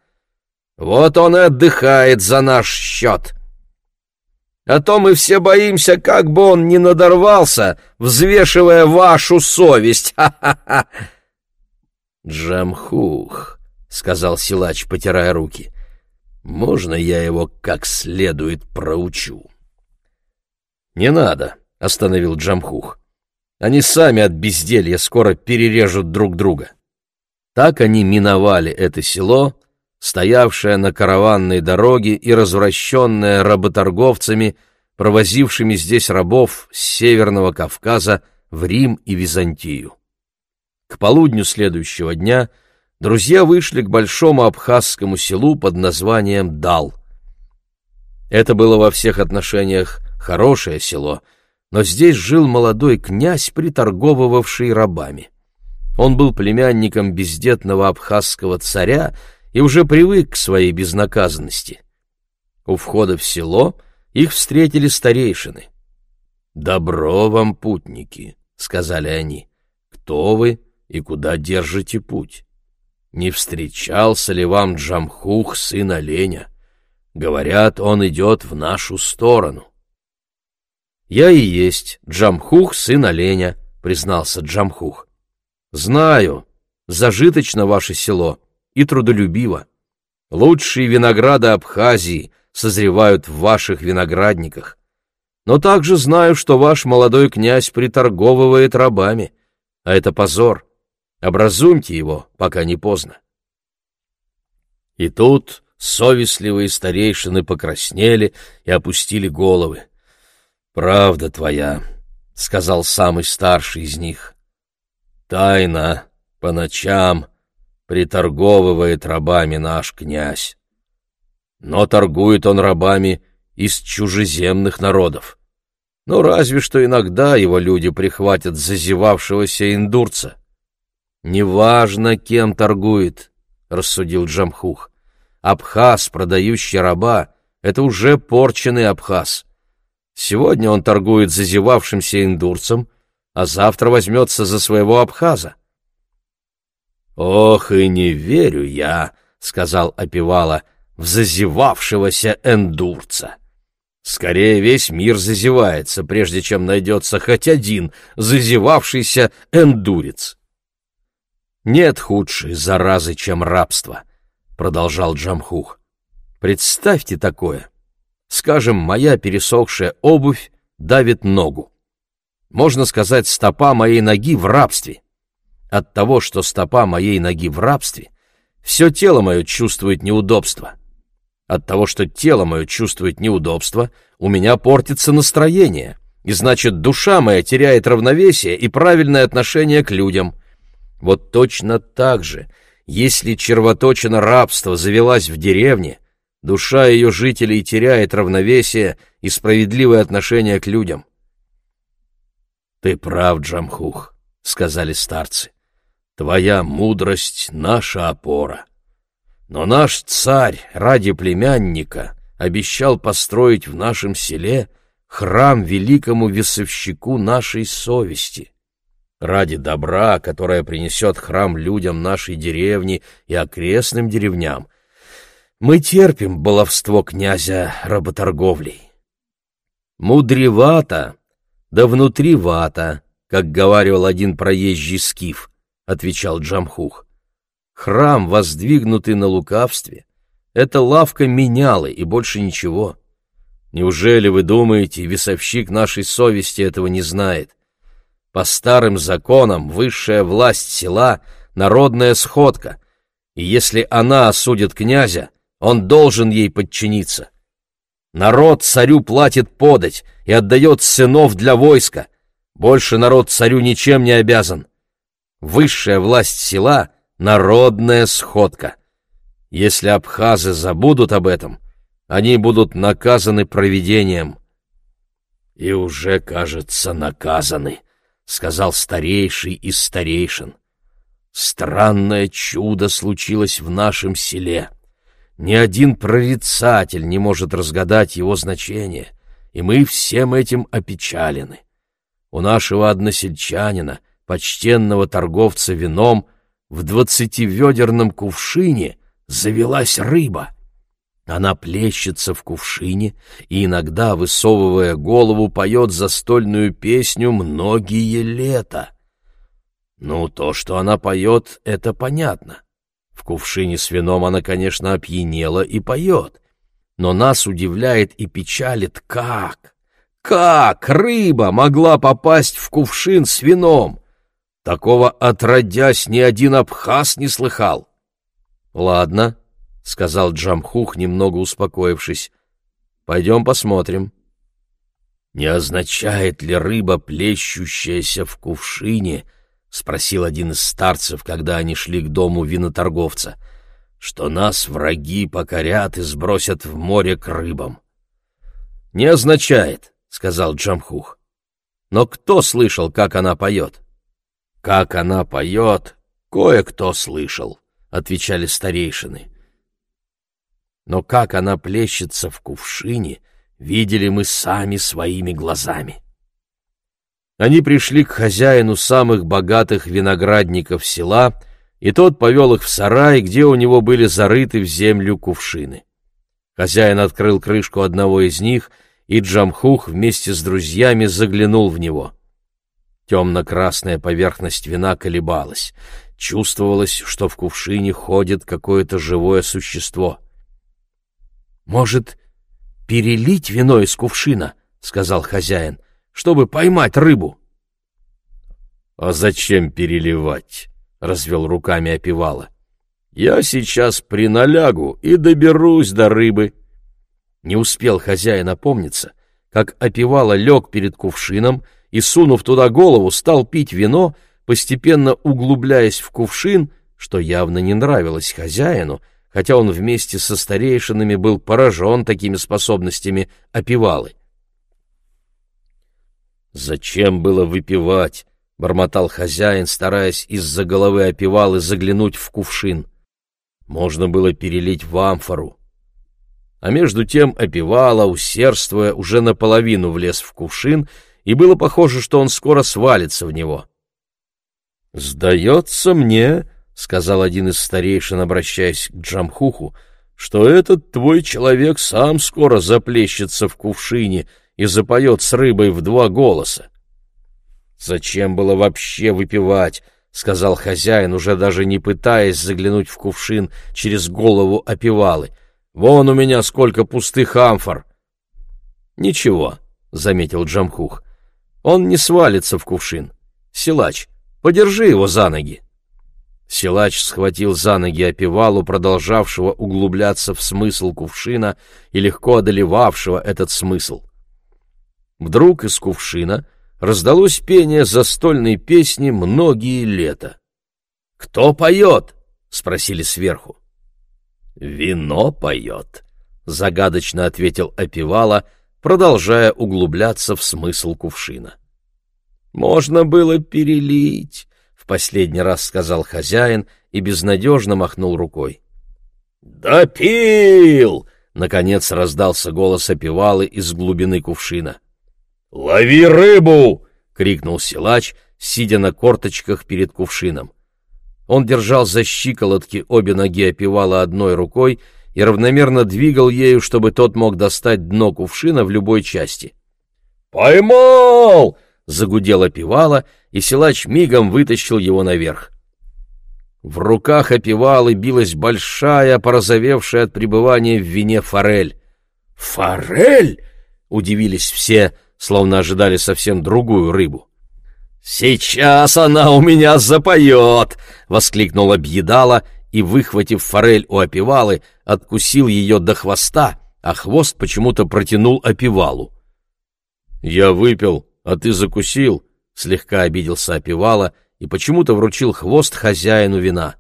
S3: «Вот он и отдыхает за наш счет!» А то мы все боимся, как бы он не надорвался, взвешивая вашу совесть. Ха-ха-ха!»
S1: «Джамхух», — сказал силач, потирая руки, — «можно я его как следует проучу?» «Не надо», — остановил Джамхух. Они сами от безделья скоро перережут друг друга. Так они миновали это село, стоявшее на караванной дороге и развращенное работорговцами, провозившими здесь рабов с Северного Кавказа в Рим и Византию. К полудню следующего дня друзья вышли к большому абхазскому селу под названием Дал. Это было во всех отношениях хорошее село — но здесь жил молодой князь, приторговывавший рабами. Он был племянником бездетного абхазского царя и уже привык к своей безнаказанности. У входа в село их встретили старейшины. «Добро вам, путники», — сказали они, — «кто вы и куда держите путь? Не встречался ли вам Джамхух, сын оленя? Говорят, он идет в нашу сторону». «Я и есть Джамхух, сын оленя», — признался Джамхух. «Знаю, зажиточно ваше село и трудолюбиво. Лучшие винограды Абхазии созревают в ваших виноградниках. Но также знаю, что ваш молодой князь приторговывает рабами, а это позор. Образумьте его, пока не поздно». И тут совестливые старейшины покраснели и опустили головы. «Правда твоя», — сказал самый старший из них. «Тайна по ночам приторговывает рабами наш князь. Но торгует он рабами из чужеземных народов. Ну, разве что иногда его люди прихватят зазевавшегося индурца. «Неважно, кем торгует», — рассудил Джамхух. «Абхаз, продающий раба, — это уже порченный абхаз». Сегодня он торгует зазевавшимся индурцем, а завтра возьмется за своего абхаза. «Ох, и не верю я», — сказал Опивала, — «в зазевавшегося эндурца. Скорее весь мир зазевается, прежде чем найдется хоть один зазевавшийся эндурец». «Нет худшей заразы, чем рабство», — продолжал Джамхух. «Представьте такое. Скажем, моя пересохшая обувь давит ногу. Можно сказать, стопа моей ноги в рабстве. От того, что стопа моей ноги в рабстве, все тело мое чувствует неудобство. От того, что тело мое чувствует неудобство, у меня портится настроение, и значит, душа моя теряет равновесие и правильное отношение к людям. Вот точно так же, если червоточина рабства завелась в деревне, душа ее жителей теряет равновесие и справедливое отношение к людям. «Ты прав, Джамхух», — сказали старцы. «Твоя мудрость — наша опора. Но наш царь ради племянника обещал построить в нашем селе храм великому весовщику нашей совести. Ради добра, которое принесет храм людям нашей деревни и окрестным деревням, мы терпим баловство князя работорговлей. Мудревато, да внутри вата, как говаривал один проезжий скиф, отвечал Джамхух. Храм, воздвигнутый на лукавстве, это лавка менялы и больше ничего. Неужели вы думаете, весовщик нашей совести этого не знает? По старым законам высшая власть села — народная сходка, и если она осудит князя, он должен ей подчиниться. Народ царю платит подать и отдает сынов для войска. Больше народ царю ничем не обязан. Высшая власть села — народная сходка. Если абхазы забудут об этом, они будут наказаны провидением. — И уже, кажется, наказаны, — сказал старейший из старейшин. Странное чудо случилось в нашем селе. Ни один прорицатель не может разгадать его значение, и мы всем этим опечалены. У нашего односельчанина, почтенного торговца вином, в двадцативедерном кувшине завелась рыба. Она плещется в кувшине и иногда, высовывая голову, поет застольную песню многие лета. Ну, то, что она поет, это понятно. В кувшине с вином она, конечно, опьянела и поет. Но нас удивляет и печалит, как? Как рыба могла попасть в кувшин с вином? Такого отродясь ни один абхаз не слыхал. — Ладно, — сказал Джамхух, немного успокоившись. — Пойдем посмотрим. — Не означает ли рыба, плещущаяся в кувшине, —— спросил один из старцев, когда они шли к дому виноторговца, — что нас враги покорят и сбросят в море к рыбам. — Не означает, — сказал Джамхух. — Но кто слышал, как она поет? — Как она поет, кое-кто слышал, — отвечали старейшины. Но как она плещется в кувшине, видели мы сами своими глазами. — они пришли к хозяину самых богатых виноградников села, и тот повел их в сарай, где у него были зарыты в землю кувшины. Хозяин открыл крышку одного из них, и Джамхух вместе с друзьями заглянул в него. Темно-красная поверхность вина колебалась. Чувствовалось, что в кувшине ходит какое-то живое существо. «Может, перелить вино из кувшина?» — сказал хозяин — чтобы поймать рыбу. — А зачем переливать? — развел руками опевала. — Я сейчас приналягу и доберусь до рыбы. Не успел хозяин опомниться, как опевала лег перед кувшином и, сунув туда голову, стал пить вино, постепенно углубляясь в кувшин, что явно не нравилось хозяину, хотя он вместе со старейшинами был поражен такими способностями опевалы. «Зачем было выпивать?» — бормотал хозяин, стараясь из-за головы опивал и заглянуть в кувшин. «Можно было перелить в амфору». А между тем опивала, усердствуя, уже наполовину влез в кувшин, и было похоже, что он скоро свалится в него. «Сдается мне», — сказал один из старейшин, обращаясь к Джамхуху, — «что этот твой человек сам скоро заплещется в кувшине и запоет с рыбой в два голоса. «Зачем было вообще выпивать?» — сказал хозяин, уже даже не пытаясь заглянуть в кувшин через голову опивалы. «Вон у меня сколько пустых амфор!» «Ничего», — заметил Джамхух, — «он не свалится в кувшин. Силач, подержи его за ноги». Силач схватил за ноги опевалу, продолжавшего углубляться в смысл кувшина и легко одолевавшего этот смысл. Вдруг из кувшина раздалось пение застольной песни многие лета. «Кто поет?» — спросили сверху. «Вино поет», — загадочно ответил опевала, продолжая углубляться в смысл кувшина. «Можно было перелить», в последний раз сказал хозяин и безнадежно махнул рукой. «Допил!» — наконец раздался голос опевалы из глубины кувшина.
S2: «Лови рыбу!»
S1: — крикнул силач, сидя на корточках перед кувшином. Он держал за щиколотки обе ноги опевала одной рукой и равномерно двигал ею, чтобы тот мог достать дно кувшина в любой части.
S2: «Поймал!»
S1: загудел опевала, и силач мигом вытащил его наверх. В руках опевалы билась большая, порозовевшая от пребывания в вине форель. «Форель!» — удивились все, словно ожидали совсем другую рыбу. «Сейчас она у меня запоет!» — воскликнула Бьедала и, выхватив форель у опевалы, откусил ее до хвоста, а хвост почему-то протянул опевалу. «Я выпил а ты закусил, — слегка обиделся опевала и почему-то вручил хвост хозяину вина.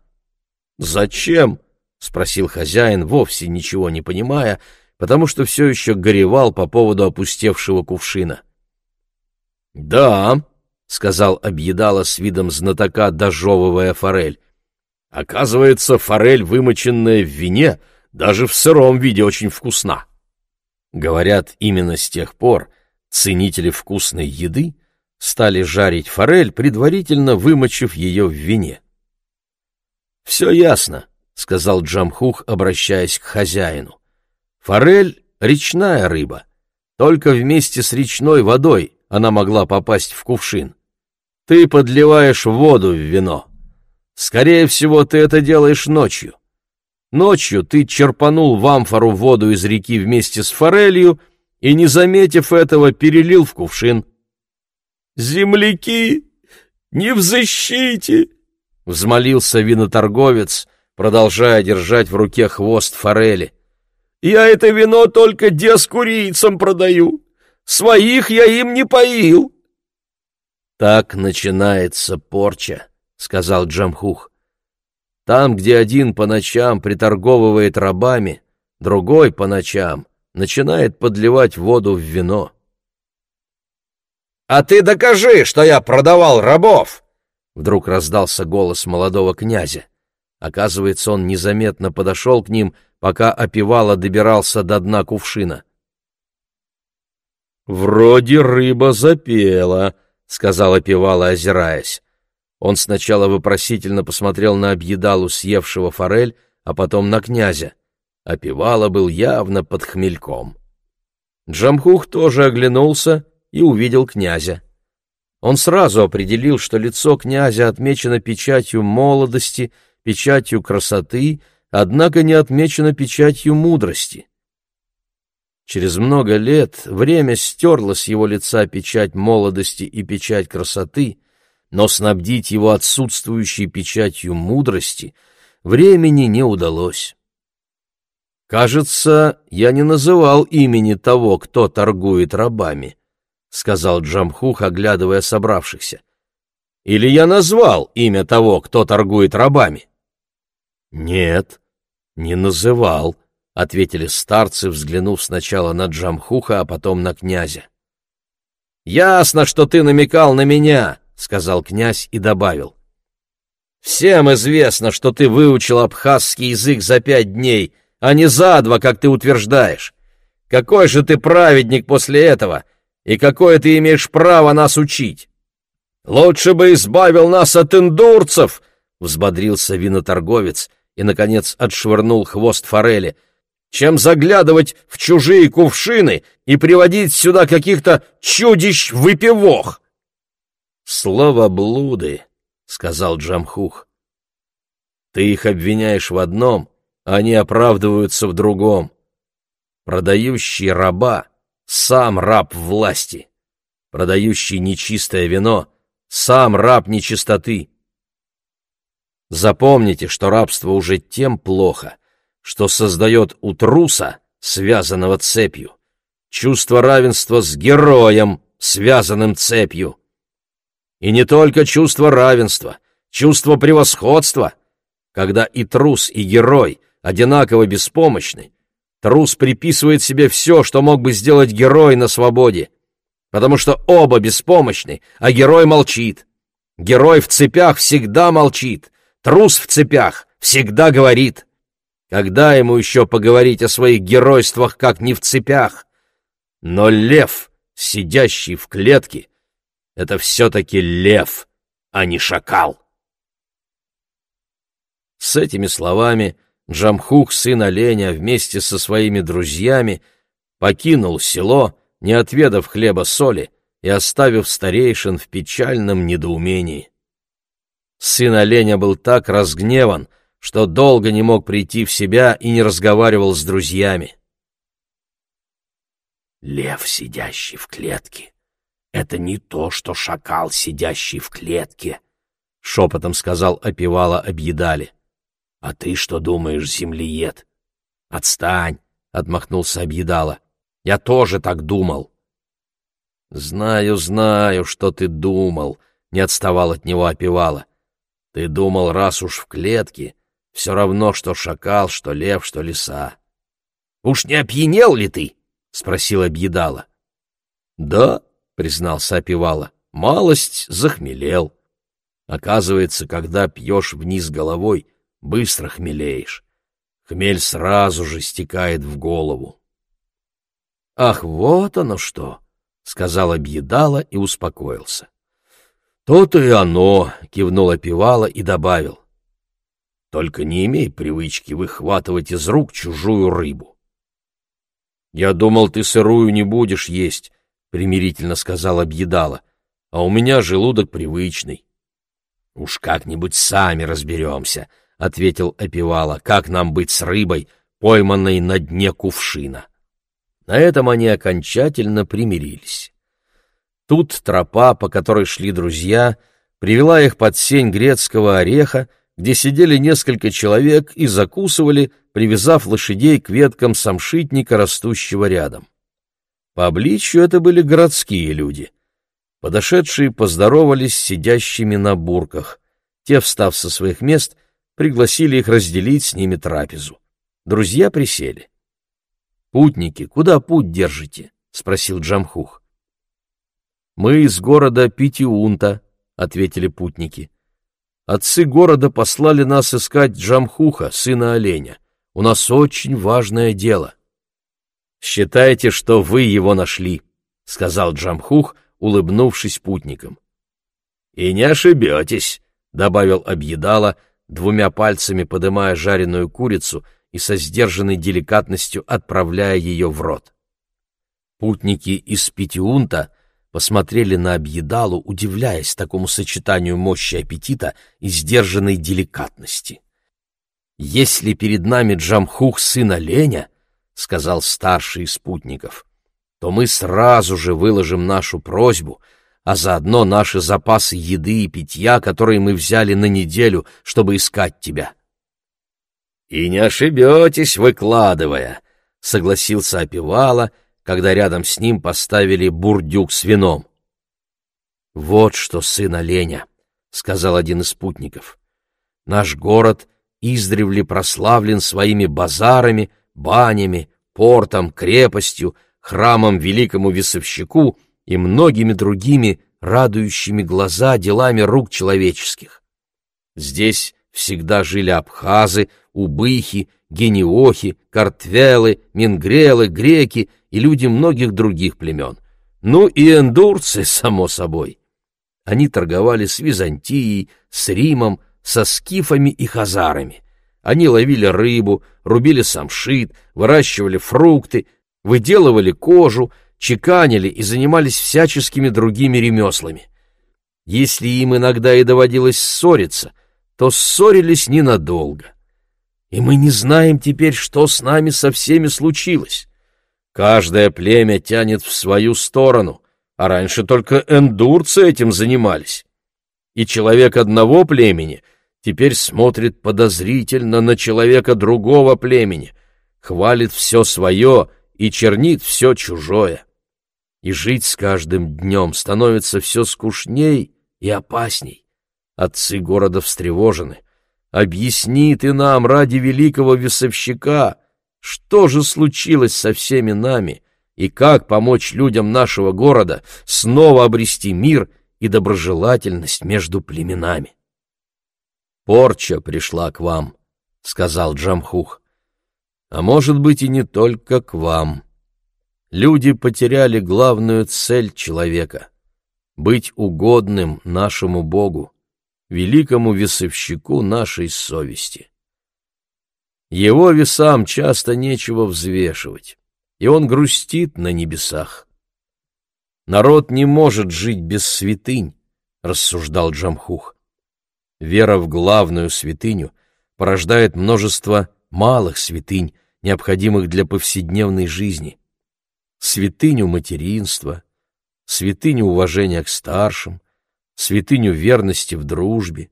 S1: «Зачем?» — спросил хозяин, вовсе ничего не понимая, потому что все еще горевал по поводу опустевшего кувшина. «Да», — сказал объедала с видом знатока, дожевывая форель. «Оказывается, форель, вымоченная в вине, даже в сыром виде очень вкусна». Говорят, именно с тех пор Ценители вкусной еды стали жарить форель, предварительно вымочив ее в вине. «Все ясно», — сказал Джамхух, обращаясь к хозяину. «Форель — речная рыба. Только вместе с речной водой она могла попасть в кувшин. Ты подливаешь воду в вино. Скорее всего, ты это делаешь ночью. Ночью ты черпанул в амфору воду из реки вместе с форелью — и, не заметив этого, перелил в кувшин. «Земляки, не в защите!» — взмолился виноторговец, продолжая держать в руке хвост форели. «Я это вино только дескурийцам продаю. Своих я им не поил». «Так начинается порча», — сказал Джамхух. «Там, где один по ночам приторговывает рабами, другой по ночам начинает подливать воду в вино.
S3: «А ты докажи, что я продавал рабов!»
S1: Вдруг раздался голос молодого князя. Оказывается, он незаметно подошел к ним, пока опевало добирался до дна кувшина.
S2: «Вроде рыба запела», — сказал опевало, озираясь.
S1: Он сначала вопросительно посмотрел на объедалу, съевшего форель, а потом на князя. Опевало был явно под хмельком. Джамхух тоже оглянулся и увидел князя. Он сразу определил, что лицо князя отмечено печатью молодости, печатью красоты, однако не отмечено печатью мудрости. Через много лет время стерло с его лица печать молодости и печать красоты, но снабдить его отсутствующей печатью мудрости времени не удалось. «Кажется, я не называл имени того, кто торгует рабами», — сказал Джамхух, оглядывая собравшихся. «Или я назвал имя того, кто торгует рабами?» «Нет, не называл», — ответили старцы, взглянув сначала на Джамхуха, а потом на князя. «Ясно, что ты намекал на меня», — сказал князь и добавил. «Всем известно, что ты выучил абхазский язык за пять дней» а не за два, как ты утверждаешь. Какой же ты праведник после этого, и какое ты имеешь право нас учить? Лучше бы избавил нас от индурцев, взбодрился виноторговец и, наконец, отшвырнул хвост форели, чем заглядывать в чужие кувшины и приводить сюда каких-то чудищ-выпивох. «Слово блуды», — сказал Джамхух. «Ты их обвиняешь в одном, они оправдываются в другом. Продающий раба — сам раб власти. Продающий нечистое вино — сам раб нечистоты. Запомните, что рабство уже тем плохо, что создает у труса, связанного цепью, чувство равенства с героем, связанным цепью. И не только чувство равенства, чувство превосходства. Когда и трус, и герой одинаково беспомощны, трус приписывает себе все, что мог бы сделать герой на свободе, потому что оба беспомощны, а герой молчит. Герой в цепях всегда молчит, трус в цепях всегда говорит. Когда ему еще поговорить о своих геройствах, как не в цепях? Но лев, сидящий в клетке, это все-таки лев, а не шакал. С этими словами Джамхух, сын оленя, вместе со своими друзьями покинул село, не отведав хлеба-соли и оставив старейшин в печальном недоумении. Сын оленя был так разгневан, что долго не мог прийти в себя и не разговаривал с друзьями.
S3: «Лев, сидящий в клетке, это не то, что шакал, сидящий в клетке», — шепотом сказал опевала объедали. «А ты что думаешь, землеед?» «Отстань!» — отмахнулся объедала. «Я тоже так думал».
S1: «Знаю, знаю, что ты думал», — не отставал от него опевала. «Ты думал, раз уж в клетке, все равно, что шакал, что лев, что лиса.
S3: — Уж не опьянел ли ты? — спросила Бьедала.
S1: — Да, — признался Опивала, — малость захмелел. Оказывается, когда пьешь вниз головой, быстро хмелеешь. Хмель сразу же стекает в голову.
S3: — Ах, вот оно что! — сказала Бьедала и успокоился.
S1: — То-то и оно! — кивнул Опивала и добавил. Только не имей привычки выхватывать из рук чужую рыбу. — Я думал, ты сырую не будешь есть, — примирительно сказала Бьедала, — а у меня желудок привычный.
S3: — Уж как-нибудь сами разберемся, — ответил Опивала, — как нам быть с рыбой, пойманной на дне кувшина.
S1: На этом они окончательно примирились. Тут тропа, по которой шли друзья, привела их под сень грецкого ореха, где сидели несколько человек и закусывали, привязав лошадей к веткам самшитника, растущего рядом. По обличью это были городские люди. Подошедшие поздоровались с сидящими на бурках. Те, встав со своих мест, пригласили их разделить с ними трапезу. Друзья присели. «Путники, куда путь держите?» — спросил Джамхух. «Мы из города Питиунта», — ответили путники. Отцы города послали нас искать Джамхуха, сына оленя. У нас очень важное дело. Считайте, что вы его нашли, сказал Джамхух, улыбнувшись путникам. И не ошибетесь, добавил Объедала, двумя пальцами подымая жареную курицу и со сдержанной деликатностью отправляя ее в рот. Путники из Питиунта посмотрели на Объедалу, удивляясь такому сочетанию мощи аппетита и сдержанной деликатности. «Если перед нами Джамхух, сын оленя, — сказал старший из спутников, — то мы сразу же выложим нашу просьбу, а заодно наши запасы еды и питья, которые мы взяли на неделю, чтобы искать тебя». «И не ошибетесь, выкладывая», — согласился Опивала, — когда рядом с ним поставили бурдюк с вином. «Вот что, сын оленя», — сказал один из спутников, — «наш город издревле прославлен своими базарами, банями, портом, крепостью, храмом великому весовщику и многими другими радующими глаза делами рук человеческих. Здесь всегда жили абхазы, убыхи, гениохи, картвелы, мингрелы, греки и люди многих других племен. Ну и эндурцы, само собой. Они торговали с Византией, с Римом, со скифами и хазарами. Они ловили рыбу, рубили самшит, выращивали фрукты, выделывали кожу, чеканили и занимались всяческими другими ремеслами. Если им иногда и доводилось ссориться, то ссорились ненадолго. И мы не знаем теперь, что с нами со всеми случилось. Каждое племя тянет в свою сторону, а раньше только эндурцы этим занимались. И человек одного племени
S3: теперь смотрит подозрительно на человека другого племени, хвалит все свое и чернит все чужое. И жить с каждым днем становится все скучней и опасней. Отцы города встревожены. Объясни ты нам ради великого весовщика, что же случилось со всеми нами и как помочь людям нашего города снова обрести мир и доброжелательность между племенами. «Порча пришла к вам», — сказал Джамхух. «А может быть и не только к вам. Люди потеряли главную цель человека — быть угодным нашему Богу, великому весовщику нашей совести. Его весам часто нечего взвешивать, и он грустит на небесах. Народ не может жить без святынь, рассуждал Джамхух. Вера в главную святыню порождает множество малых святынь, необходимых для повседневной жизни. Святыню материнства, святыню уважения к старшим, святыню верности в дружбе,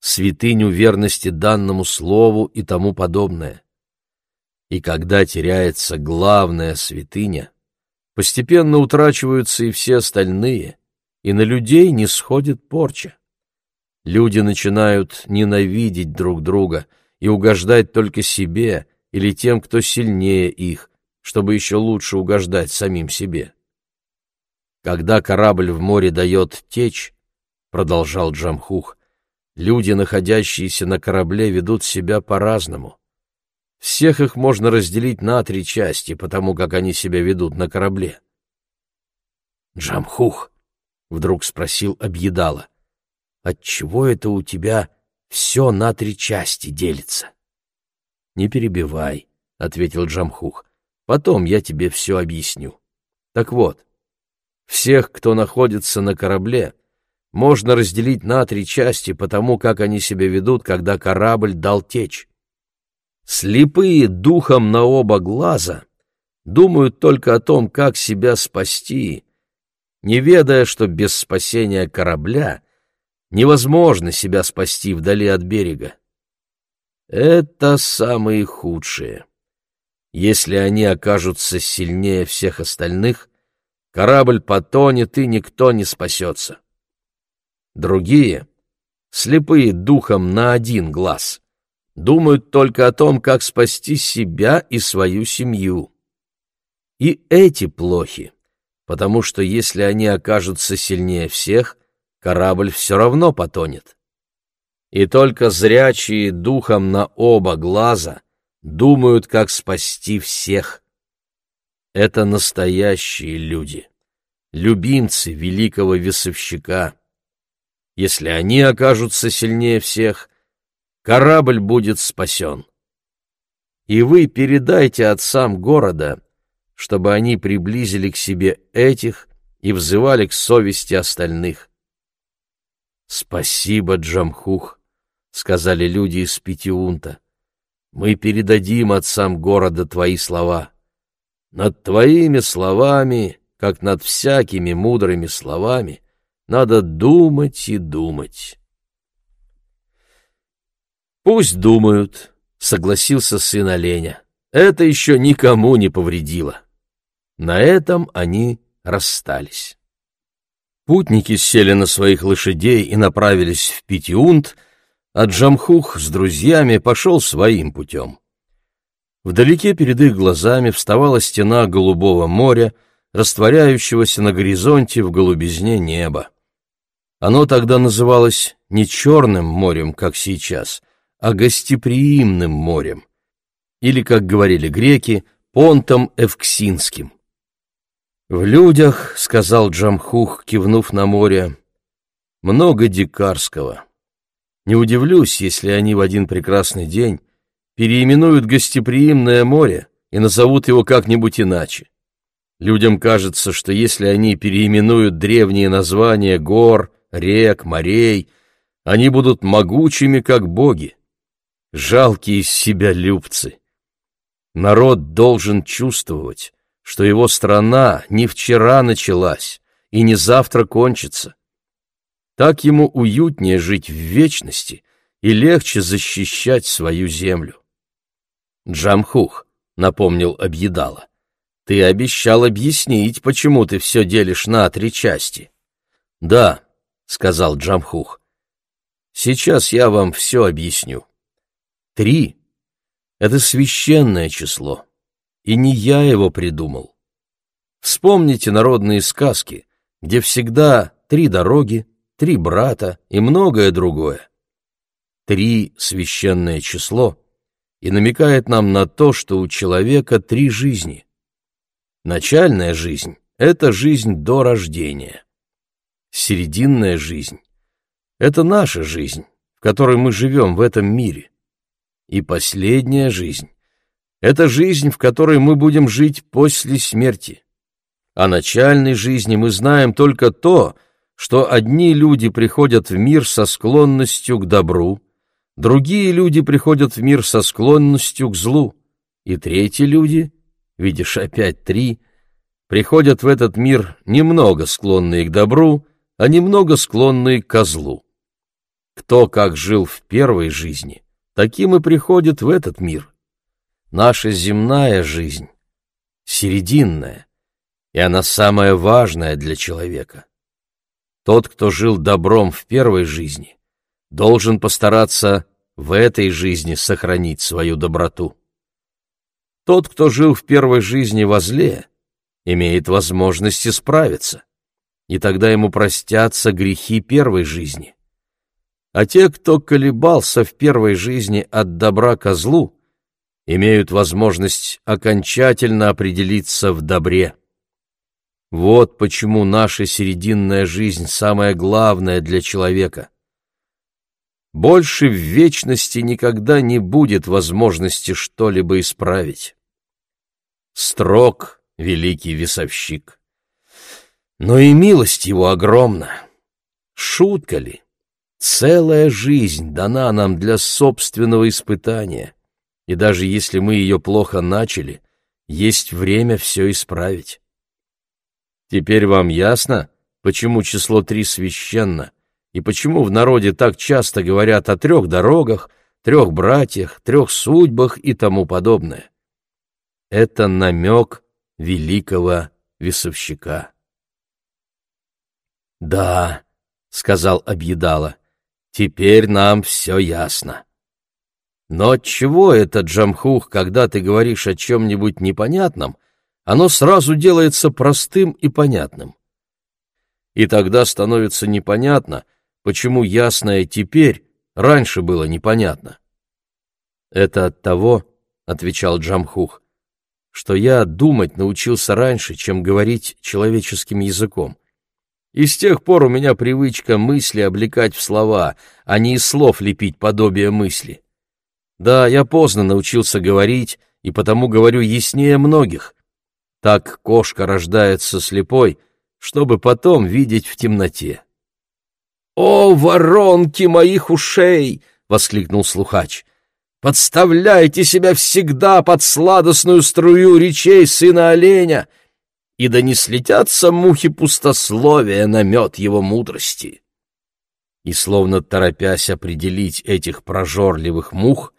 S3: святыню верности данному слову и тому подобное. И когда теряется главная святыня, постепенно утрачиваются и все остальные, и на людей не сходит порча. Люди начинают ненавидеть друг друга и угождать только себе или тем, кто сильнее их, чтобы еще лучше угождать самим себе. Когда корабль в море дает течь, продолжал Джамхух, люди, находящиеся на корабле, ведут себя по-разному. Всех их можно разделить на три части, потому как они себя ведут на корабле. «Джамхух», — вдруг спросил Объедала, — «отчего это у тебя все на три части делится?» «Не перебивай», — ответил Джамхух, — «потом я тебе все объясню. Так вот, всех, кто находится на корабле, можно разделить на три части потому, как они себя ведут, когда корабль дал течь. Слепые духом на оба глаза думают только о том, как себя спасти, не ведая, что без спасения корабля невозможно себя спасти вдали от берега. Это самые худшие. Если они окажутся сильнее всех остальных, корабль потонет, и никто не спасется. Другие, слепые духом на один глаз, думают только о том, как спасти себя и свою семью. И эти плохи, потому что если они окажутся сильнее всех, корабль все равно потонет. И только зрячие духом на оба глаза думают, как спасти всех. Это настоящие люди, любимцы великого весовщика. Если они окажутся сильнее всех, корабль будет спасен. И вы передайте отцам города, чтобы они приблизили к себе этих и взывали к совести остальных. «Спасибо, Джамхух», — сказали люди из Пятиунта. «Мы передадим отцам города твои слова. Над твоими словами, как над всякими мудрыми словами, надо думать и думать». «Пусть думают», — согласился сын оленя. «Это еще никому не повредило». На этом они расстались. Путники сели на своих лошадей и направились в Питиунт, а Джамхух с друзьями пошел своим путем. Вдалеке перед их глазами вставала стена голубого моря, растворяющегося на горизонте в голубизне неба. Оно тогда называлось не Черным морем, как сейчас, а гостеприимным морем, или, как говорили греки, понтом Эвксинским. «В людях, — сказал Джамхух, кивнув на море, — много дикарского. Не удивлюсь, если они в один прекрасный день переименуют гостеприимное море и назовут его как-нибудь иначе. Людям кажется, что если они переименуют древние названия гор, рек, морей, они будут могучими, как боги. Жалкие из себя любцы. Народ должен чувствовать, что его страна не вчера началась и не завтра кончится. Так ему уютнее жить в вечности,
S1: и легче защищать свою землю. Джамхух, напомнил Объедала, ты обещал объяснить, почему ты все делишь на три части. Да, сказал Джамхух, сейчас я вам все объясню. Три — это священное число, и не я его придумал. Вспомните народные сказки, где всегда три дороги, три брата и многое другое. Три — священное число и намекает нам на то, что у человека три жизни. Начальная жизнь — это жизнь до рождения. Серединная жизнь — это наша жизнь, в которой мы живем в этом мире. И последняя жизнь — это жизнь, в которой мы будем жить после смерти. О начальной жизни мы знаем только то, что одни люди приходят в мир со склонностью к добру, другие люди приходят в мир со склонностью к злу, и третьи люди, видишь, опять три, приходят в этот мир немного склонные к добру, а немного склонные к злу. Кто как жил в первой жизни, таким и приходит в этот мир. Наша земная жизнь — серединная — и она самая важная для человека. Тот, кто жил добром в первой жизни, должен постараться в этой жизни сохранить свою доброту. Тот, кто жил в первой жизни во зле, имеет возможность исправиться, и тогда ему простятся грехи первой жизни. А те, кто колебался в первой жизни от добра ко злу, имеют возможность окончательно определиться в добре. Вот почему наша серединная жизнь самая главная для человека. Больше в вечности никогда не будет возможности что-либо исправить. Строг великий весовщик. Но и милость его огромна. Шутка ли? Целая жизнь дана нам для собственного испытания, и даже если мы ее плохо начали, есть время все исправить. Теперь вам ясно, почему число три священно, и почему в народе так часто говорят о трех дорогах, трех братьях, трех судьбах и тому подобное. Это намек великого весовщика. «Да», — сказал Объедала, — «теперь нам все ясно». Но чего это, Джамхух, когда ты говоришь о чем-нибудь непонятном, оно сразу делается простым и понятным. И тогда становится непонятно, почему ясное теперь раньше было непонятно. «Это от того, — отвечал Джамхух, — что я думать научился раньше, чем говорить человеческим языком. И с тех пор у меня привычка мысли облекать в слова, а не из слов лепить подобие мысли. Да, я поздно научился говорить, и потому говорю яснее многих, так кошка рождается слепой, чтобы потом видеть в темноте. «О, воронки моих ушей!» — воскликнул слухач. «Подставляйте себя всегда под сладостную струю речей сына оленя, и да не слетятся мухи пустословия на мед его мудрости». И, словно торопясь определить этих прожорливых мух,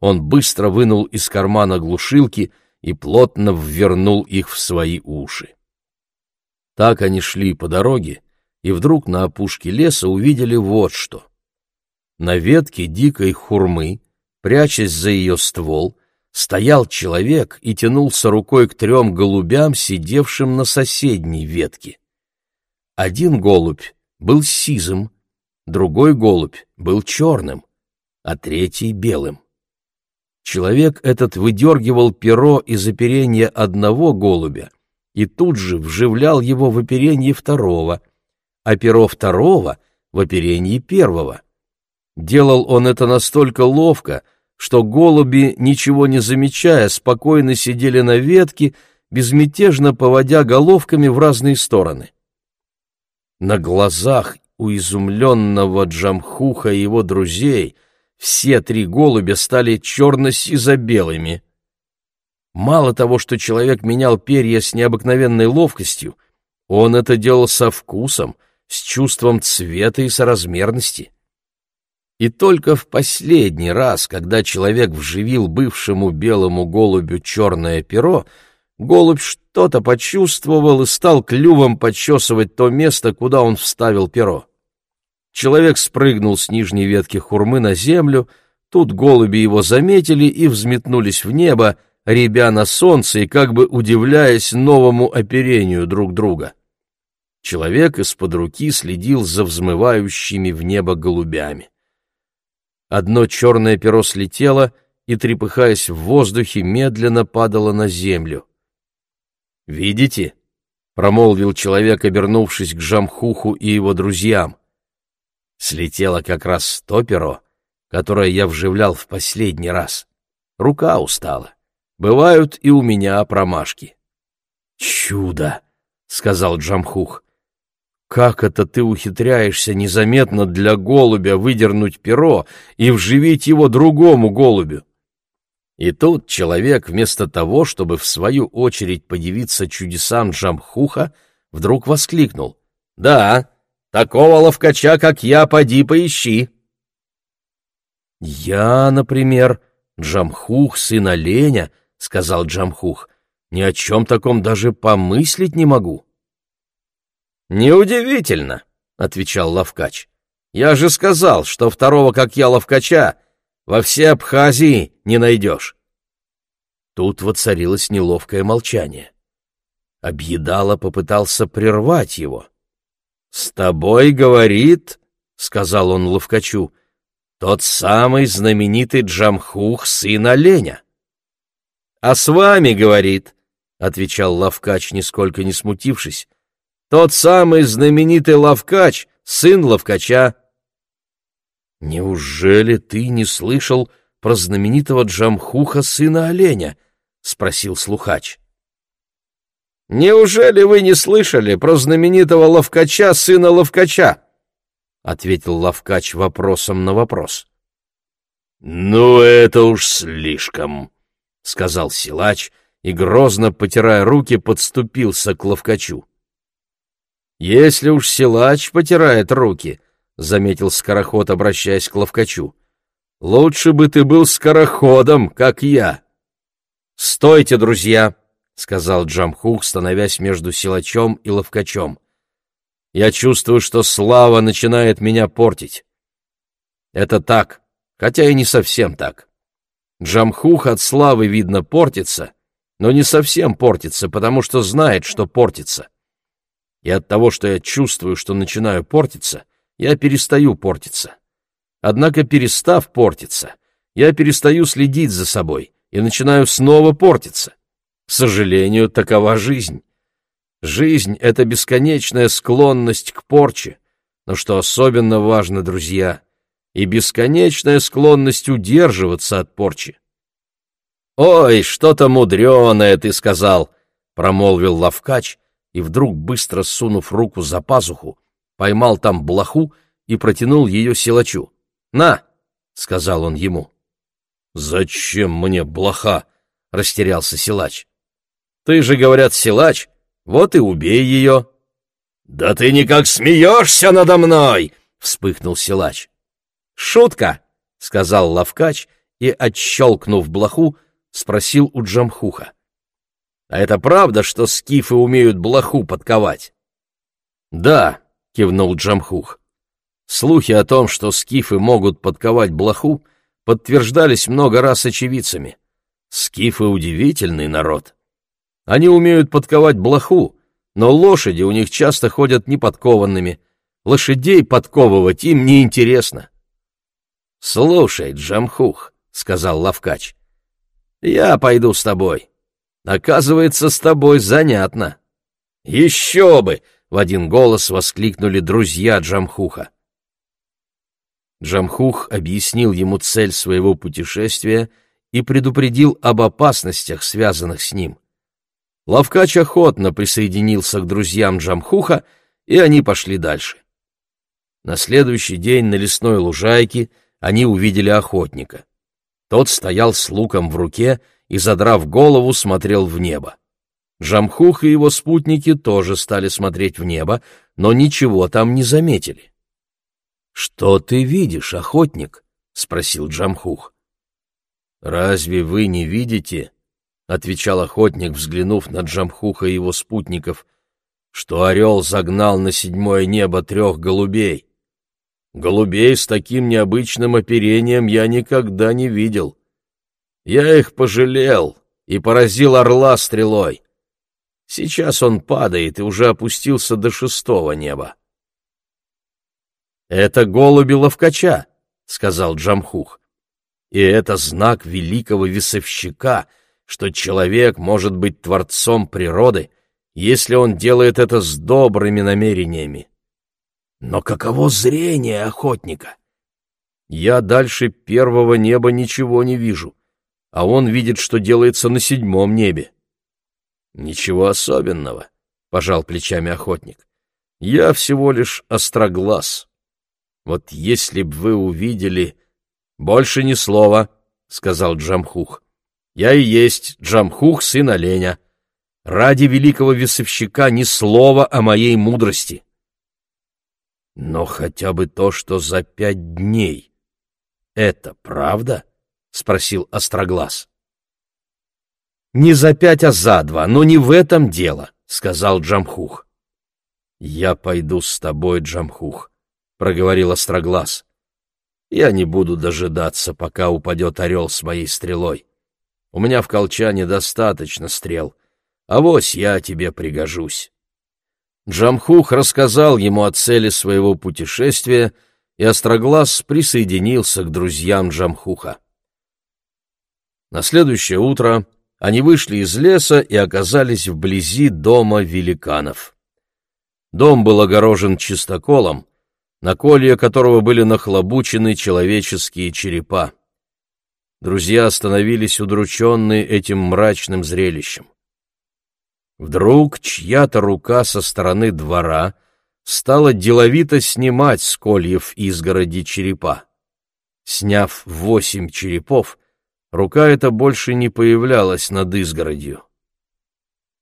S1: он быстро вынул из кармана глушилки — и плотно ввернул их в свои уши. Так они шли по дороге, и вдруг на опушке леса увидели вот что. На ветке дикой хурмы, прячась за ее ствол, стоял человек и тянулся рукой к трем голубям, сидевшим на соседней ветке. Один голубь был сизым, другой голубь был черным, а третий — белым. Человек этот выдергивал перо из оперения одного голубя и тут же вживлял его в оперение второго, а перо второго — в оперение первого. Делал он это настолько ловко, что голуби, ничего не замечая, спокойно сидели на ветке, безмятежно поводя головками в разные стороны. На глазах у изумленного Джамхуха и его друзей — все три голубя стали черно-сизо-белыми. Мало того, что человек менял перья с необыкновенной ловкостью, он это делал со вкусом, с чувством цвета и соразмерности. И только в последний раз, когда человек вживил бывшему белому голубю черное перо, голубь что-то почувствовал и стал клювом почесывать то место, куда он вставил перо. Человек спрыгнул с нижней ветки хурмы на землю, тут голуби его заметили и взметнулись в небо, ребя на солнце и как бы удивляясь новому оперению друг друга. Человек из-под руки следил за взмывающими в небо голубями. Одно черное перо слетело и, трепыхаясь в воздухе, медленно падало на землю. «Видите?» — промолвил человек, обернувшись к Жамхуху и его друзьям. Слетело как раз то перо, которое я вживлял в последний раз. Рука устала. Бывают и у меня промашки. «Чудо!» — сказал Джамхух. Как это ты ухитряешься незаметно для голубя выдернуть перо и вживить его другому голубю? И тут человек, вместо того, чтобы в свою очередь подивиться чудесам Джамхуха, вдруг воскликнул. «Да, такого ловкача, как я, поди поищи!» «Я, например, Джамхух, сын оленя, — сказал Джамхух, — ни о чем таком даже помыслить не могу».
S3: «Неудивительно», — отвечал Лавкач. «Я же сказал, что второго, как я, Лавкача, во всей Абхазии не найдешь».
S1: Тут воцарилось неловкое молчание. Объедало попытался прервать его.
S3: «С тобой говорит, — сказал он Лавкачу, — тот самый знаменитый Джамхух, сын оленя». «А с вами, — говорит, — отвечал Лавкач, нисколько не смутившись, — тот самый знаменитый Лавкач, сын Лавкача.
S1: «Неужели ты не слышал про знаменитого Джамхуха, сына оленя?» — спросил слухач.
S3: «Неужели вы не слышали про знаменитого Лавкача, сына Лавкача?» — ответил Лавкач вопросом на вопрос.
S2: «Ну, это уж слишком», — сказал силач и, грозно потирая руки, подступился к Лавкачу.
S3: «Если уж силач потирает руки», — заметил скороход, обращаясь к ловкачу, — «лучше бы ты был скороходом, как я». «Стойте, друзья», — сказал Джамхух, становясь между силачом и ловкачом. «Я чувствую, что слава начинает меня портить». «Это так, хотя и не совсем так. Джамхух от славы, видно, портится, но не совсем портится, потому что знает, что портится» и от того, что я чувствую, что начинаю портиться, я перестаю портиться. Однако, перестав портиться, я перестаю следить за собой и начинаю снова портиться. Сожалению, такова жизнь. Жизнь — это бесконечная склонность к порче, но что особенно важно, друзья, и бесконечная склонность удерживаться от порчи. «Ой, что-то мудреное ты сказал», — промолвил Лавкач, и вдруг, быстро сунув руку за пазуху, поймал там блоху и протянул ее силачу. «На!» — сказал он ему.
S2: «Зачем мне блоха?» — растерялся силач.
S3: «Ты же, говорят, силач, вот и убей ее».
S2: «Да ты никак смеешься надо мной!» — вспыхнул силач.
S3: «Шутка!» — сказал Лавкач и, отщелкнув блоху, спросил у Джамхуха. А это правда, что скифы умеют блоху подковать?
S1: Да, кивнул Джамхух. Слухи о том, что скифы могут подковать блоху, подтверждались много раз очевидцами. Скифы удивительный народ. Они умеют подковать блоху, но лошади у них часто ходят неподкованными. Лошадей подковывать им неинтересно. «Слушай, Джамхух», — сказал Лавкач, — «я пойду с тобой. Оказывается, с тобой занятно. Еще бы! В один голос воскликнули друзья Джамхуха. Джамхух объяснил ему цель своего путешествия и предупредил об опасностях, связанных с ним. Лавкач охотно присоединился к друзьям Джамхуха, и они пошли дальше. На следующий день на лесной лужайке они увидели охотника. Тот стоял с луком в руке и, задрав голову, смотрел в небо. Жамхух и его спутники тоже стали смотреть в небо, но ничего там не заметили. Что ты видишь, охотник? спросил Джамхух. Разве вы не видите? Отвечал охотник, взглянув на Джамхуха и его спутников, что орел загнал на седьмое небо трех голубей. Голубей с таким необычным оперением я никогда не видел. Я их пожалел и поразил орла стрелой. Сейчас он падает и уже опустился до шестого неба. «Это голуби ловкача», — сказал Джамхух. «И это знак великого весовщика, что человек может быть творцом природы, если он делает это с добрыми намерениями. Но каково зрение охотника? Я дальше первого неба ничего не вижу, а он видит, что делается на седьмом небе. Ничего особенного, — пожал плечами охотник. Я всего лишь остроглаз. Вот если б вы увидели... Больше ни слова, — сказал Джамхух. Я и есть Джамхух, сын оленя. Ради великого весовщика ни слова о моей мудрости. Но хотя бы то, что за пять дней. Это правда? — спросил Остроглаз. «Не за пять, а за два, но не в этом дело», — сказал Джамхух. «Я пойду с тобой, Джамхух», — проговорил Остроглаз. «Я не буду дожидаться, пока упадет орел с моей стрелой. У меня в колчане достаточно стрел, а вось я тебе пригожусь». Джамхух рассказал ему о цели своего путешествия, и Остроглаз присоединился к друзьям Джамхуха. На следующее утро они вышли из леса и оказались вблизи дома великанов. Дом был огорожен чистоколом, на колье которого были нахлобучены человеческие черепа. Друзья остановились удрученные этим мрачным зрелищем. Вдруг чья-то рука со стороны двора стала деловито снимать с кольев изгороди черепа. Сняв восемь черепов, Рука эта больше не появлялась над изгородью.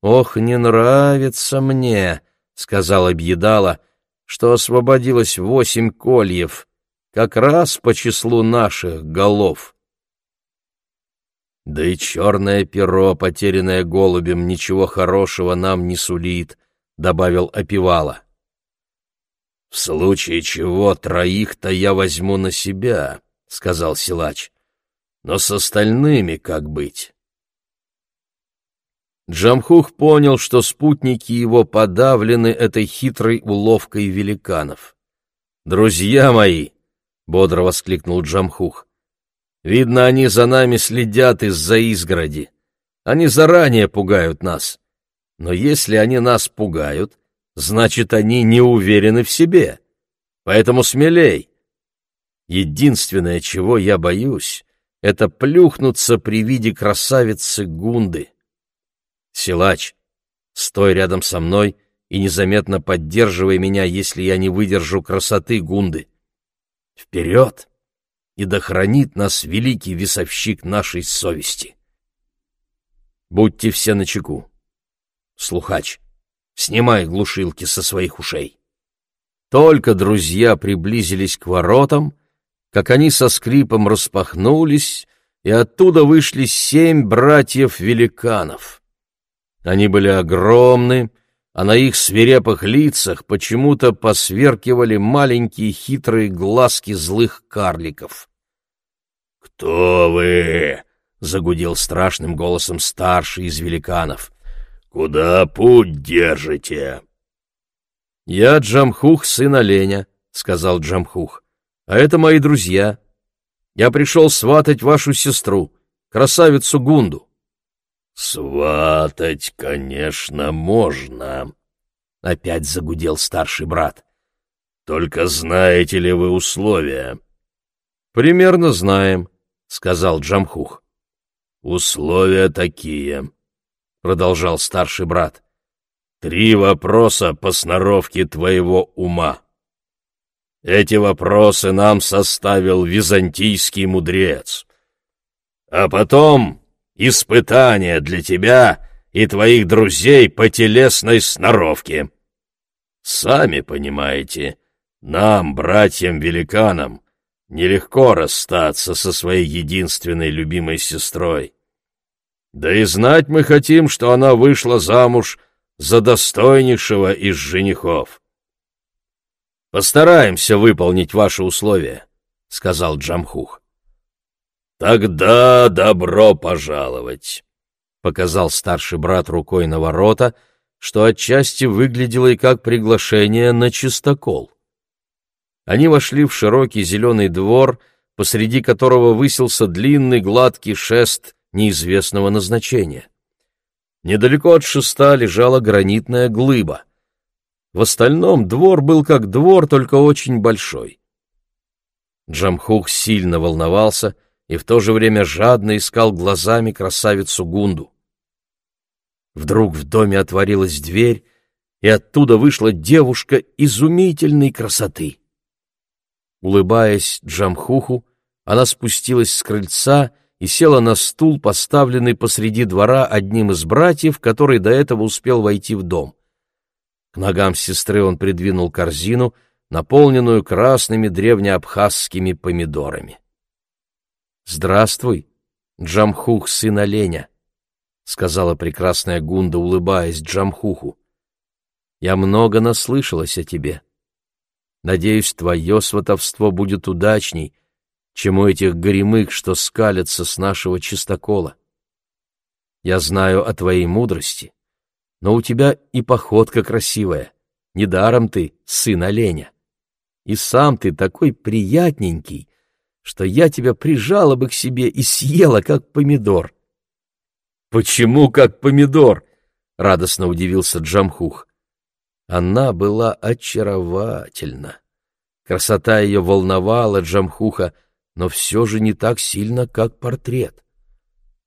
S1: «Ох, не нравится мне», — сказала Бьедала, — «что освободилось восемь кольев, как раз по числу наших голов». «Да и черное перо, потерянное голубем, ничего хорошего нам не сулит», — добавил Опивала. «В случае чего троих-то я возьму на себя», — сказал силач. Но с остальными как быть? Джамхух понял, что спутники его подавлены этой хитрой уловкой великанов. «Друзья мои!» — бодро воскликнул Джамхух. «Видно, они за нами следят из-за изгороди. Они заранее пугают нас. Но если они нас пугают, значит, они не уверены в себе. Поэтому смелей. Единственное, чего я боюсь, это плюхнуться при виде красавицы Гунды. Силач, стой рядом со мной и незаметно поддерживай меня, если я не выдержу красоты Гунды. Вперед! И да хранит нас великий весовщик нашей совести. Будьте все начеку. Слухач, снимай глушилки со своих ушей. Только друзья приблизились к воротам, как они со скрипом распахнулись, и оттуда вышли семь братьев-великанов. Они были огромны, а на их свирепых лицах почему-то посверкивали маленькие хитрые глазки злых карликов.
S2: «Кто вы?»
S1: — загудел страшным голосом старший из великанов.
S2: «Куда путь держите?»
S1: «Я Джамхух, сын оленя», — сказал Джамхух. А это мои друзья. Я пришел сватать вашу сестру, красавицу Гунду.
S2: Сватать, конечно, можно, опять загудел старший брат. Только знаете ли вы условия?
S1: Примерно знаем, сказал Джамхух.
S2: Условия такие, продолжал старший брат. Три вопроса по сноровке твоего ума. Эти вопросы нам составил византийский мудрец. А потом испытание для тебя и твоих друзей по телесной сноровке. Сами понимаете, Нам, братьям-великанам, нелегко расстаться со своей единственной любимой сестрой. Да и знать мы хотим, что она вышла замуж за достойнейшего из женихов.
S1: Постараемся выполнить ваши условия, сказал Джамхух.
S2: Тогда добро пожаловать,
S1: показал старший брат рукой на ворота, что отчасти выглядело и как приглашение на чистокол. Они вошли в широкий зеленый двор, посреди которого высился длинный гладкий шест неизвестного назначения. Недалеко от шеста лежала гранитная глыба. В остальном двор был как двор, только очень большой. Джамхух сильно волновался и в то же время жадно искал глазами красавицу Гунду. Вдруг в доме отворилась дверь, и оттуда вышла девушка изумительной красоты. Улыбаясь Джамхуху, она спустилась с крыльца и села на стул, поставленный посреди двора одним из братьев, который до этого успел войти в дом. К ногам сестры он придвинул корзину, наполненную красными древнеабхазскими помидорами. «Здравствуй, Джамхух, сын оленя», — сказала прекрасная Гунда, улыбаясь Джамхуху. «Я много наслышалась о тебе. Надеюсь, твое сватовство будет удачней, чем у этих горемык, что скалятся с нашего чистокола. Я знаю о твоей мудрости, но у тебя и походка красивая. Недаром ты сын оленя. И сам ты такой приятненький, что я тебя прижала бы к себе и съела, как помидор. — Почему как помидор? — радостно удивился Джамхух. Она была очаровательна. Красота ее волновала Джамхуха, но все же не так сильно, как портрет.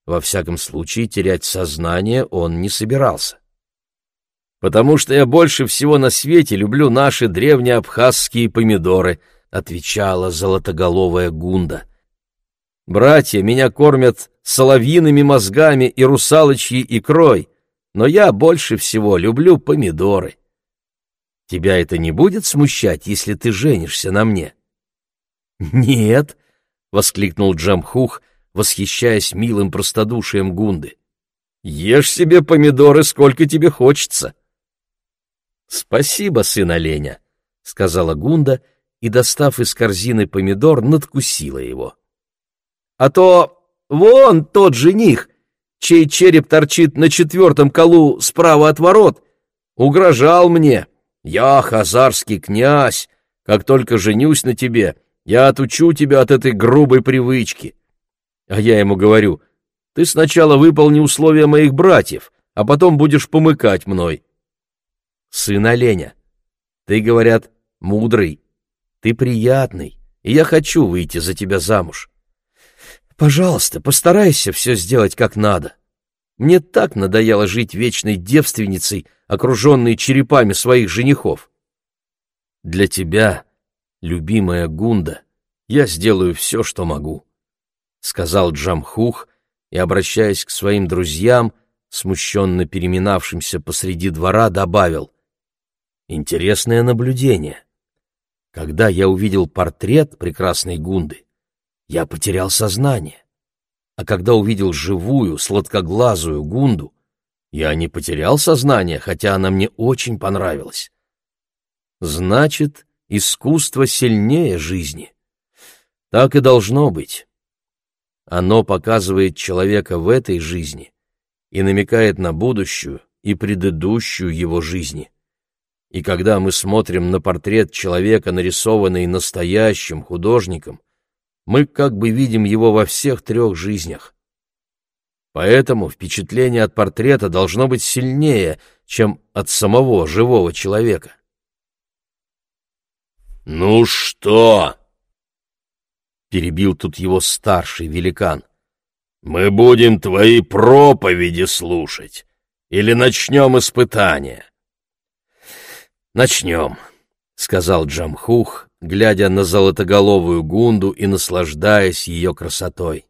S1: Во всяком случае, терять сознание он не собирался. «Потому что я больше всего на свете люблю наши древние абхазские помидоры», — отвечала золотоголовая Гунда. «Братья меня кормят соловьиными мозгами и русалочьей икрой, но я больше всего люблю помидоры. Тебя это не будет смущать, если ты женишься на мне?» «Нет», — воскликнул Джамхух, восхищаясь милым простодушием Гунды. «Ешь себе помидоры, сколько тебе хочется». «Спасибо, сын оленя», — сказала Гунда и, достав из корзины помидор, надкусила его. «А то вон тот жених, чей череп торчит на четвертом колу справа от ворот, угрожал мне». Я хазарский князь, как только женюсь на тебе, я отучу тебя от этой грубой привычки. А я ему говорю, ты сначала выполни условия моих братьев, а потом будешь помыкать мной. Сын оленя, ты, говорят, мудрый, ты приятный, и я хочу выйти за тебя замуж. Пожалуйста, постарайся все сделать как надо. Мне так надоело жить вечной девственницей, окруженной черепами своих женихов. Для тебя, любимая Гунда, я сделаю все, что могу, — сказал Джамхух и, обращаясь к своим друзьям, смущенно переминавшимся посреди двора, добавил. Интересное наблюдение. Когда я увидел портрет прекрасной Гунды, я потерял сознание а когда увидел живую, сладкоглазую Гунду, я не потерял сознание, хотя она мне очень понравилась. Значит, искусство сильнее жизни. Так и должно быть. Оно показывает человека в этой жизни и намекает на будущую и предыдущую его жизни. И когда мы смотрим на портрет человека, нарисованный настоящим художником, мы как бы видим его во всех трех жизнях. Поэтому впечатление от портрета должно быть сильнее, чем от самого живого человека.
S2: «Ну что?» — перебил тут его старший великан. «Мы будем твои проповеди слушать или начнем испытание?»
S1: «Начнем», — сказал Джамхух, глядя на золотоголовую гунду и наслаждаясь ее красотой.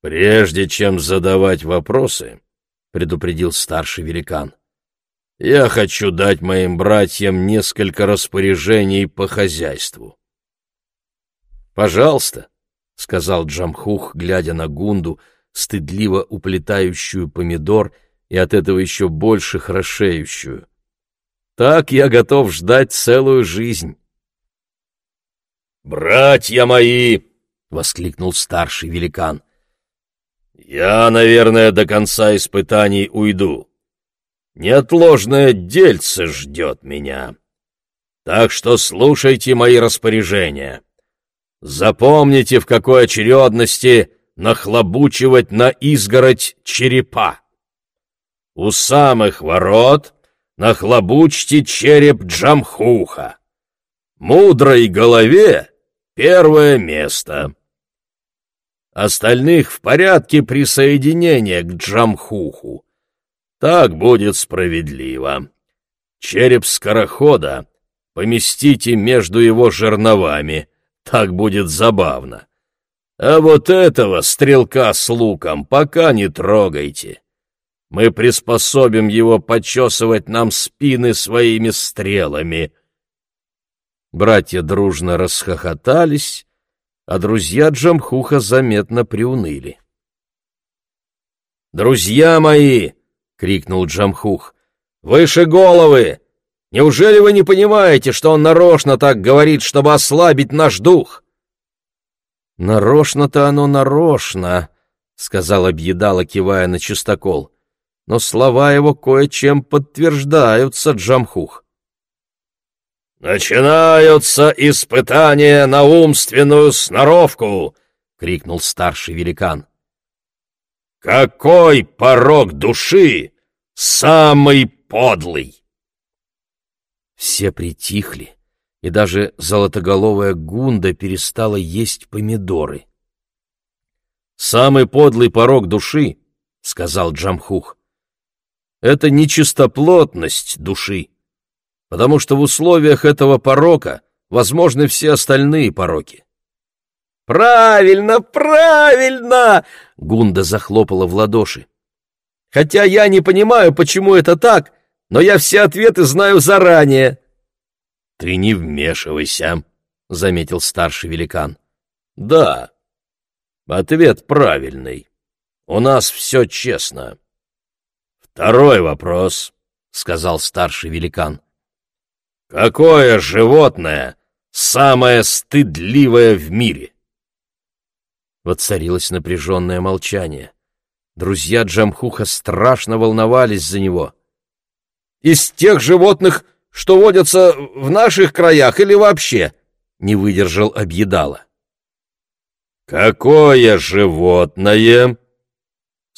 S2: «Прежде чем задавать вопросы», — предупредил старший великан, я хочу дать моим братьям несколько распоряжений по хозяйству.
S1: «Пожалуйста», — сказал Джамхух, глядя на Гунду, стыдливо уплетающую помидор и от этого еще больше хорошеющую. «Так я готов ждать целую жизнь».
S2: «Братья мои!» — воскликнул старший великан. «Я, наверное, до конца испытаний уйду. Неотложное дельце ждет меня. Так что слушайте мои распоряжения. Запомните, в какой очередности нахлобучивать на изгородь черепа. У самых ворот нахлобучьте череп Джамхуха. Мудрой голове первое место. Остальных в порядке присоединения к Джамхуху. Так будет справедливо. Череп скорохода поместите между его жерновами, так будет забавно. А вот этого стрелка с луком пока не трогайте. Мы приспособим его почесывать нам спины своими стрелами.
S1: Братья дружно расхохотались, а друзья Джамхуха заметно приуныли.
S3: «Друзья мои!» — крикнул Джамхух. «Выше головы! Неужели вы не понимаете, что он нарочно так говорит, чтобы ослабить наш дух?»
S1: «Нарочно-то оно нарочно», — сказал объедала, кивая на чистокол. «Но слова его кое-чем подтверждаются, Джамхух».
S2: «Начинаются испытания на умственную сноровку!» — крикнул старший великан. Какой порог души самый подлый?
S1: Все притихли, и даже золотоголовая Гунда перестала есть помидоры. «Самый подлый порог души, — сказал Джамхух, — это нечистоплотность души, потому что в условиях этого порока возможны все остальные пороки.
S3: «Правильно, правильно!» — Гунда захлопала в ладоши. «Хотя я не понимаю, почему это так, но я все ответы знаю заранее».
S2: «Ты не вмешивайся», — заметил старший великан.
S1: «Да, ответ правильный. У нас все честно».
S2: «Второй вопрос», — сказал старший великан. «Какое животное самое стыдливое в мире?»
S1: Воцарилось напряженное молчание. Друзья Джамхуха страшно волновались за него.
S3: «Из тех животных, что водятся в наших краях или вообще?» — не выдержал объедала.
S2: «Какое животное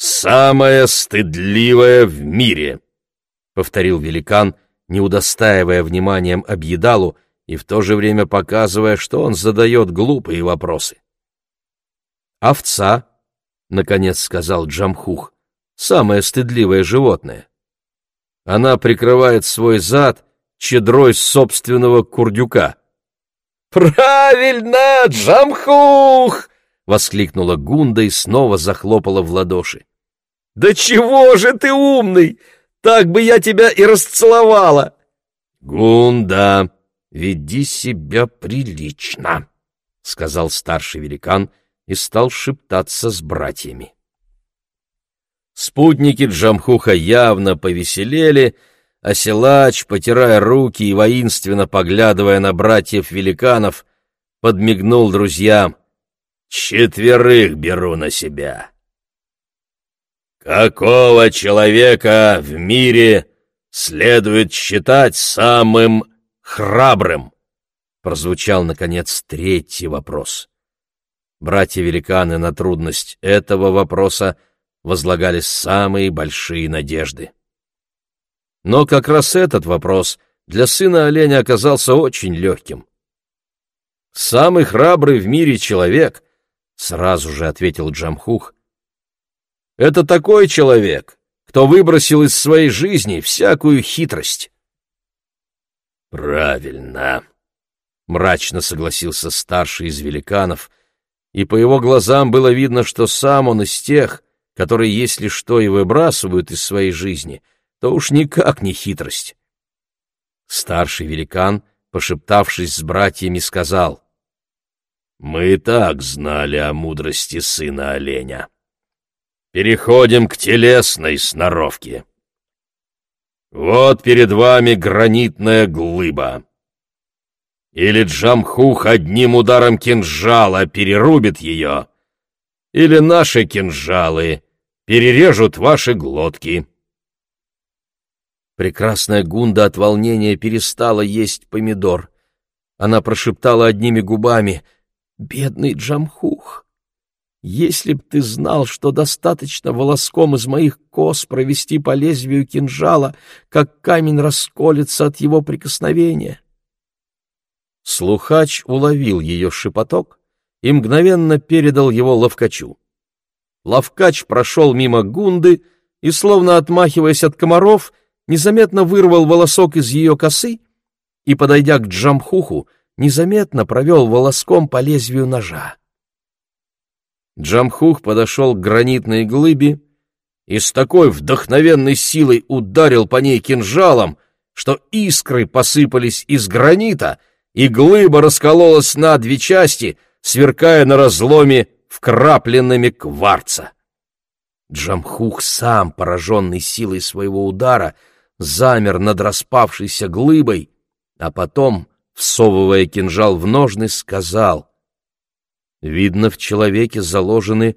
S2: самое стыдливое в мире?» — повторил великан, не удостаивая вниманием объедалу и в то же время показывая, что он задает глупые вопросы.
S1: «Овца», — наконец сказал Джамхух, — «самое стыдливое животное. Она прикрывает свой зад чедрой собственного курдюка».
S3: «Правильно, Джамхух!» — воскликнула Гунда и снова захлопала в ладоши. «Да чего же ты умный! Так бы я тебя и расцеловала!»
S1: «Гунда, веди себя прилично!» — сказал старший великан — и стал шептаться с братьями. Спутники Джамхуха явно повеселели, а Силач, потирая руки и воинственно поглядывая на братьев-великанов, подмигнул друзьям. «Четверых беру на себя».
S2: «Какого человека в мире следует считать самым храбрым?»
S1: Прозвучал, наконец, третий вопрос. Братья-великаны на трудность этого вопроса возлагали самые большие надежды. Но как раз этот вопрос для сына оленя оказался очень легким. «Самый храбрый в мире человек», — сразу же ответил Джамхух, — «это такой человек, кто выбросил из своей жизни всякую хитрость».
S2: «Правильно», — мрачно согласился старший из великанов —
S1: и по его глазам было видно, что сам он из тех, которые, если что и выбрасывают из своей жизни,
S3: то уж никак не хитрость. Старший великан, пошептавшись с братьями, сказал, «Мы и так знали о мудрости сына оленя. Переходим к телесной сноровке. Вот перед вами гранитная глыба. Или Джамхух одним ударом кинжала перерубит ее, или наши кинжалы перережут ваши глотки. Прекрасная Гунда от волнения перестала есть помидор. Она прошептала одними губами «Бедный Джамхух! Если б ты знал, что достаточно волоском из моих кос провести по лезвию кинжала, как камень расколется от его прикосновения!» Слухач уловил ее шепоток и мгновенно передал его ловкачу. Ловкач прошел мимо Гунды и, словно отмахиваясь от комаров, незаметно вырвал волосок из ее косы и, подойдя к Джамхуху, незаметно провел волоском по лезвию ножа. Джамхух подошел к гранитной глыбе и с такой вдохновенной силой ударил по ней кинжалом, что искры посыпались из гранита, и глыба раскололась на две части, сверкая на разломе вкрапленными кварца. Джамхух сам, пораженный силой своего удара, замер над распавшейся глыбой, а потом, всовывая кинжал в ножны, сказал, «Видно, в человеке заложены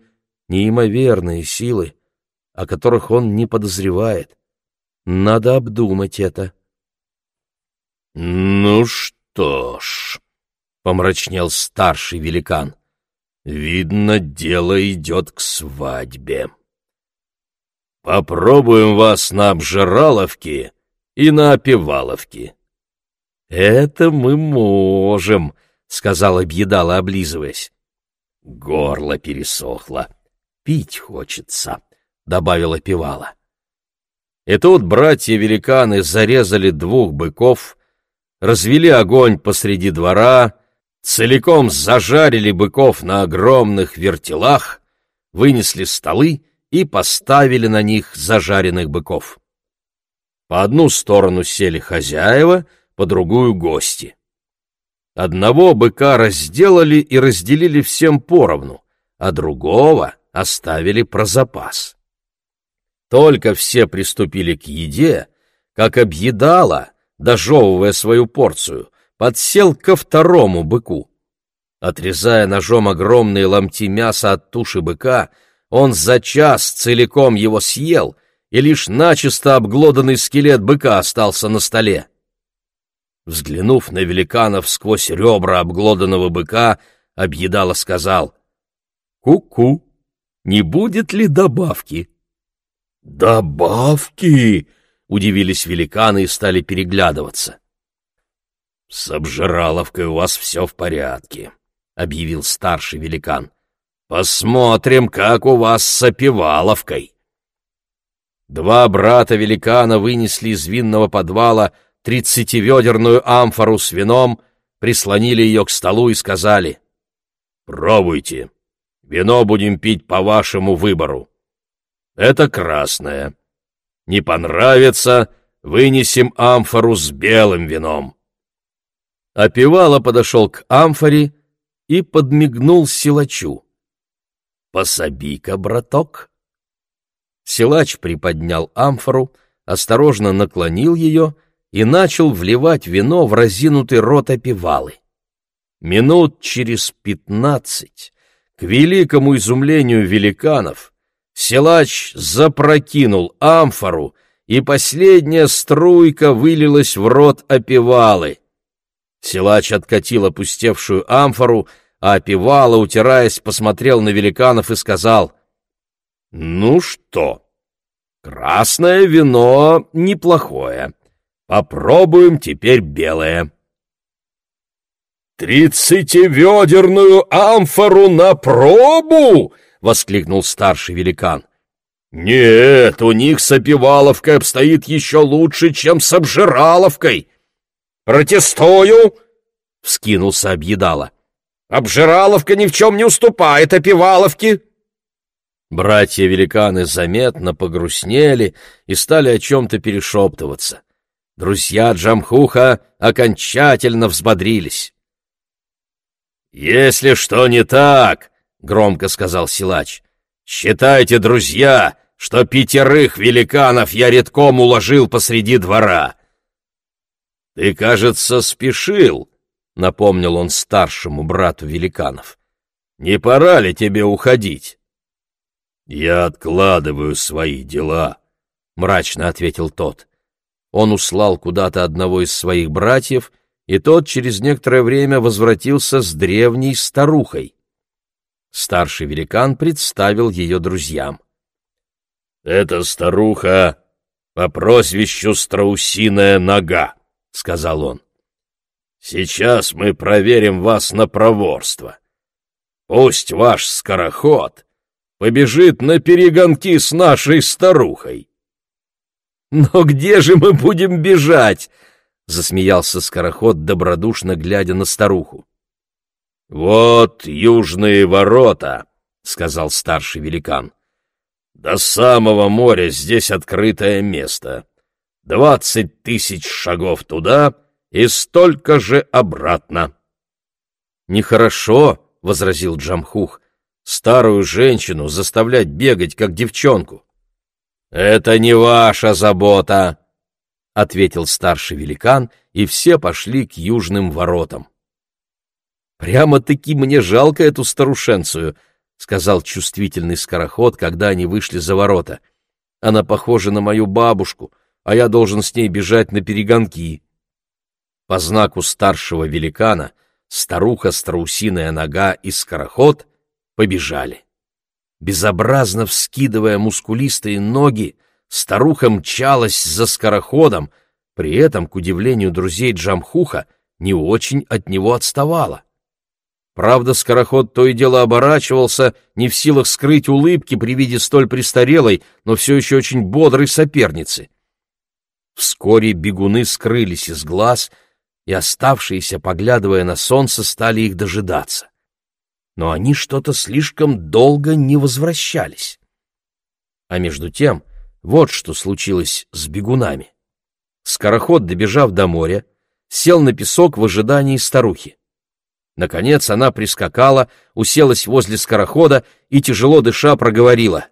S3: неимоверные силы, о которых он не подозревает. Надо обдумать это».
S2: «Ну что ж», — помрачнел старший великан, — «видно, дело идет к свадьбе». Попробуем вас на обжираловке и на опеваловке.
S3: — Это мы можем, — сказала Бьедала, облизываясь. — Горло пересохло. Пить хочется, — добавила Певала. И тут братья-великаны зарезали двух быков, развели огонь посреди двора, целиком зажарили быков на огромных вертелах, вынесли столы и поставили на них зажаренных быков. По одну сторону сели хозяева, по другую — гости. Одного быка разделали и разделили всем поровну, а другого оставили про запас. Только все приступили к еде, как объедала, дожевывая свою порцию, подсел ко второму быку. Отрезая ножом огромные ломти мяса от туши быка, он за час целиком его съел, и лишь начисто обглоданный скелет быка остался на столе. Взглянув на великанов сквозь ребра обглоданного быка, объедало сказал «Ку-ку, не будет ли добавки?»
S2: «Добавки!» — удивились великаны и стали переглядываться.
S3: «С обжираловкой у вас все в порядке», — объявил старший великан. Посмотрим, как у вас с опеваловкой. Два брата-великана вынесли из винного подвала тридцативедерную амфору с вином, прислонили ее к столу и сказали, «Пробуйте, вино будем пить по вашему выбору. Это красное. Не понравится, вынесем амфору с белым вином». Опевала подошел к амфоре и подмигнул силачу. «Пособи-ка, браток!» Силач приподнял амфору, осторожно наклонил ее и начал вливать вино в разинутый рот опевалы. Минут через пятнадцать, к великому изумлению великанов, силач запрокинул амфору, и последняя струйка вылилась в рот опевалы. Силач откатил опустевшую амфору, а Пивала, утираясь, посмотрел на великанов и сказал, «Ну что, красное вино неплохое. Попробуем теперь белое».
S2: «Тридцативедерную амфору на пробу!» — воскликнул старший великан. «Нет, у них с опиваловкой обстоит еще лучше, чем с обжираловкой!» «Протестую!» — вскинулся объедала. Обжираловка ни в чем не уступает опиваловке.
S1: Братья-великаны заметно погрустнели и стали о чем-то перешептываться. Друзья Джамхуха окончательно взбодрились. «Если что не так, — громко сказал силач, — считайте, друзья, что пятерых великанов я редком уложил посреди двора. Ты, кажется, спешил, — напомнил он старшему брату великанов. Не пора ли тебе уходить? Я откладываю свои дела, — мрачно ответил тот. Он услал куда-то одного из своих братьев — и тот через некоторое время возвратился с древней старухой. Старший великан представил ее друзьям. «Это старуха по прозвищу Страусиная нога», — сказал он. «Сейчас мы проверим вас на проворство. Пусть ваш скороход побежит на перегонки с нашей старухой». «Но где же мы будем бежать?» — засмеялся скороход, добродушно глядя на старуху. «Вот южные ворота», — сказал старший великан. «До самого моря здесь открытое место. Двадцать тысяч шагов туда и столько же обратно».
S3: «Нехорошо», — возразил Джамхух, — «старую женщину заставлять бегать, как девчонку».
S1: «Это не ваша забота», — ответил старший великан, и все пошли к южным воротам.
S3: «Прямо-таки мне жалко эту старушенцию», — сказал чувствительный скороход, когда они вышли за ворота. «Она похожа на мою бабушку, а я должен с ней бежать на перегонки». По знаку старшего великана старуха, страусиная нога и скороход побежали. Безобразно вскидывая мускулистые ноги, Старуха мчалась за скороходом, при этом, к удивлению друзей Джамхуха, не очень от него отставала. Правда, скороход то и дело оборачивался, не в силах скрыть улыбки при виде столь престарелой, но все еще очень бодрой соперницы. Вскоре бегуны скрылись из глаз, и оставшиеся, поглядывая на солнце, стали их дожидаться. Но они что-то слишком долго не возвращались. А между тем вот что случилось с бегунами. Скороход, добежав до моря, сел на песок в ожидании старухи. Наконец она прискакала, уселась возле скорохода и, тяжело дыша, проговорила.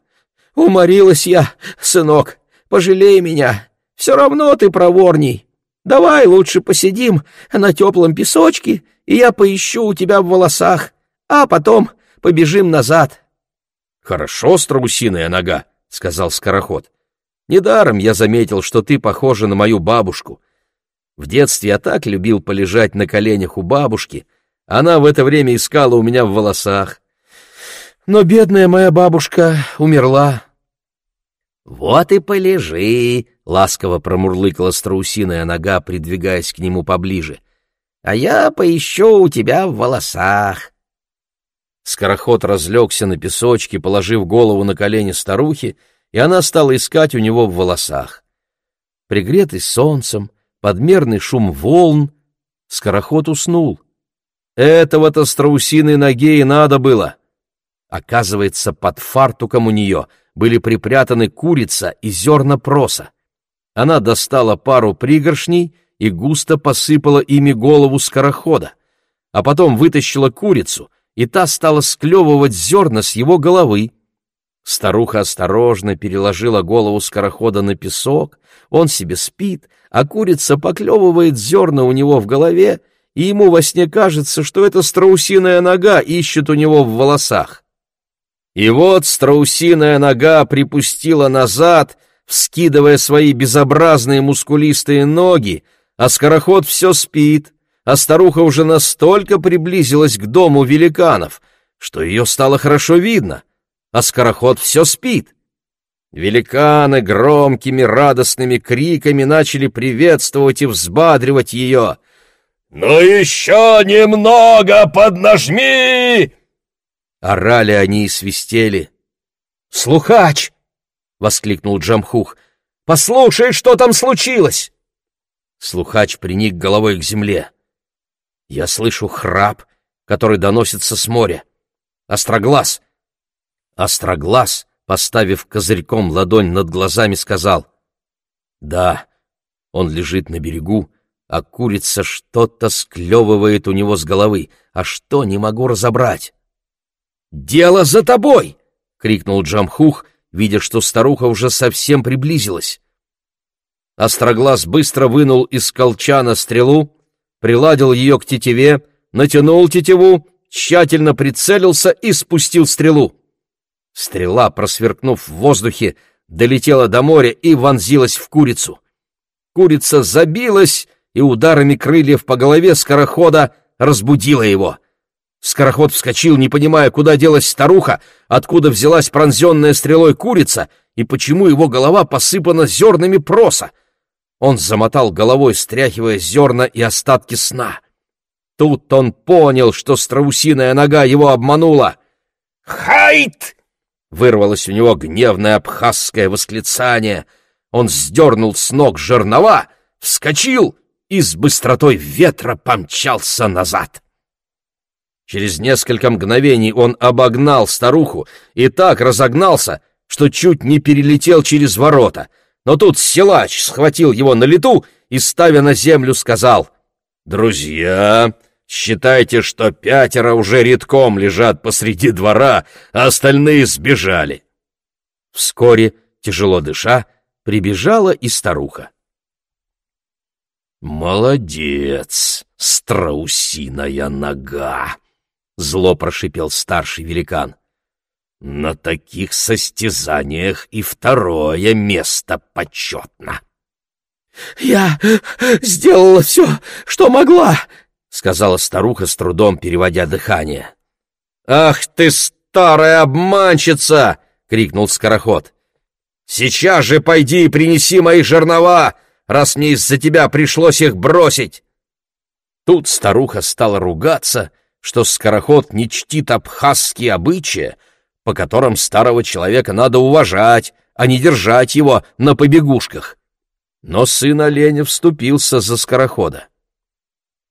S3: «Уморилась я, сынок, пожалей меня, все равно ты проворней. Давай лучше посидим на теплом песочке, и я поищу у тебя в волосах, а потом побежим назад». «Хорошо, страусиная нога», — сказал скороход. Недаром я заметил, что ты похожа на мою бабушку. В детстве я так любил полежать на коленях у бабушки. Она в это время искала у меня в волосах. Но бедная моя бабушка умерла. — Вот и полежи, — ласково промурлыкала страусиная нога, придвигаясь к нему поближе. — А я поищу у тебя в волосах. Скороход разлегся на песочке, положив голову на колени старухи, и она стала искать у него в волосах. Пригретый солнцем, подмерный шум волн, скороход уснул. Этого-то страусиной ноге и надо было. Оказывается, под фартуком у нее были припрятаны курица и зерна проса. Она достала пару пригоршней и густо посыпала ими голову скорохода, а потом вытащила курицу, и та стала склевывать зерна с его головы. Старуха осторожно переложила голову скорохода на песок, он себе спит, а курица поклевывает зерна у него в голове, и ему во сне кажется, что это страусиная нога ищет у него в волосах. И вот страусиная нога припустила назад, вскидывая свои безобразные мускулистые ноги, а скороход все спит, а старуха уже настолько приблизилась к дому великанов, что ее стало хорошо видно — а скороход все спит. Великаны громкими радостными криками начали приветствовать и взбадривать ее. «Ну еще немного поднажми!» Орали они и свистели. «Слухач!» — воскликнул Джамхух. «Послушай, что там случилось!» Слухач приник головой к земле. Я слышу храп, который доносится с моря. Остроглаз — Остроглаз
S1: поставив козырьком ладонь над глазами, сказал «Да, он лежит на берегу, а курица что-то склевывает у него с головы, а что, не могу разобрать». «Дело за тобой!» — крикнул Джамхух, видя, что старуха уже совсем приблизилась. Остроглаз быстро вынул из колчана стрелу, приладил ее к тетиве, натянул тетиву, тщательно прицелился и спустил стрелу. Стрела, просверкнув в воздухе, долетела до моря и вонзилась в курицу. Курица забилась и ударами крыльев по голове скорохода разбудила его. Скороход вскочил, не понимая, куда делась старуха, откуда взялась пронзенная стрелой курица и почему его голова посыпана зернами проса. Он замотал головой, стряхивая зерна и остатки сна. Тут он понял, что страусиная нога его обманула. «Хайт!» — вырвалось у него гневное абхазское восклицание. Он сдернул с ног жернова, вскочил и с быстротой ветра помчался назад. Через несколько мгновений он обогнал старуху и так разогнался, что чуть не перелетел через ворота. Но тут силач схватил его на лету и, ставя на землю, сказал, «Друзья, считайте, что пятеро уже редком лежат посреди двора, а остальные сбежали». Вскоре, тяжело дыша, прибежала и старуха. «Молодец, страусиная нога!» — зло прошипел старший великан. «На таких состязаниях и второе место почетно». «Я сделала все, что могла», — сказала старуха с трудом, переводя дыхание. «Ах ты, старая обманщица!» — крикнул скороход. «Сейчас же пойди и принеси мои жернова, раз мне из-за тебя пришлось их бросить!» Тут старуха стала ругаться — что скороход не чтит абхазские обычаи, по которым старого человека надо уважать, а не держать его на побегушках. Но сын оленя вступился за скорохода.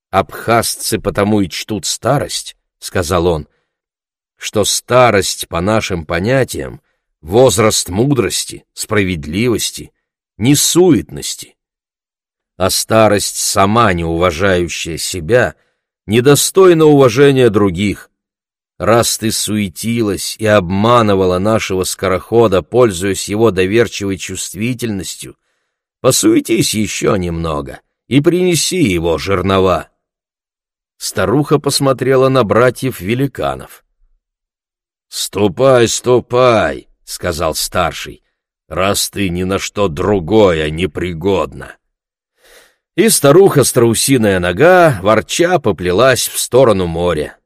S1: «Абхазцы потому и чтут старость», — сказал он, — «что старость, по нашим понятиям, возраст мудрости, справедливости, несуетности. А старость, сама не уважающая себя — недостойно уважения других. Раз ты суетилась и обманывала нашего скорохода, пользуясь его доверчивой чувствительностью, посуетись еще немного и принеси его жернова. Старуха посмотрела на братьев-великанов. «Ступай, ступай!» — сказал старший, — «раз ты ни на что другое не пригодна» и старуха-страусиная нога, ворча, поплелась в сторону моря.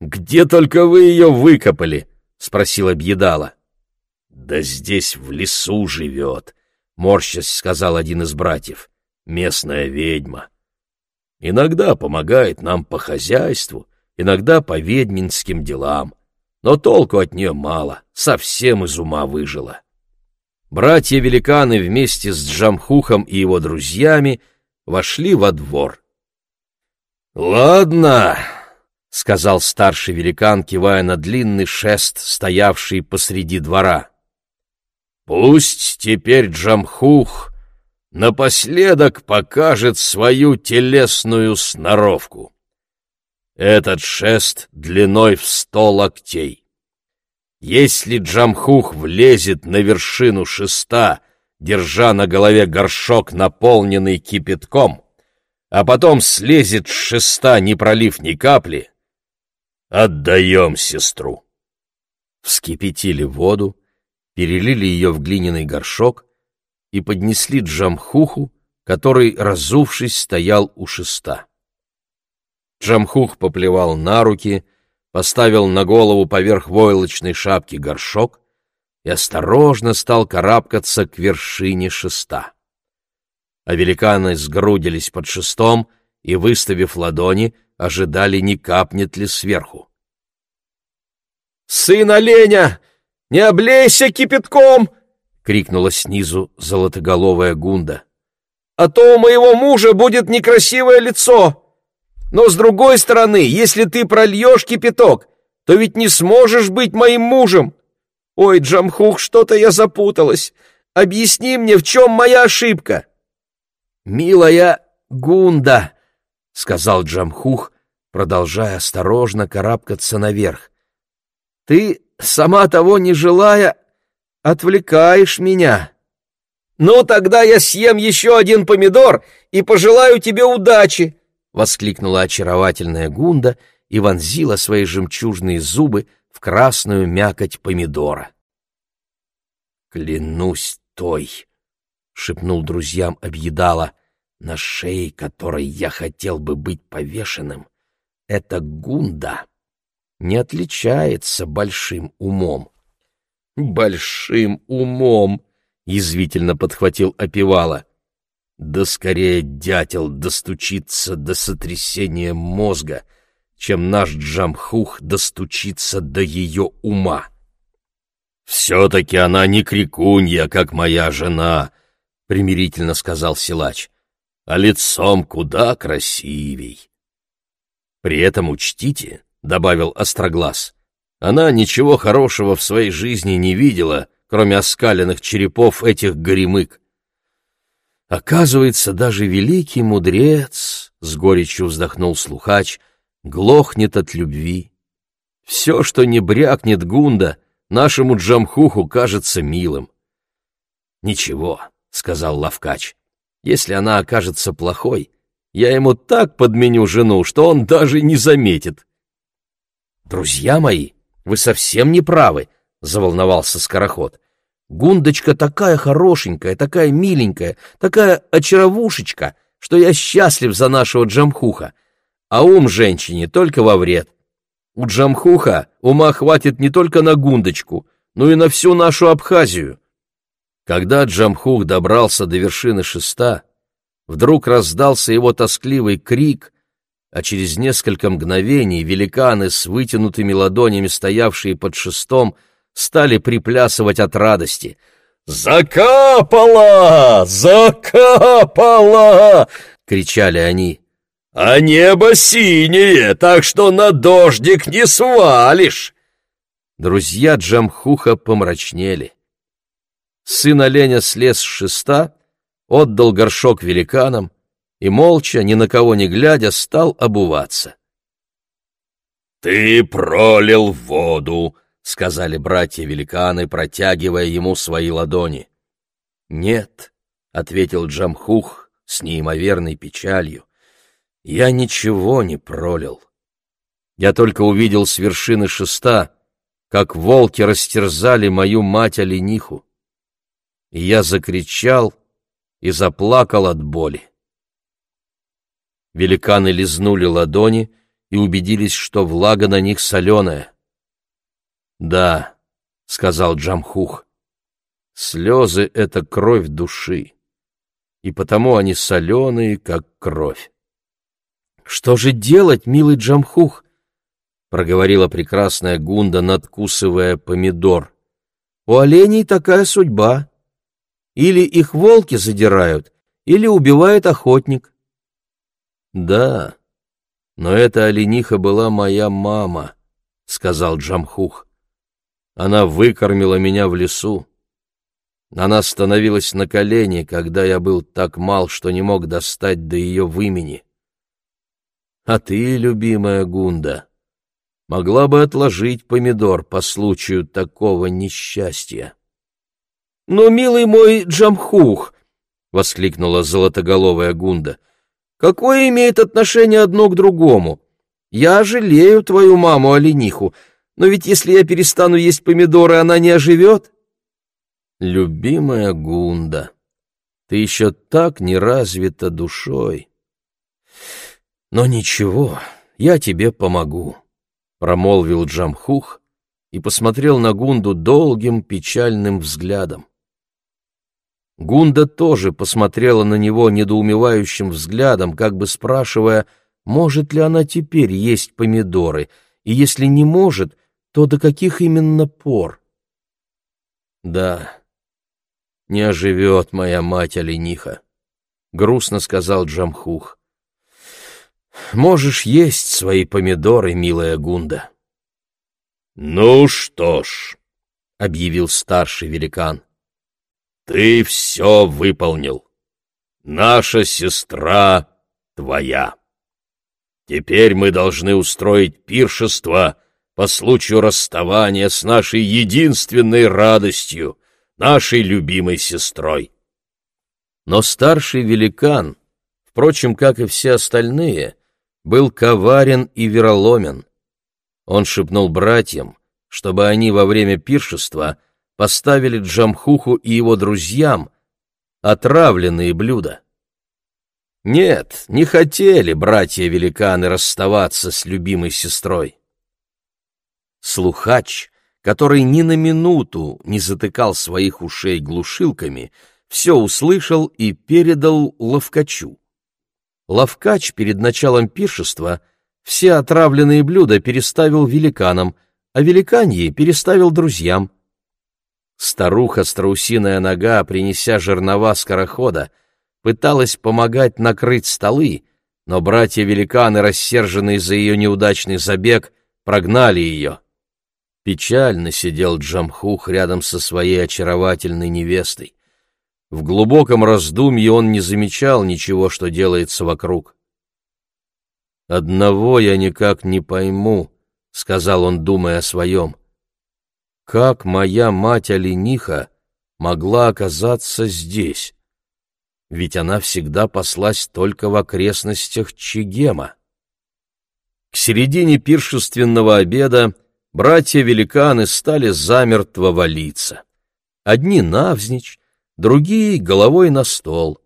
S1: «Где только вы ее выкопали?» — спросила Бьедала. «Да здесь в лесу живет», — морщась сказал один из братьев, — «местная ведьма. Иногда помогает нам по хозяйству, иногда по ведьминским делам, но толку от нее мало, совсем из ума выжила». Братья-великаны вместе с Джамхухом и его друзьями — вошли во двор. «Ладно», — сказал старший великан, кивая на длинный шест, стоявший посреди двора. «Пусть теперь Джамхух напоследок покажет свою телесную сноровку. Этот шест длиной в сто локтей. Если Джамхух влезет на вершину шеста держа на голове горшок, наполненный кипятком, а потом слезет с шеста, не пролив ни капли, отдаем сестру. Вскипятили воду, перелили ее в глиняный горшок и поднесли Джамхуху, который, разувшись, стоял у шеста. Джамхух поплевал на руки, поставил на голову поверх войлочной шапки горшок, и осторожно стал карабкаться к вершине шеста. А великаны сгрудились под шестом и, выставив ладони, ожидали, не капнет ли сверху.
S2: «Сын оленя! Не облейся кипятком!» — крикнула снизу золотоголовая гунда. «А то у моего мужа будет некрасивое лицо! Но, с другой стороны, если ты прольешь кипяток, то ведь не сможешь быть моим мужем!»
S3: Ой, Джамхух, что-то я запуталась. Объясни мне, в чем моя ошибка?» «Милая Гунда», — сказал Джамхух, продолжая осторожно карабкаться наверх. «Ты, сама того не желая, отвлекаешь меня». «Ну, тогда я съем еще один помидор и пожелаю тебе удачи!» — воскликнула очаровательная Гунда и вонзила свои жемчужные зубы в красную мякоть помидора. «Клянусь той!» — шепнул друзьям объедала, на шее которой я хотел бы быть повешенным. «Эта Гунда не отличается большим умом». «Большим умом!» — язвительно подхватил опевала. «Да скорее дятел достучится до сотрясения мозга, чем наш Джамхух достучится до ее ума». «Все-таки она не крикунья, как моя жена», — примирительно сказал силач, — «а лицом куда красивей». «При этом учтите», — добавил Остроглаз, — «она ничего хорошего в своей жизни не видела, кроме оскаленных черепов этих горемык. Оказывается, даже великий мудрец, — с горечью вздохнул слухач, — глохнет от любви. Все, что не брякнет Гунда, нашему Джамхуху кажется милым. Ничего, — сказал Лавкач, — если она окажется плохой, я ему так подменю жену, что он даже не заметит. Друзья мои, вы совсем не правы, — заволновался скороход. «Гундочка такая хорошенькая, такая миленькая, такая очаровушечка, что я счастлив за нашего Джамхуха, а ум женщине только во вред. У Джамхуха ума хватит не только на Гундочку, но и на всю нашу Абхазию». Когда Джамхух добрался до вершины шеста, вдруг раздался его тоскливый крик, а через несколько мгновений великаны с вытянутыми ладонями, стоявшие под шестом, стали приплясывать от радости.
S2: «Закапало! Закапало!» — кричали они. «А небо синее, так что на дождик не свалишь!»
S1: Друзья Джамхуха помрачнели. Сын оленя слез с шеста, отдал горшок великанам и, молча, ни на кого не глядя, стал обуваться.
S2: «Ты пролил воду!»
S1: — сказали братья-великаны, протягивая ему свои ладони. «Нет», — ответил Джамхух с неимоверной печалью, — «я ничего не пролил. Я только увидел с вершины шеста, как волки растерзали мою мать-олениху. И я закричал и заплакал от боли. Великаны лизнули ладони и убедились, что влага на них соленая. «Да», — сказал Джамхух, — «слезы — это кровь души, и потому они соленые, как кровь». «Что же делать, милый Джамхух?» — проговорила прекрасная Гунда, надкусывая помидор. «У оленей такая судьба. Или их волки задирают, или убивает охотник». «Да, но эта олениха была моя мама», — сказал Джамхух. Она выкормила меня в лесу. Она становилась на колени, когда я был так мал, что не мог достать до ее вымени. А ты, любимая Гунда, могла бы отложить помидор по случаю такого несчастья. — Но, милый мой Джамхух, — воскликнула золотоголовая Гунда, — какое имеет отношение одно к другому? Я жалею твою маму-олениху, — но ведь если я перестану есть помидоры, она не оживет. Любимая Гунда, ты еще так не развита душой. Но ничего, я тебе помогу, — промолвил Джамхух и посмотрел на Гунду долгим печальным взглядом. Гунда тоже посмотрела на него недоумевающим взглядом, как бы спрашивая, может ли она теперь есть помидоры, и если не может, то до каких именно пор? Да, не оживет моя мать-олениха, — грустно сказал Джамхух. Можешь есть свои помидоры, милая Гунда.
S2: Ну что ж, —
S1: объявил старший великан.
S2: «Ты все выполнил. Наша сестра твоя. Теперь мы должны устроить пиршество по случаю расставания с нашей единственной радостью, нашей любимой сестрой».
S1: Но старший великан, впрочем, как и все остальные, был коварен и вероломен. Он шепнул братьям, чтобы они во время пиршества поставили Джамхуху и его друзьям отравленные блюда. Нет, не хотели братья-великаны расставаться с любимой сестрой. Слухач, который ни на минуту не затыкал своих ушей глушилками, все услышал и передал Ловкачу. Ловкач перед началом пиршества все отравленные блюда переставил великанам, а великанье переставил друзьям. Старуха страусиная нога, принеся жернова скорохода, пыталась помогать накрыть столы, но братья-великаны, рассерженные за ее неудачный забег, прогнали ее. Печально сидел Джамхух рядом со своей очаровательной невестой. В глубоком раздумье он не замечал ничего, что делается вокруг. «Одного я никак не пойму», — сказал он, думая о своем. «Как моя мать-олениха могла оказаться здесь? Ведь она всегда паслась только в окрестностях Чигема». К середине пиршественного обеда братья-великаны стали замертво валиться. Одни навзничь, другие — головой на стол.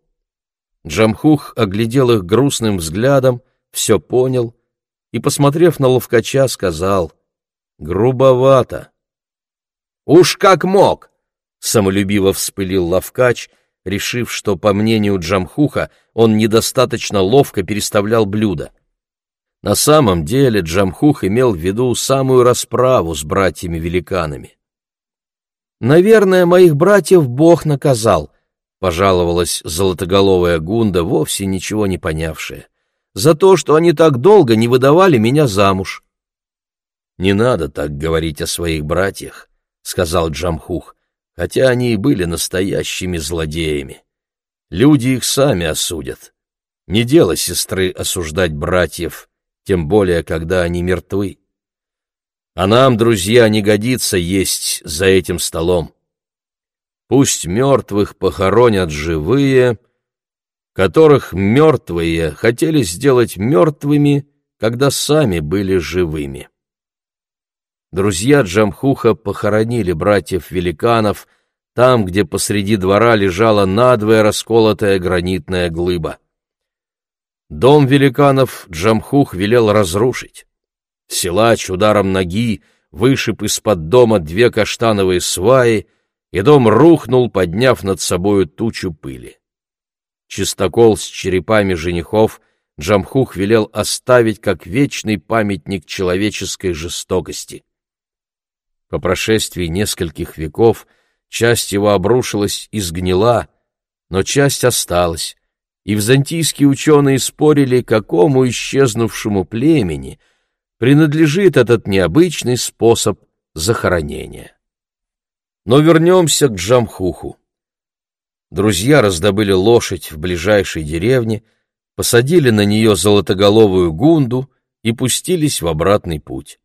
S1: Джамхух оглядел их грустным взглядом, все понял и, посмотрев на ловкача, сказал «Грубовато». «Уж как мог!» — самолюбиво вспылил ловкач, решив, что, по мнению Джамхуха, он недостаточно ловко переставлял блюда. На самом деле Джамхух имел в виду самую расправу с братьями-великанами. Наверное, моих братьев Бог наказал, пожаловалась золотоголовая Гунда, вовсе ничего не понявшая, за то, что они так долго не выдавали меня замуж. Не надо так говорить о своих братьях, сказал Джамхух, хотя они и были настоящими злодеями. Люди их сами осудят. Не дело сестры осуждать братьев, тем более, когда они мертвы. А нам, друзья, не годится есть за этим столом. Пусть мертвых похоронят живые, которых мертвые хотели сделать мертвыми, когда сами были живыми. Друзья Джамхуха похоронили братьев-великанов там, где посреди двора лежала надвое расколотая гранитная глыба. Дом великанов Джамхух велел разрушить. Силач ударом ноги вышиб из-под дома две каштановые сваи, и дом рухнул, подняв над собою тучу пыли. Чистокол с черепами женихов Джамхух велел оставить как вечный памятник человеческой жестокости. По прошествии нескольких веков часть его обрушилась и сгнила, но часть осталась, и византийские ученые спорили, какому исчезнувшему племени — принадлежит этот необычный способ захоронения. Но вернемся к Джамхуху. Друзья раздобыли лошадь в ближайшей деревне, посадили на нее золотоголовую гунду и пустились в обратный путь.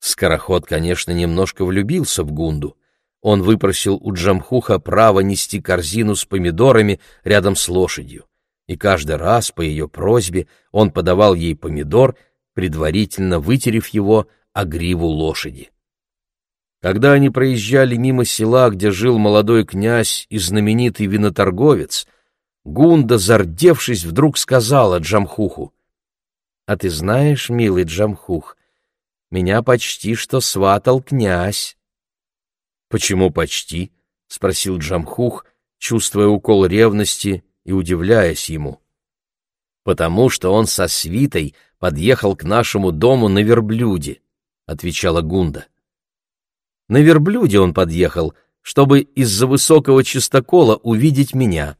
S1: Скороход, конечно, немножко влюбился в гунду. Он выпросил у Джамхуха право нести корзину с помидорами рядом с лошадью, и каждый раз по ее просьбе он подавал ей помидор предварительно вытерев его о гриву лошади. Когда они проезжали мимо села, где жил молодой князь и знаменитый виноторговец, Гунда, зардевшись, вдруг сказала Джамхуху, «А ты знаешь, милый Джамхух, меня почти что сватал князь». «Почему почти?» — спросил Джамхух, чувствуя укол ревности и удивляясь ему. «Потому что он со свитой — подъехал к нашему дому на верблюде, — отвечала Гунда. На верблюде он подъехал, чтобы из-за высокого чистокола увидеть меня.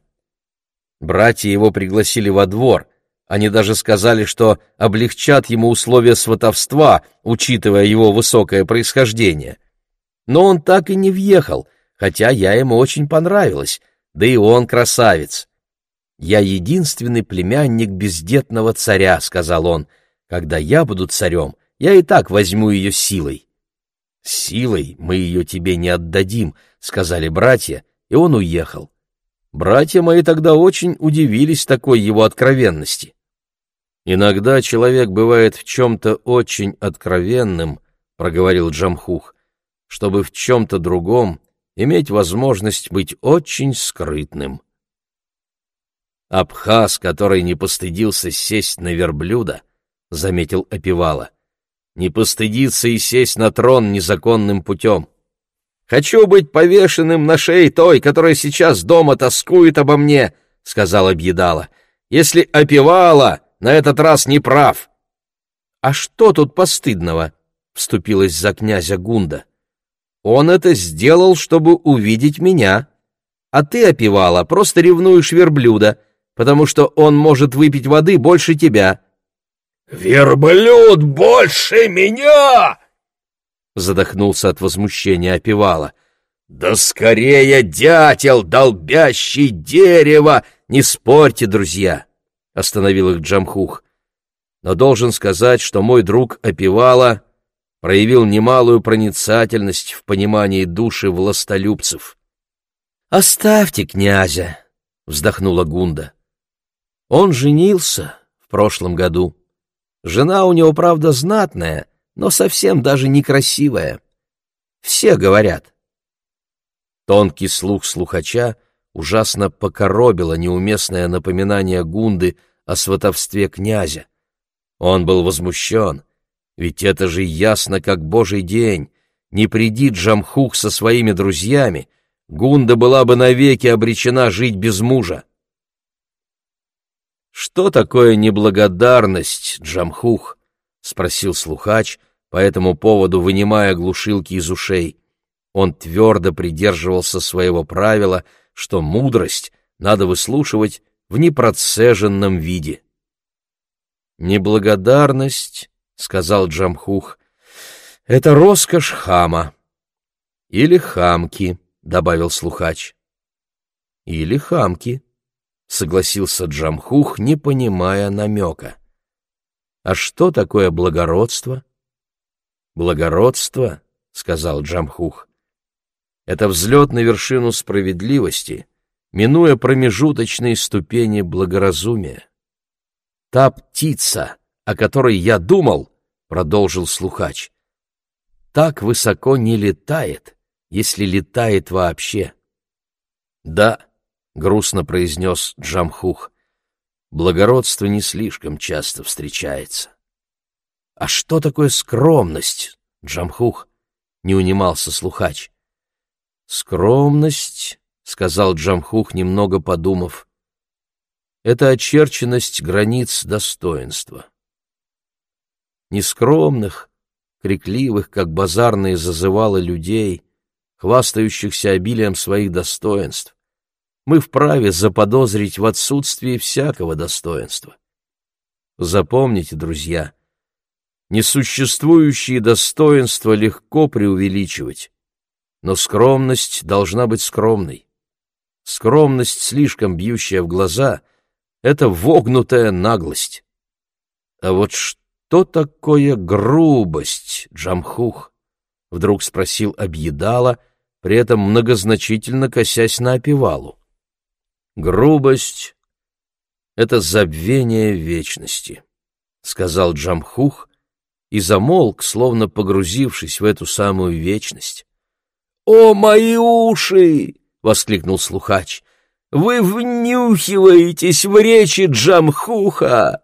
S1: Братья его пригласили во двор, они даже сказали, что облегчат ему условия сватовства, учитывая его высокое происхождение.
S3: Но он так и не въехал, хотя я ему очень понравилась, да и он красавец. «Я единственный племянник бездетного царя», — сказал он. «Когда я буду царем, я и так возьму ее силой». «Силой мы ее тебе не отдадим», — сказали братья, и он уехал. Братья мои тогда очень удивились такой его откровенности. «Иногда человек бывает в чем-то очень откровенным», — проговорил Джамхух, «чтобы в чем-то другом иметь возможность быть очень скрытным». Абхаз, который не постыдился сесть на верблюда, — заметил Опивала, — не постыдится и сесть на трон незаконным путем. «Хочу быть повешенным на шее той, которая сейчас дома тоскует обо мне», — сказал Объедала. «Если Опивала на этот раз не прав». «А что тут постыдного?» — вступилась за князя Гунда. «Он это сделал, чтобы увидеть меня. А ты, Опивала, просто ревнуешь верблюда» потому что он может выпить воды больше тебя».
S2: «Верблюд больше меня!»
S3: Задохнулся от возмущения опевала.
S2: «Да скорее, дятел, долбящий дерево!
S3: Не спорьте, друзья!» — остановил их Джамхух. «Но должен сказать, что мой друг опевала проявил немалую проницательность в понимании души властолюбцев». «Оставьте князя!» — вздохнула Гунда. Он женился в прошлом году. Жена у него, правда, знатная, но совсем даже некрасивая. Все говорят. Тонкий слух слухача ужасно покоробило неуместное напоминание Гунды о сватовстве князя. Он был возмущен, ведь это же ясно как божий день. Не приди Джамхух со своими друзьями, Гунда была бы навеки обречена жить без мужа. «Что такое неблагодарность, Джамхух?» — спросил слухач, по этому поводу вынимая глушилки из ушей. Он твердо придерживался своего правила, что мудрость надо выслушивать в непроцеженном виде. «Неблагодарность», — сказал Джамхух, — «это роскошь хама». «Или хамки», — добавил слухач. «Или хамки», — согласился Джамхух, не понимая намека. «А что такое благородство?» «Благородство», — сказал Джамхух, — «это взлет на вершину справедливости, минуя промежуточные ступени благоразумия. Та птица, о которой я думал, — продолжил слухач, — так высоко не летает, если летает вообще. Да, — грустно произнес Джамхух. «Благородство не слишком часто встречается». «А что такое скромность, Джамхух?» — не унимался слухач. «Скромность», — сказал Джамхух, немного подумав, — «это очерченность границ достоинства. Нескромных, крикливых, как базарные зазывалы людей, хвастающихся обилием своих достоинств, мы вправе заподозрить в отсутствии всякого достоинства. Запомните, друзья, несуществующие достоинства легко преувеличивать, но скромность должна быть скромной. Скромность, слишком бьющая в глаза, — это вогнутая наглость. А вот что такое грубость, Джамхух? — вдруг спросил Объедала, при этом многозначительно косясь на опевалу. Грубость — это забвение вечности, — сказал Джамхух и замолк, словно погрузившись в эту самую вечность. — О, мои уши! — воскликнул слухач. — Вы внюхиваетесь в речи Джамхуха,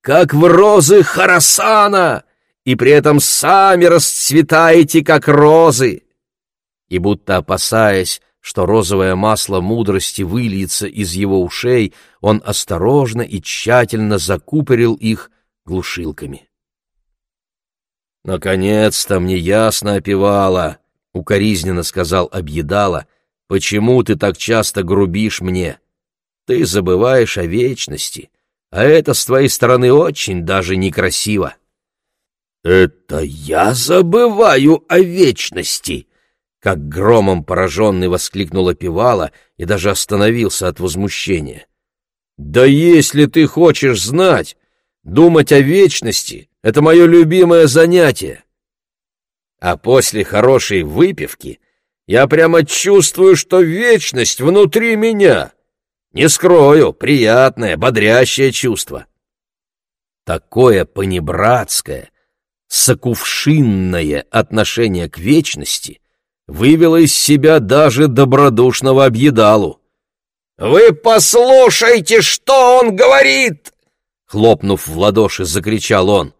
S3: как в розы Харасана, и при этом сами расцветаете, как розы. И будто опасаясь, что розовое масло мудрости выльется из его ушей, он осторожно и тщательно закупорил их глушилками. «Наконец-то мне ясно опевала», — укоризненно сказал Объедала, — «почему ты так часто грубишь мне? Ты забываешь о вечности, а это с твоей стороны очень даже некрасиво». «Это я забываю о вечности», как громом пораженный воскликнула Пивала и даже остановился от возмущения. «Да если ты хочешь знать, думать о вечности — это мое любимое занятие. А после хорошей выпивки я прямо чувствую, что вечность внутри меня. Не скрою, приятное, бодрящее чувство. Такое понебратское, сокувшинное отношение к вечности вывело из себя даже добродушного объедалу. «Вы послушайте, что он говорит!» Хлопнув в ладоши, закричал он.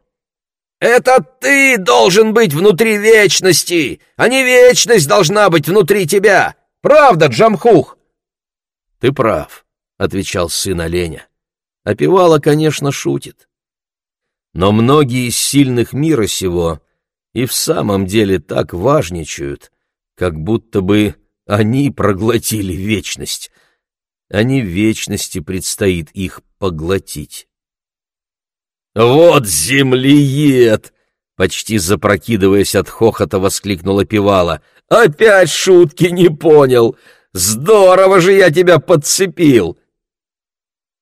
S3: «Это ты должен быть внутри вечности, а не вечность должна быть внутри тебя! Правда, Джамхух?» «Ты прав», — отвечал сын оленя. Опевала, конечно, шутит. Но многие из сильных мира сего и в самом деле так важничают, как будто бы они проглотили вечность, а не вечности предстоит их поглотить. «Вот землеед!» — почти запрокидываясь от хохота, воскликнула Пивала. «Опять шутки не понял! Здорово же я тебя подцепил!»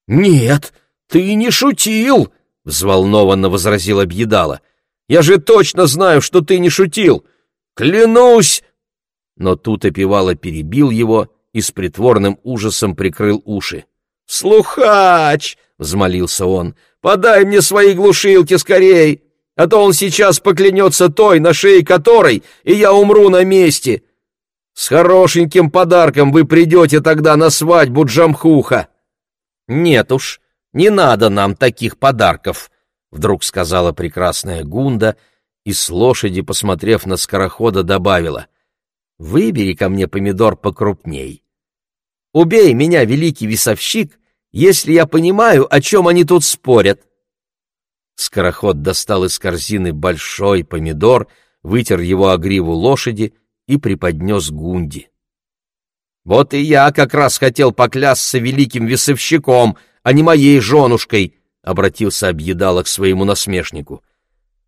S3: «Нет, ты не шутил!» — взволнованно возразила Бьедала. «Я же точно знаю, что ты не шутил! Клянусь!» Но тут опевала перебил его и с притворным ужасом прикрыл уши. «Слухач!» — взмолился он. «Подай мне свои глушилки скорей, а то он сейчас поклянется той, на шее которой, и я умру на месте. С хорошеньким подарком вы придете тогда на свадьбу Джамхуха». «Нет уж, не надо нам таких подарков», — вдруг сказала прекрасная Гунда и с лошади, посмотрев на скорохода, добавила. «Выбери ко мне помидор покрупней. Убей меня, великий весовщик, если я понимаю, о чем они тут спорят». Скороход достал из корзины большой помидор, вытер его о гриву лошади и преподнес Гунди. «Вот и я как раз хотел поклясться великим весовщиком», а не моей женушкой», — обратился объедала к своему насмешнику.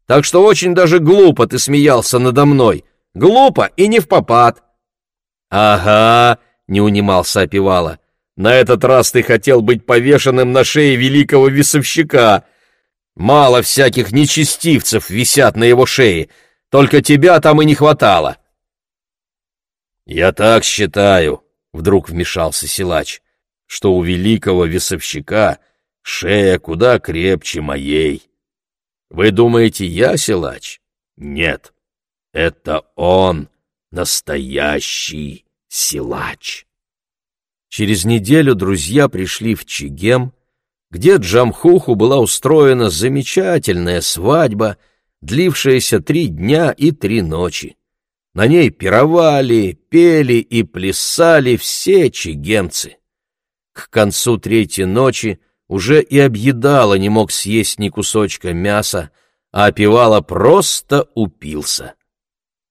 S3: «Так что очень даже глупо ты смеялся надо мной. Глупо и не в попад». «Ага», — не унимался опевала, — «на этот раз ты хотел быть повешенным на шее великого весовщика. Мало всяких нечестивцев висят на его шее, только тебя там и не хватало». «Я так считаю», — вдруг вмешался силач что у великого весовщика шея куда крепче моей. Вы думаете, я силач? Нет, это он, настоящий силач. Через неделю друзья пришли в Чигем, где Джамхуху была устроена замечательная свадьба, длившаяся три дня и три ночи. На ней пировали, пели и плясали все чигемцы. К концу третьей ночи уже и объедала не мог съесть ни кусочка мяса, а опевала просто упился.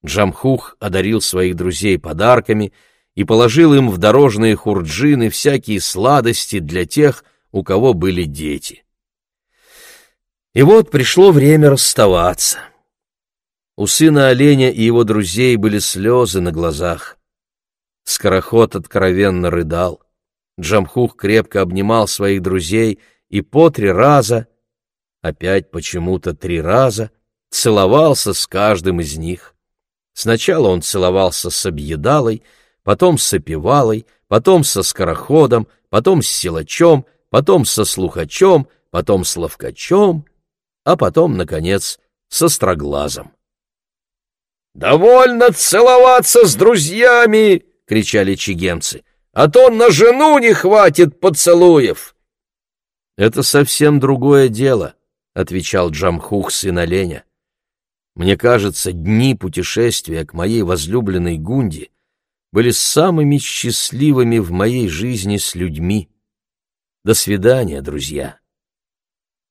S3: Джамхух одарил своих друзей подарками и положил им в дорожные хурджины всякие сладости для тех, у кого были дети. И вот пришло время расставаться. У сына оленя и его друзей были слезы на глазах. Скороход откровенно рыдал. Джамхух крепко обнимал своих друзей и по три раза, опять почему-то три раза, целовался с каждым из них. Сначала он целовался с объедалой, потом с опевалой, потом со скороходом, потом с силачом, потом со слухачом, потом с ловкачом, а потом, наконец, со строглазом. «Довольно целоваться с друзьями!» — кричали чигемцы а то на жену не хватит поцелуев. — Это совсем другое дело, — отвечал Джамхух, сын оленя. Мне кажется, дни путешествия к моей возлюбленной Гунде были самыми счастливыми в моей жизни с людьми. До свидания, друзья.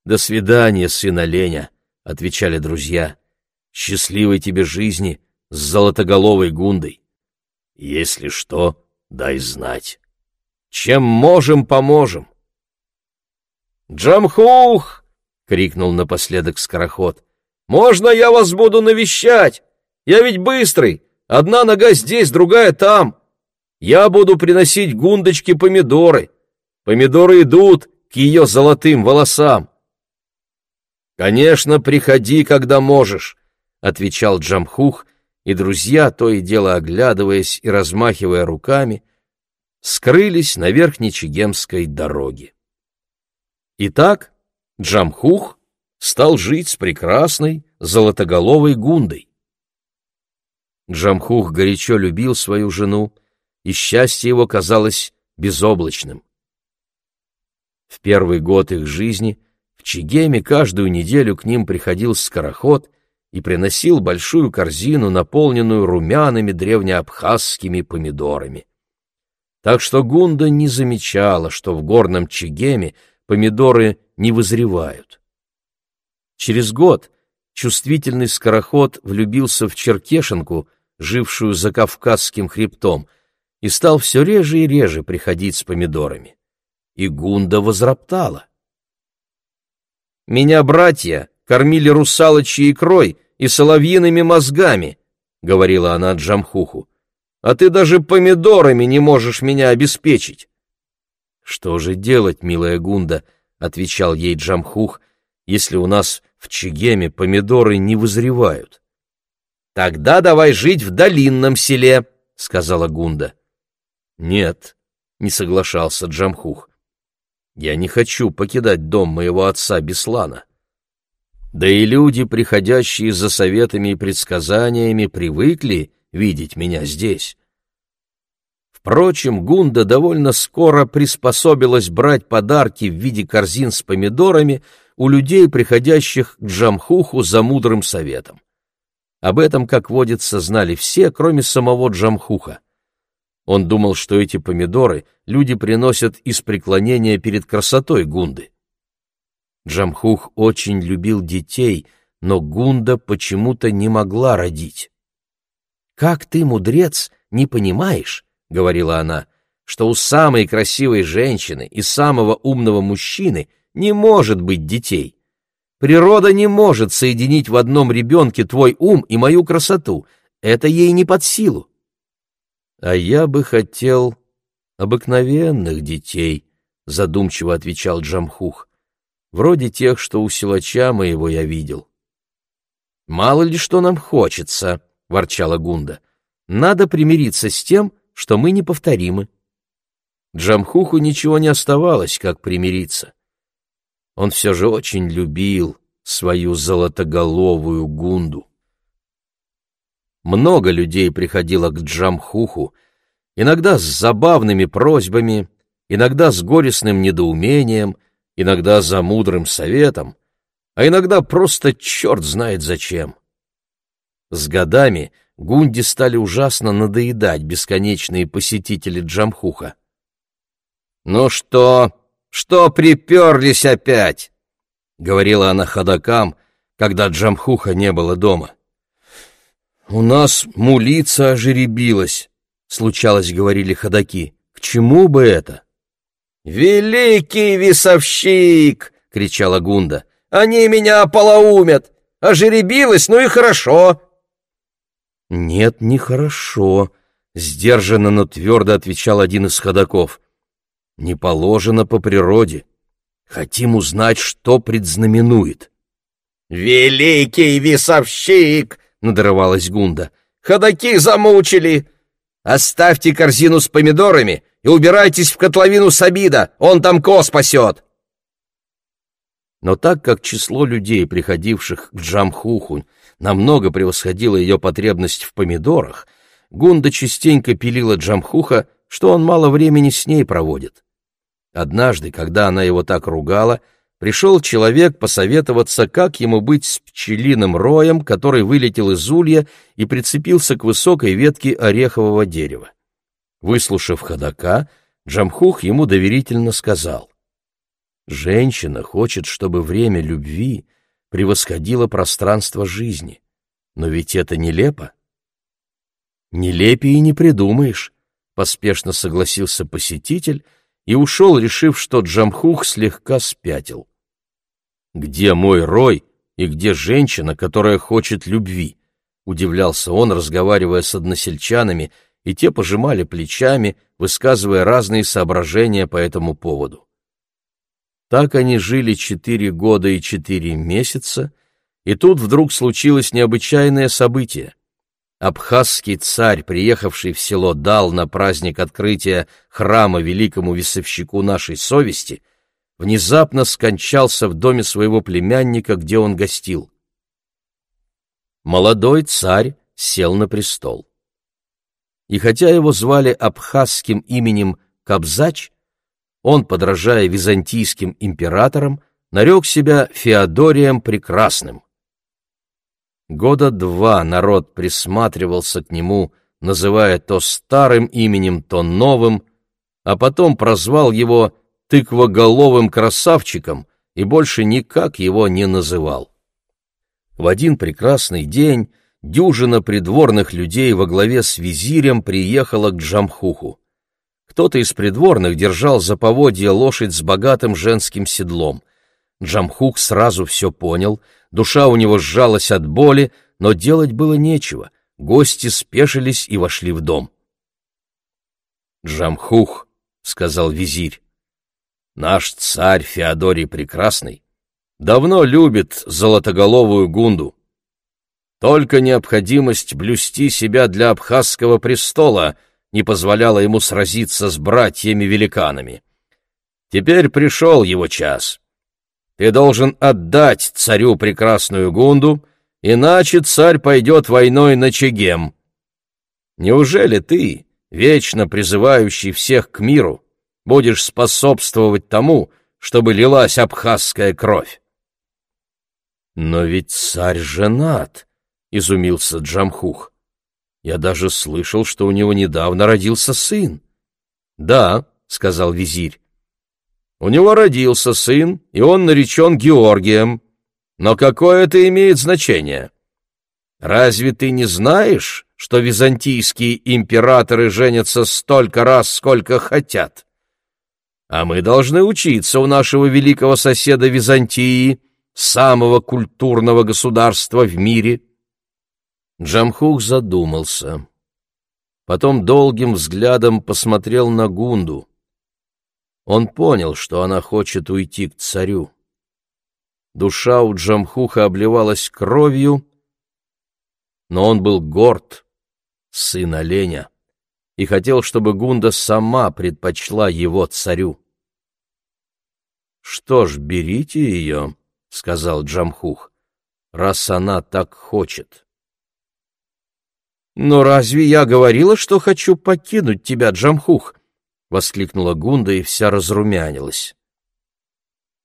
S3: До свидания, сын оленя, — отвечали друзья. Счастливой тебе жизни с золотоголовой Гундой. Если что, дай знать. Чем можем, поможем. «Джамхух!» — крикнул напоследок скороход. «Можно я вас буду навещать? Я ведь быстрый,
S2: Одна нога здесь, другая там. Я буду приносить гундочки помидоры. Помидоры идут к ее золотым волосам. «Конечно, приходи, когда можешь», — отвечал Джамхух, и друзья, то и дело оглядываясь и размахивая руками, скрылись на Верхнечегемской дороге. Итак, Джамхух стал жить с прекрасной золотоголовой Гундой. Джамхух горячо любил свою жену, и счастье его казалось безоблачным. В первый год их жизни в Чигеме каждую неделю к ним приходил скороход и приносил большую корзину, наполненную румяными древнеабхазскими помидорами. Так что Гунда не замечала, что в горном Чигеме помидоры не вызревают. Через год чувствительный скороход влюбился в черкешенку, жившую за Кавказским хребтом, и стал все реже и реже приходить с помидорами. И Гунда возроптала. «Меня братья кормили русалочьей икрой и соловьиными мозгами», — говорила она Джамхуху, «а ты даже помидорами не можешь меня обеспечить». «Что же делать, милая Гунда?» — отвечал ей Джамхух, «если у нас в Чигеме помидоры не вызревают». «Тогда давай жить в долинном селе», — сказала Гунда. «Нет», — не соглашался Джамхух. «Я не хочу покидать дом моего отца Беслана. Да и люди, приходящие за советами и предсказаниями, привыкли видеть меня здесь». Впрочем, Гунда довольно скоро приспособилась брать подарки в виде корзин с помидорами у людей, приходящих к Джамхуху за мудрым советом. Об этом, как водится, знали все, кроме самого Джамхуха. Он думал, что эти помидоры люди приносят из преклонения перед красотой Гунды. Джамхух очень любил детей, но Гунда почему-то не могла родить. «Как ты, мудрец, не понимаешь?» — говорила она, — что у самой красивой женщины и самого умного мужчины не может быть детей. Природа не может соединить в одном ребенке твой ум и мою красоту. Это ей не под силу. А я бы хотел обыкновенных детей, задумчиво отвечал Джамхух, вроде тех, что у силача моего я видел. Мало ли что нам хочется, ворчала Гунда. Надо примириться с тем, что мы неповторимы. Джамхуху ничего не оставалось, как примириться. Он все же очень любил свою золотоголовую гунду. Много людей приходило к Джамхуху, иногда с забавными просьбами, иногда с горестным недоумением, иногда за мудрым советом, а иногда просто черт знает зачем. С годами Гунди стали ужасно надоедать бесконечные посетители Джамхуха. «Ну что, что приперлись опять?» — говорила она ходокам, когда Джамхуха не было дома. «У нас мулица ожеребилась», — случалось, говорили ходаки. «К чему бы это?» «Великий весовщик!» — кричала Гунда. «Они меня ополоумят! Ожеребилась, ну и хорошо!» «Нет, не хорошо», — сдержанно, но твердо отвечал один из ходаков. Не положено по природе. Хотим узнать, что предзнаменует. «Великий весовщик!» — надрывалась Гунда. «Ходаки замучили! Оставьте корзину с помидорами и убирайтесь в котловину Сабида, он там ко спасет!» Но так как число людей, приходивших к Джамхуху, намного превосходило ее потребность в помидорах, Гунда частенько пилила Джамхуха, что он мало времени с ней проводит. Однажды, когда она его так ругала, пришел человек посоветоваться, как ему быть с пчелиным роем, который вылетел из улья и прицепился к высокой ветке орехового дерева. Выслушав ходока, Джамхух ему доверительно сказал, «Женщина хочет, чтобы время любви превосходило пространство жизни. Но ведь это нелепо». «Нелепее не придумаешь», — поспешно согласился посетитель, — и ушел, решив, что Джамхух слегка спятил. «Где мой рой и где женщина, которая хочет любви?»
S1: — удивлялся он, разговаривая с односельчанами, и те пожимали плечами, высказывая разные соображения по этому поводу. Так они жили четыре года и четыре месяца, и тут вдруг случилось необычайное событие. Абхазский царь, приехавший в село Дал на праздник открытия храма великому весовщику нашей совести, внезапно скончался в доме своего племянника, где он гостил. Молодой царь сел на престол. И хотя его звали абхазским именем Кобзач, он, подражая византийским императорам, нарек себя Феодорием Прекрасным. Года два народ присматривался к нему, называя то старым именем, то новым, а потом прозвал его тыквоголовым красавчиком и больше никак его не называл. В один прекрасный день дюжина придворных людей во главе с визирем приехала к Джамхуху. Кто-то из придворных держал за поводья лошадь с богатым женским седлом. Джамхук сразу все понял, душа у него сжалась от боли, но делать было нечего. Гости спешились и вошли в дом. «Джамхух», — сказал визирь, — «наш царь Феодорий Прекрасный давно любит золотоголовую гунду. Только необходимость блюсти себя для абхазского престола не позволяла ему сразиться с братьями-великанами. Теперь пришел его час. Ты должен отдать царю прекрасную Гунду, иначе царь пойдет войной на Чегем. Неужели ты, вечно призывающий всех к миру, будешь способствовать тому, чтобы лилась абхазская кровь? «Но ведь царь женат», — изумился Джамхух. «Я даже слышал, что у него недавно родился сын». «Да», — сказал визирь, у него родился сын, и он наречен Георгием. Но какое это имеет значение? Разве ты не знаешь, что византийские императоры женятся столько раз, сколько хотят? А мы должны учиться у нашего великого соседа Византии, самого культурного государства в мире. Джамхух задумался. Потом долгим взглядом посмотрел на Гунду. Он понял, что она хочет уйти к царю. Душа у Джамхуха обливалась кровью, но он был горд, сын оленя, и хотел, чтобы Гунда сама предпочла его царю. «Что ж, берите ее», — сказал Джамхух, — «раз она так хочет». «Но разве я говорила, что хочу покинуть тебя, Джамхух?» — воскликнула Гунда и вся разрумянилась.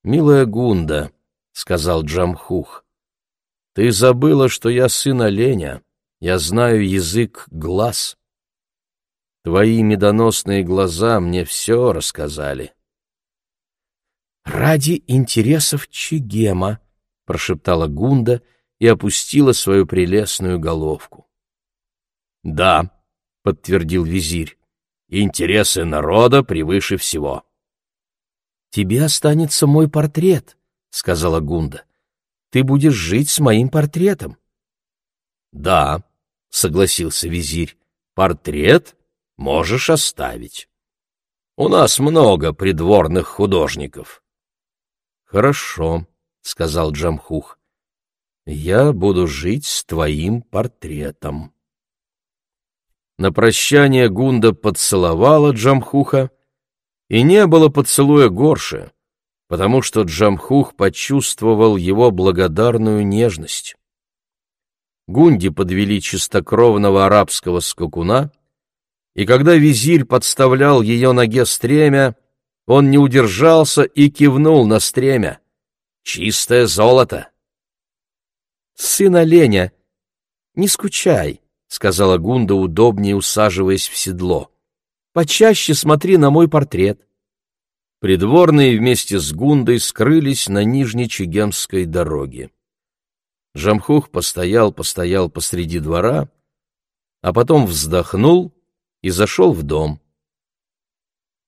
S1: «Милая Гунда», — сказал Джамхух, — «ты забыла, что я сын оленя, я знаю язык глаз. Твои медоносные глаза мне все рассказали». «Ради интересов Чигема», — прошептала Гунда и опустила свою прелестную головку. «Да», — подтвердил визирь, Интересы народа превыше всего. «Тебе останется мой портрет», — сказала Гунда. «Ты будешь жить с моим портретом». «Да», — согласился визирь, — «портрет можешь оставить. У нас много придворных художников». «Хорошо», — сказал Джамхух. «Я буду жить с твоим портретом». На прощание Гунда поцеловала Джамхуха, и не было поцелуя горше, потому что Джамхух почувствовал его благодарную нежность. Гунди подвели чистокровного арабского скакуна, и когда визирь подставлял ее ноге стремя, он не удержался и кивнул на стремя. «Чистое золото!» «Сын оленя, не скучай!» — сказала Гунда, удобнее усаживаясь в седло. «Почаще смотри на мой портрет». Придворные вместе с Гундой скрылись на Нижней Чегемской дороге. Жамхух постоял-постоял посреди двора, а потом вздохнул и зашел в дом.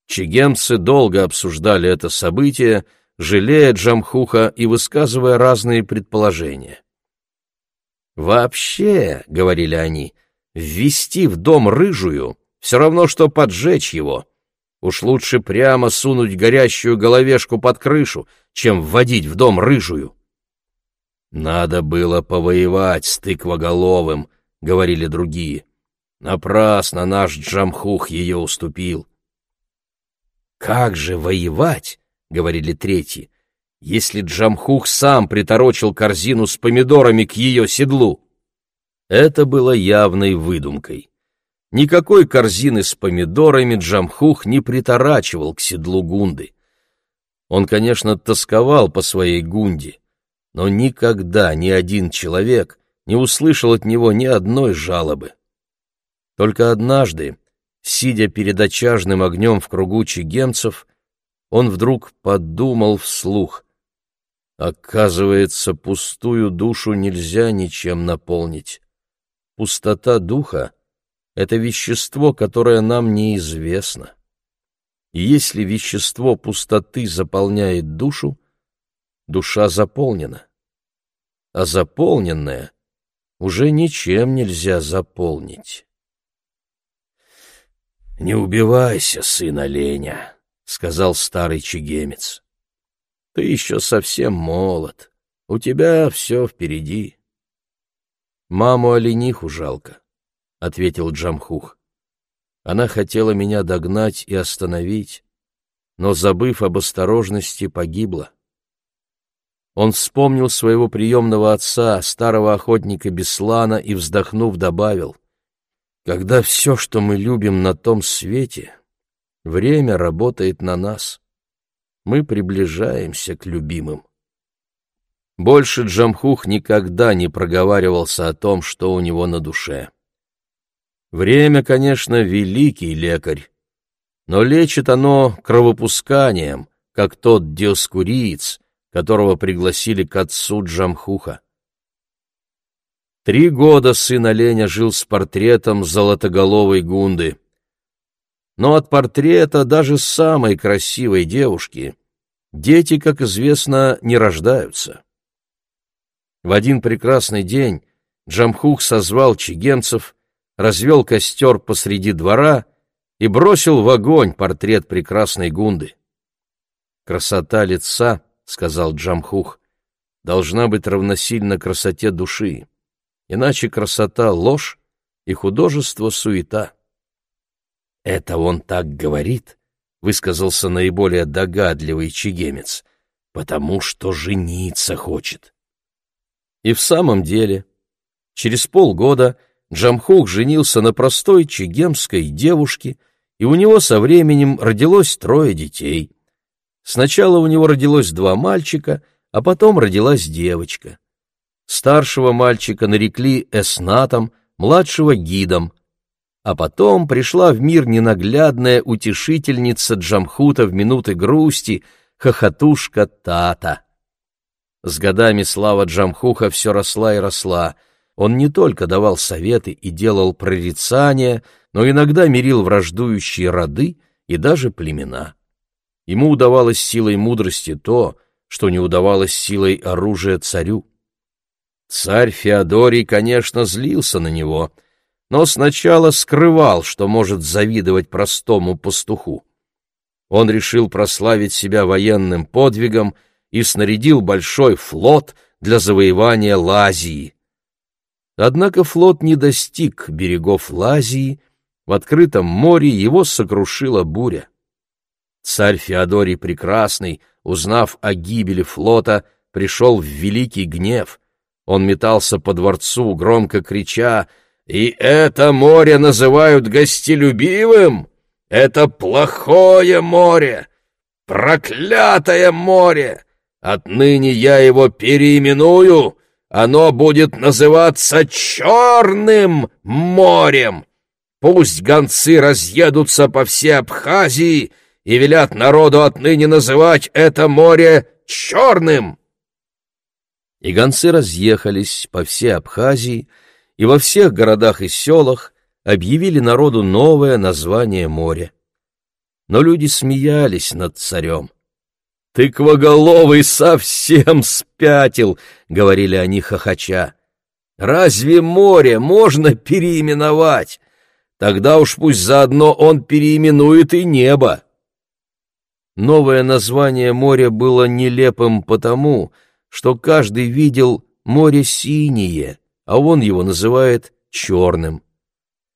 S1: Чегемцы долго обсуждали это событие, жалея Джамхуха и высказывая разные предположения.
S3: «Вообще, — говорили они, — ввести в дом рыжую все равно, что поджечь его. Уж лучше прямо сунуть горящую головешку под крышу, чем вводить в дом рыжую». «Надо было повоевать с тыквоголовым», — говорили другие. «Напрасно наш Джамхух ее уступил». «Как же воевать?» — говорили третьи если Джамхух сам приторочил корзину с помидорами к ее седлу. Это было явной выдумкой. Никакой корзины с помидорами Джамхух не приторачивал к седлу Гунды. Он, конечно, тосковал по своей Гунде, но никогда ни один человек не услышал от него ни одной жалобы. Только однажды, сидя перед очажным огнем в кругу чигемцев, он вдруг подумал вслух — Оказывается, пустую душу нельзя ничем наполнить. Пустота духа — это вещество, которое нам неизвестно. И если вещество пустоты заполняет душу, душа заполнена. А заполненное уже ничем нельзя заполнить. «Не убивайся, сын оленя», — сказал старый чигемец. Ты еще совсем молод. У тебя все впереди. Маму олениху жалко, — ответил Джамхух. Она хотела меня догнать и остановить, но, забыв об осторожности, погибла. Он вспомнил своего приемного отца, старого охотника Беслана, и, вздохнув, добавил, «Когда все, что мы любим на том свете, время работает на нас мы приближаемся к любимым. Больше Джамхух никогда не проговаривался о том, что у него на душе. Время, конечно, великий лекарь, но лечит оно кровопусканием, как тот диоскуриец, которого пригласили к отцу Джамхуха. Три года сын оленя жил с портретом золотоголовой гунды. Но от портрета даже самой красивой девушки Дети, как известно, не рождаются. В один прекрасный день Джамхух созвал чигенцев, развел костер посреди двора и бросил в огонь портрет прекрасной Гунды. «Красота лица, — сказал Джамхух, — должна быть равносильна красоте души, иначе красота — ложь и художество — суета». «Это он так говорит, высказался наиболее догадливый чигемец, потому что жениться хочет. И в самом деле, через полгода Джамхук женился на простой чигемской девушке, и у него со временем родилось трое детей. Сначала у него родилось два мальчика, а потом родилась девочка. Старшего мальчика нарекли Эснатом, младшего — Гидом, а потом пришла в мир ненаглядная утешительница Джамхута в минуты грусти, хохотушка Тата. С годами слава Джамхуха все росла и росла. Он не только давал советы и делал прорицания, но иногда мирил враждующие роды и даже племена. Ему удавалось силой мудрости то, что не удавалось силой оружия царю. Царь Феодорий, конечно, злился на него — но сначала скрывал, что может завидовать простому пастуху. Он решил прославить себя военным подвигом и снарядил большой флот для завоевания Лазии. Однако флот не достиг берегов Лазии, в открытом море его сокрушила буря. Царь Феодорий Прекрасный, узнав о гибели флота, пришел в великий гнев. Он метался по дворцу, громко крича и это море называют гостелюбивым? Это плохое море, проклятое море. Отныне я его переименую, оно будет называться Черным морем. Пусть гонцы разъедутся по всей Абхазии и велят народу отныне называть это море Черным. И гонцы разъехались по всей Абхазии, и во всех городах и селах объявили народу новое название моря. Но люди смеялись над царем. «Тыквоголовый совсем спятил!» — говорили они хохоча. Разве море можно переименовать? Тогда уж пусть заодно он переименует и небо.
S1: Новое название моря было нелепым потому, что каждый видел море синее, а он его называет черным.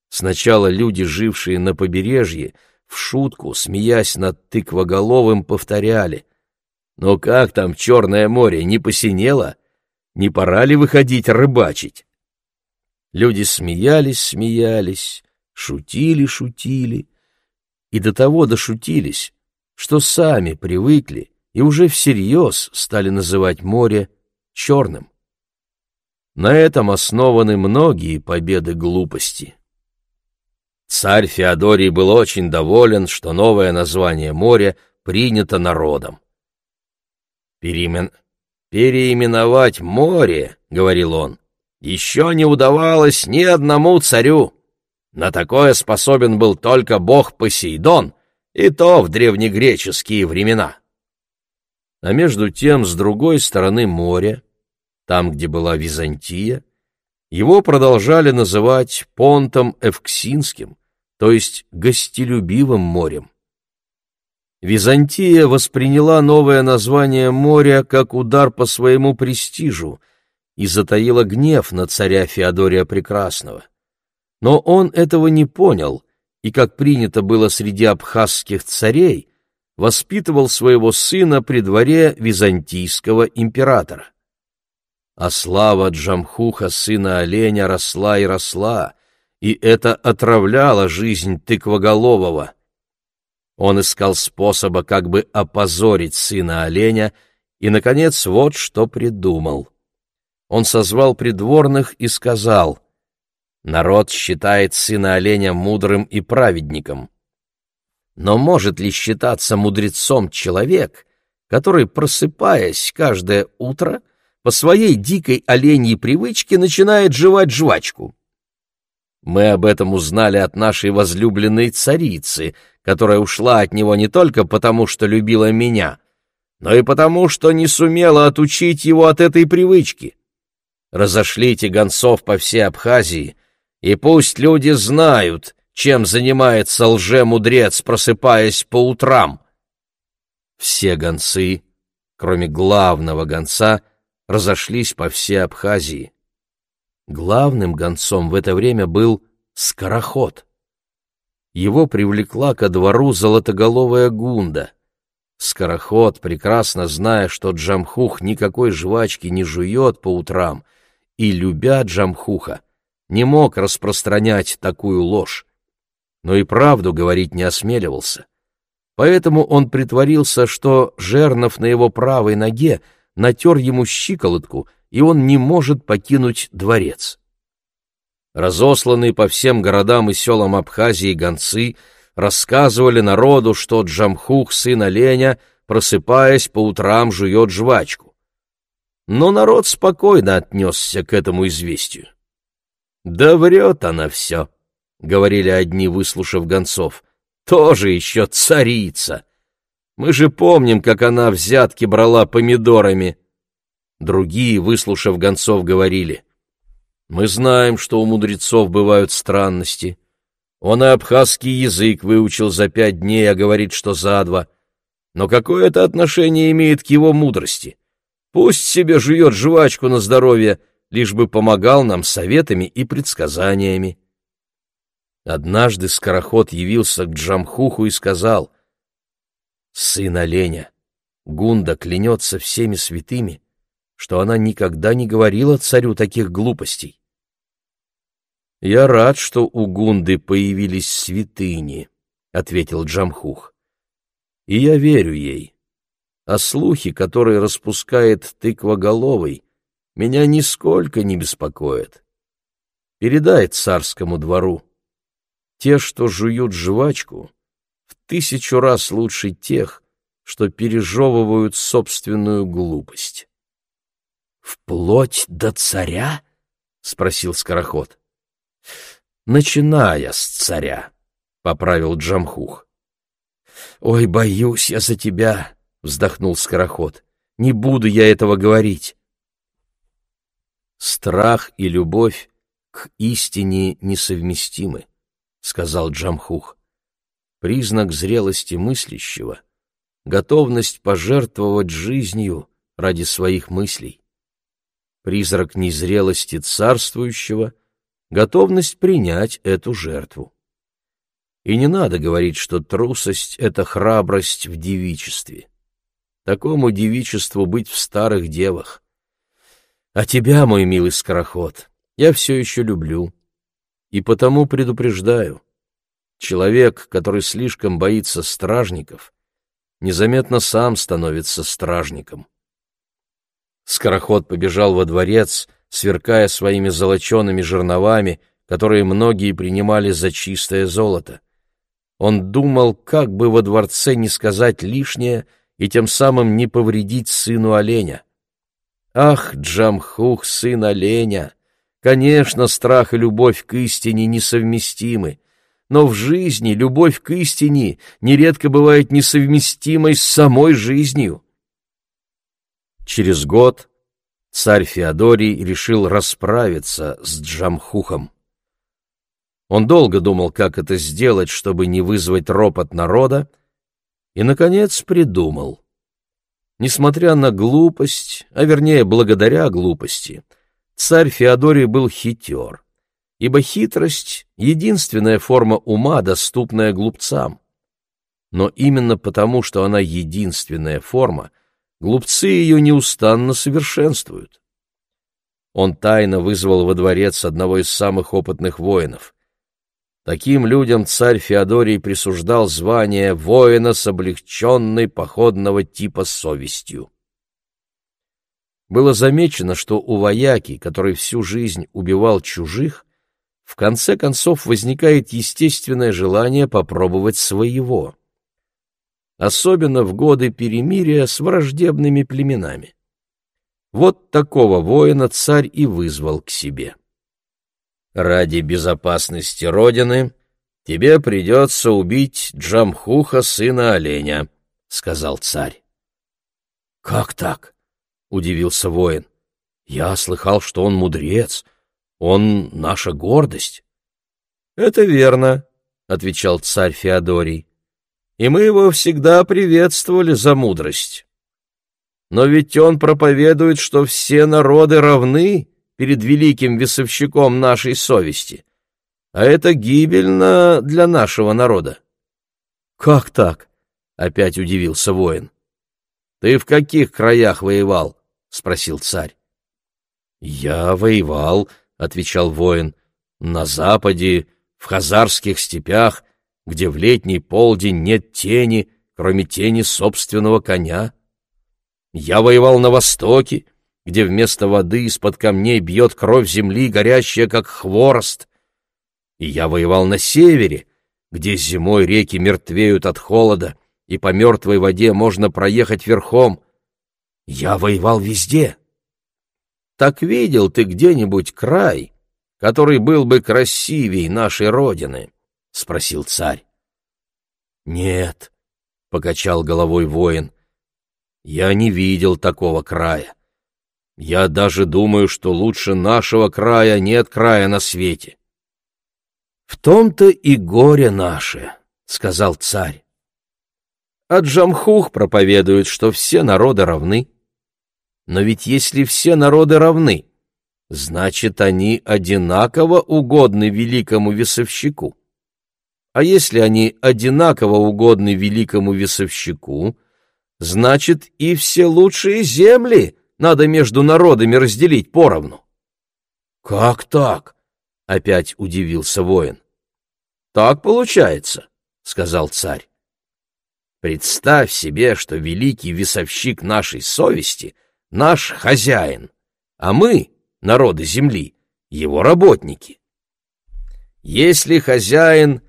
S1: Сначала люди, жившие на побережье, в шутку, смеясь над тыквоголовым, повторяли. «Но как там Черное море, не посинело? Не пора ли выходить рыбачить?» Люди смеялись, смеялись, шутили, шутили, и до того дошутились, что сами привыкли и уже всерьез стали называть море черным. На этом основаны многие победы глупости. Царь Феодорий был очень доволен, что новое название моря принято народом. «Переимен... «Переименовать море, — говорил он, — еще не удавалось ни одному царю. На такое способен был только бог Посейдон, и то в древнегреческие времена». А между тем, с другой стороны моря, там, где была Византия, его продолжали называть Понтом Эвксинским, то есть гостелюбивым морем. Византия восприняла новое название моря как удар по своему престижу и затаила гнев на царя Феодория Прекрасного. Но он этого не понял и, как принято было среди абхазских царей, воспитывал своего сына при дворе византийского императора. А слава Джамхуха, сына оленя, росла и росла, и это отравляло жизнь тыквоголового. Он искал способа как бы опозорить сына оленя, и, наконец, вот что придумал. Он созвал придворных и сказал, «Народ считает сына оленя мудрым и праведником. Но может ли считаться мудрецом человек, который, просыпаясь каждое утро, по своей дикой оленьей привычке начинает жевать жвачку?» Мы об этом узнали от нашей возлюбленной царицы, которая ушла от него не только потому, что любила меня, но и потому, что не сумела отучить его от этой привычки. Разошлите гонцов по всей Абхазии, и пусть люди знают, чем занимается лже-мудрец, просыпаясь по утрам. Все гонцы, кроме главного гонца, разошлись по всей Абхазии. Главным гонцом в это время был Скороход. Его привлекла ко двору золотоголовая гунда. Скороход, прекрасно зная, что Джамхух никакой жвачки не жует по утрам, и, любя Джамхуха, не мог распространять такую ложь, но и правду говорить не осмеливался. Поэтому он притворился, что жернов на его правой ноге натер ему щиколотку — и он не может покинуть дворец. Разосланные по всем городам и селам Абхазии гонцы рассказывали народу, что Джамхух, сын оленя, просыпаясь по утрам, жует жвачку. Но народ спокойно отнесся к этому известию. «Да врет она все», — говорили одни, выслушав гонцов. «Тоже еще царица! Мы же помним, как она взятки брала помидорами». Другие, выслушав гонцов, говорили, «Мы знаем, что у мудрецов бывают странности. Он и абхазский язык выучил за пять дней, а говорит, что за два. Но какое это отношение имеет к его мудрости? Пусть себе жует жвачку на здоровье, лишь бы помогал нам советами и предсказаниями». Однажды скороход явился к Джамхуху и сказал, «Сын оленя, Гунда клянется всеми святыми, что она никогда не говорила царю таких глупостей. «Я рад, что у Гунды появились святыни», — ответил Джамхух. «И я верю ей. А слухи, которые распускает тыквоголовый, меня нисколько не беспокоят. Передай царскому двору. Те, что жуют жвачку, тысячу раз лучше тех, что пережевывают собственную глупость. «Вплоть до царя?» — спросил Скороход. «Начиная с царя», — поправил Джамхух. «Ой, боюсь я за тебя», — вздохнул Скороход. «Не буду я этого говорить». Страх и любовь к истине несовместимы, сказал Джамхух. Признак зрелости мыслящего — готовность пожертвовать жизнью ради своих мыслей. Призрак незрелости царствующего — готовность принять эту жертву. И не надо говорить, что трусость — это храбрость в девичестве. Такому девичеству быть в старых девах. А тебя, мой милый скороход, я все еще люблю. И потому предупреждаю. Человек, который слишком боится стражников, незаметно сам становится стражником. Скороход побежал во дворец, сверкая своими золочеными жерновами, которые многие принимали за чистое золото. Он думал, как бы во дворце не сказать лишнее и тем самым не повредить сыну оленя. Ах, Джамхух, сын оленя! Конечно, страх и любовь к истине несовместимы, но в жизни любовь к истине нередко бывает несовместимой с самой жизнью. Через год царь Феодорий решил расправиться с Джамхухом. Он долго думал, как это сделать, чтобы не вызвать ропот народа, и, наконец, придумал. Несмотря на глупость, а вернее, благодаря глупости, царь Феодорий был хитер, ибо хитрость — единственная форма ума, доступная глупцам. Но именно потому, что она единственная форма, глупцы ее неустанно совершенствуют. Он тайно вызвал во дворец одного из самых опытных воинов. Таким людям царь Феодорий присуждал звание воина с облегченной походного типа совестью. Было замечено, что у вояки, который всю жизнь убивал чужих, в конце концов возникает естественное желание попробовать своего. Особенно в годы перемирия с враждебными племенами. Вот такого воина царь и вызвал к себе. Ради безопасности Родины тебе придется убить Джамхуха, сына оленя, — сказал царь. — Как так? — удивился воин. — Я слыхал, что он мудрец, он наша гордость. — Это верно, — отвечал царь Феодорий, — и мы его всегда приветствовали за мудрость. Но ведь он проповедует, что все народы равны, перед великим весовщиком нашей совести. А это гибельно для нашего народа. — Как так? — опять удивился воин. — Ты в каких краях воевал? — спросил царь. — Я воевал, — отвечал воин, — на западе, в хазарских степях, где в летний полдень нет тени, кроме тени собственного коня. Я воевал на востоке, где вместо воды из-под камней бьет кровь земли, горящая, как хворост. И я воевал на севере, где зимой реки мертвеют от холода, и по мертвой воде можно проехать верхом. Я воевал везде. Так видел ты где-нибудь край, который был бы красивей нашей родины? — спросил царь. — Нет, — покачал головой воин, — я не видел такого края. Я даже думаю, что лучше нашего края нет края на свете. — В том-то и горе наше, — сказал царь. А Джамхух проповедует, что все народы равны. Но ведь если все народы равны, значит, они одинаково угодны великому весовщику. А если они одинаково угодны великому весовщику, значит, и все лучшие земли — надо между народами разделить поровну. — Как так? — опять удивился воин. — Так получается, — сказал царь. Представь себе, что великий весовщик нашей совести — наш хозяин, а мы, народы земли, его работники. Если хозяин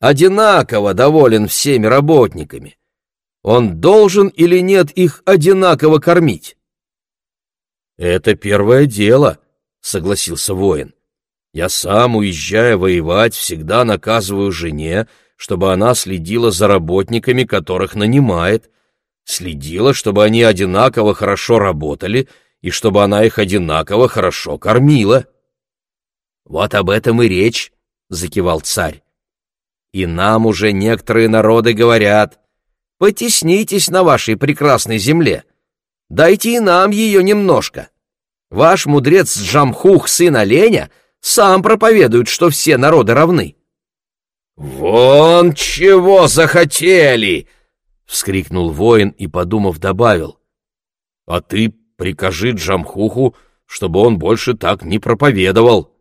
S1: одинаково доволен всеми работниками, он должен или нет их одинаково кормить? «Это первое дело», — согласился воин. «Я сам, уезжая воевать, всегда наказываю жене, чтобы она следила за работниками, которых нанимает, следила, чтобы они одинаково хорошо работали
S3: и чтобы она их одинаково хорошо кормила. Вот об этом и речь, закивал царь. И нам уже некоторые народы говорят, потеснитесь на вашей прекрасной земле, дайте и нам ее немножко. Ваш мудрец Джамхух, сын оленя, сам проповедует, что все народы равны. «Вон чего захотели!» — вскрикнул воин и, подумав, добавил. «А ты прикажи Джамхуху, чтобы он больше так не проповедовал».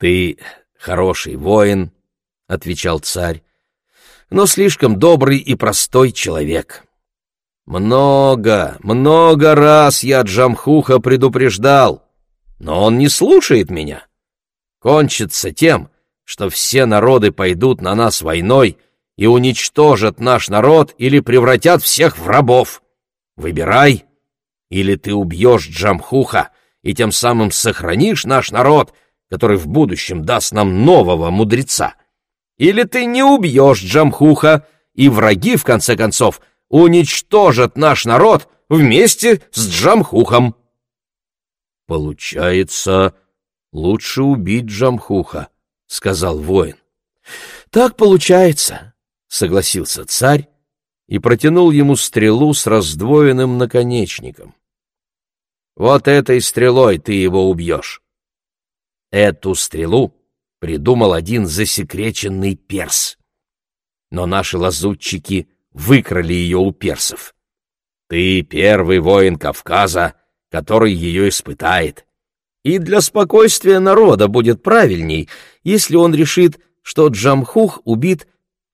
S3: «Ты хороший воин», — отвечал царь, — «но слишком добрый и простой человек». Много, много раз я Джамхуха предупреждал, но он не слушает меня. Кончится тем, что все народы пойдут на нас войной и уничтожат наш народ или превратят всех в рабов. Выбирай, или ты убьешь Джамхуха и тем самым сохранишь наш народ, который в будущем даст нам нового мудреца. Или ты не убьешь Джамхуха, и враги, в конце концов, уничтожат наш народ вместе с Джамхухом. Получается, лучше убить Джамхуха, сказал воин. Так получается, согласился царь и протянул ему стрелу с раздвоенным наконечником. Вот этой стрелой ты его убьешь. Эту стрелу придумал один засекреченный перс. Но наши лазутчики выкрали ее у персов. Ты первый воин Кавказа, который ее испытает. И для спокойствия народа будет правильней, если он решит, что Джамхух убит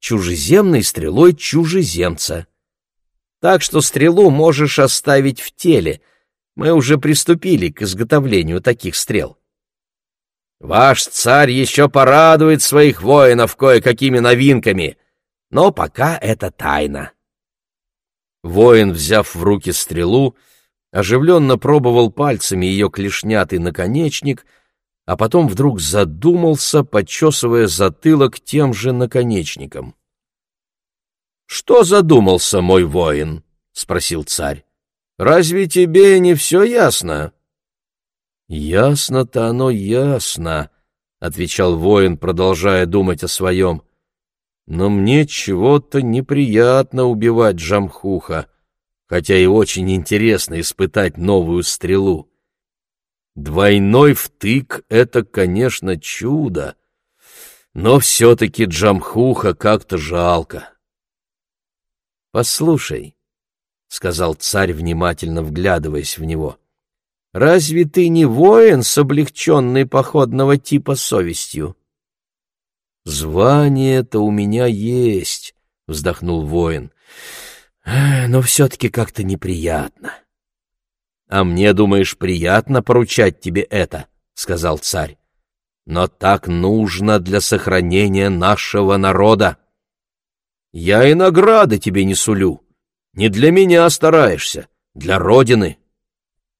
S3: чужеземной стрелой чужеземца. Так что стрелу можешь оставить в теле. Мы уже приступили к изготовлению таких стрел. Ваш царь еще порадует своих воинов кое-какими новинками — но пока это тайна. Воин, взяв в руки стрелу, оживленно пробовал пальцами ее клешнятый наконечник, а потом вдруг задумался, почесывая затылок тем же наконечником. — Что задумался, мой воин? — спросил царь. — Разве тебе не все ясно? — Ясно-то оно ясно, — отвечал воин, продолжая думать о своем. — но мне чего-то неприятно убивать Джамхуха, хотя и очень интересно испытать новую стрелу. Двойной втык — это, конечно, чудо, но все-таки Джамхуха как-то жалко. «Послушай», — сказал царь, внимательно вглядываясь в него, — «разве ты не воин с облегченной походного типа совестью?» «Звание-то у меня есть», — вздохнул воин. «Но все-таки как-то неприятно». «А мне, думаешь, приятно поручать тебе это?» — сказал царь. «Но так нужно для сохранения нашего народа. Я и награды тебе не сулю. Не для меня стараешься, для Родины».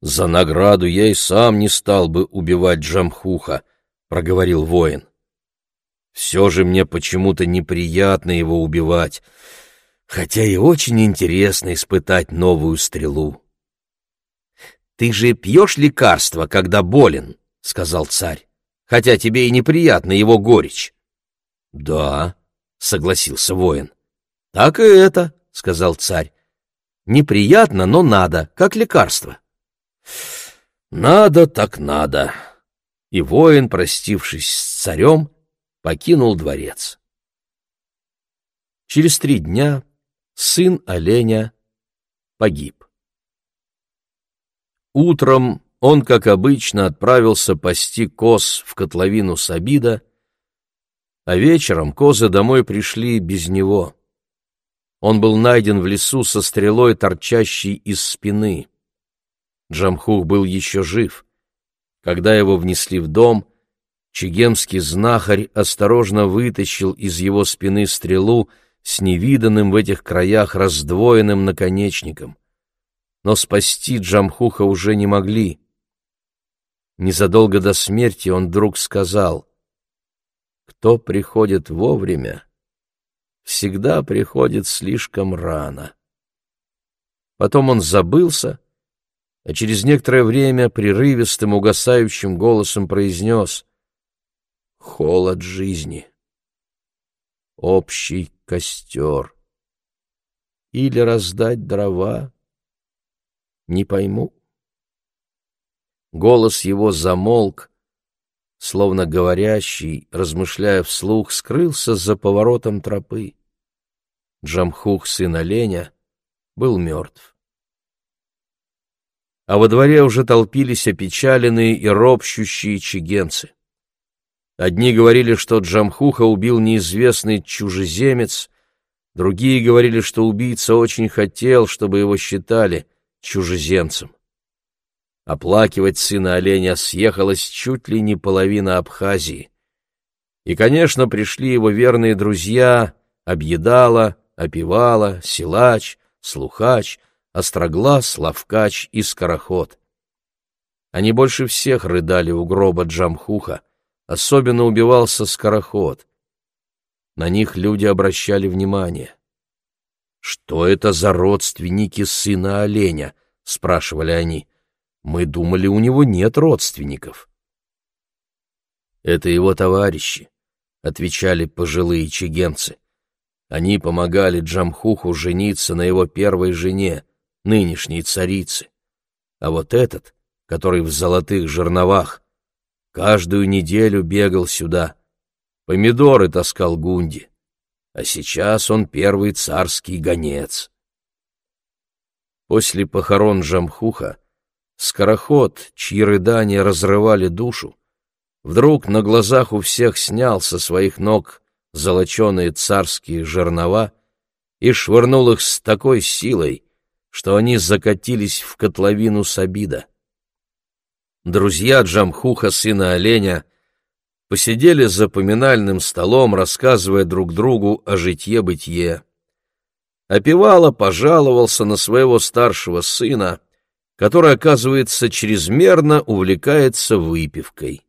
S3: «За награду я и сам не стал бы убивать Джамхуха», — проговорил воин. Все же мне почему-то неприятно его убивать, хотя и очень интересно испытать новую стрелу. «Ты же пьешь лекарство, когда болен», — сказал царь, «хотя тебе и неприятна его горечь». «Да», — согласился воин. «Так и это», — сказал царь. «Неприятно, но надо, как лекарство». «Надо так надо». И воин, простившись с царем, покинул дворец. Через три дня сын оленя погиб. Утром он, как обычно, отправился пасти коз в котловину Сабида, а вечером козы домой пришли без него. Он был найден в лесу со стрелой, торчащей из спины. Джамхух был еще жив. Когда его внесли в дом, Чегемский знахарь осторожно вытащил из его спины стрелу с невиданным в этих краях раздвоенным наконечником. Но спасти Джамхуха уже не могли. Незадолго до смерти он вдруг сказал, «Кто приходит вовремя, всегда приходит слишком рано». Потом он забылся
S1: а через некоторое время прерывистым угасающим голосом произнес «Холод жизни, общий костер, или раздать дрова, не пойму». Голос его замолк, словно говорящий, размышляя вслух, скрылся за поворотом тропы. Джамхух, сын оленя, был мертв. А во дворе уже толпились опечаленные и ропщущие чигенцы. Одни говорили, что Джамхуха убил неизвестный чужеземец, другие говорили, что убийца очень хотел, чтобы его считали чужеземцем. Оплакивать сына оленя съехалась чуть ли не половина Абхазии. И, конечно, пришли его верные друзья Объедала, Опивала, Силач, Слухач, Остроглаз, Лавкач и Скороход. Они больше всех рыдали у гроба Джамхуха, особенно убивался Скороход. На них люди обращали внимание. «Что это за родственники сына оленя?» — спрашивали они. Мы думали, у него нет родственников. Это его товарищи, отвечали пожилые чигенцы. Они помогали Джамхуху жениться на его первой жене, нынешней царице. А вот этот, который в золотых жерновах, каждую неделю бегал сюда, помидоры таскал Гунди, а сейчас он первый царский гонец. После похорон Джамхуха Скороход, чьи рыдания разрывали душу, вдруг на глазах у всех снял со своих ног золоченые царские жернова и швырнул их с такой силой, что они закатились в котловину Сабида. Друзья Джамхуха, сына оленя, посидели за поминальным столом, рассказывая друг другу о житье-бытие. Опевало пожаловался на своего старшего сына, который, оказывается, чрезмерно увлекается выпивкой.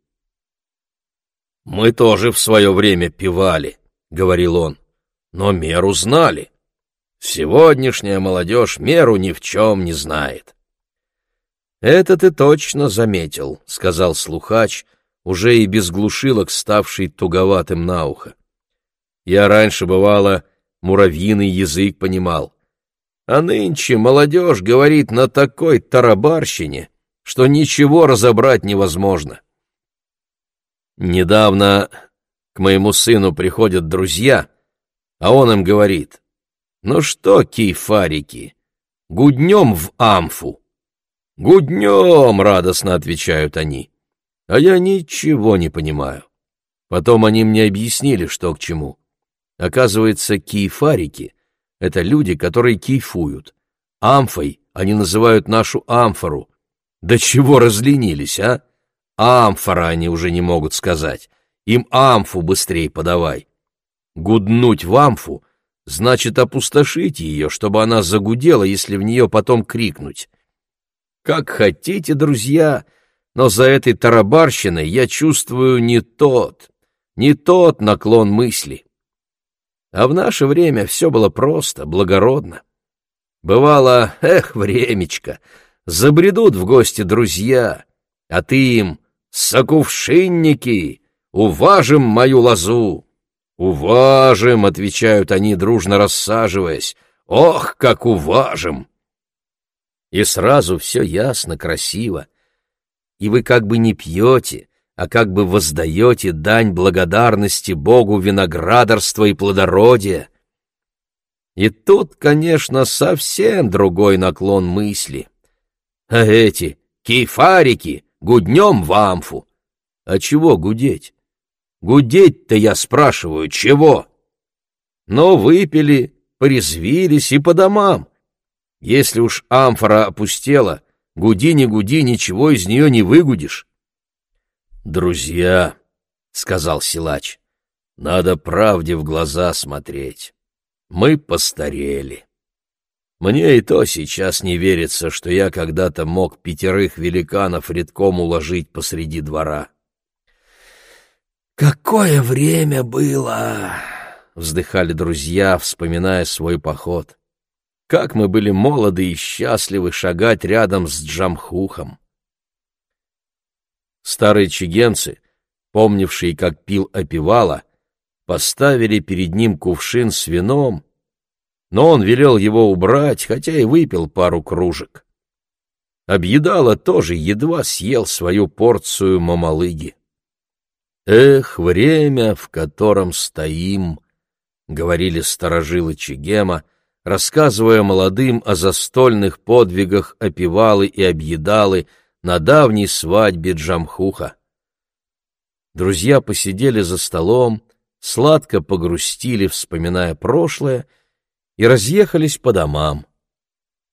S1: «Мы тоже в свое время пивали», — говорил он, — «но меру знали. Сегодняшняя молодежь меру ни в чем не знает». «Это ты точно заметил», — сказал слухач, уже и без глушилок ставший туговатым на ухо. «Я раньше, бывало, муравьиный язык понимал, а нынче молодежь говорит на такой тарабарщине, что ничего разобрать невозможно. Недавно к моему сыну приходят друзья, а он им говорит, «Ну что, кейфарики, гуднем в амфу?» «Гуднем!» — радостно отвечают они. А я ничего не понимаю. Потом они мне объяснили, что к чему. Оказывается, кейфарики это люди, которые кейфуют. Амфой они называют нашу амфору. Да чего разленились, а? Амфора они уже не могут сказать. Им амфу быстрей подавай. Гуднуть в амфу значит опустошить ее, чтобы она загудела, если в нее потом крикнуть. Как хотите, друзья, но за этой тарабарщиной я чувствую не тот, не тот наклон мысли. А в наше время все было просто, благородно. Бывало, эх, времечко, забредут в гости друзья, а ты им «Сокувшинники, уважим мою лозу!» «Уважим!» — отвечают они, дружно рассаживаясь. «Ох, как уважим!» И сразу все ясно, красиво. И вы как бы не пьете, а как бы воздаете дань благодарности Богу виноградарства и плодородия. И тут, конечно, совсем другой наклон мысли. А эти кейфарики гуднем в амфу. А чего гудеть? Гудеть-то, я спрашиваю, чего? Но выпили, порезвились и по домам. Если уж амфора опустела, гуди не гуди, ничего из нее не выгудишь. «Друзья», — сказал силач, — «надо правде в глаза смотреть. Мы постарели. Мне и то сейчас не верится, что я когда-то мог пятерых великанов редком уложить посреди двора». «Какое время было!» — вздыхали друзья, вспоминая свой поход. Как мы были молоды и счастливы шагать рядом с Джамхухом. Старые чигенцы, помнившие, как пил опивала, поставили перед ним кувшин с вином, но он велел его убрать, хотя и выпил пару кружек. Объедала тоже едва съел свою порцию мамалыги. «Эх, время, в котором стоим!» — говорили сторожилы Чигема, рассказывая молодым о застольных подвигах опивалы и объедалы на давней свадьбе Джамхуха. Друзья посидели за столом, сладко погрустили, вспоминая прошлое, и разъехались по домам.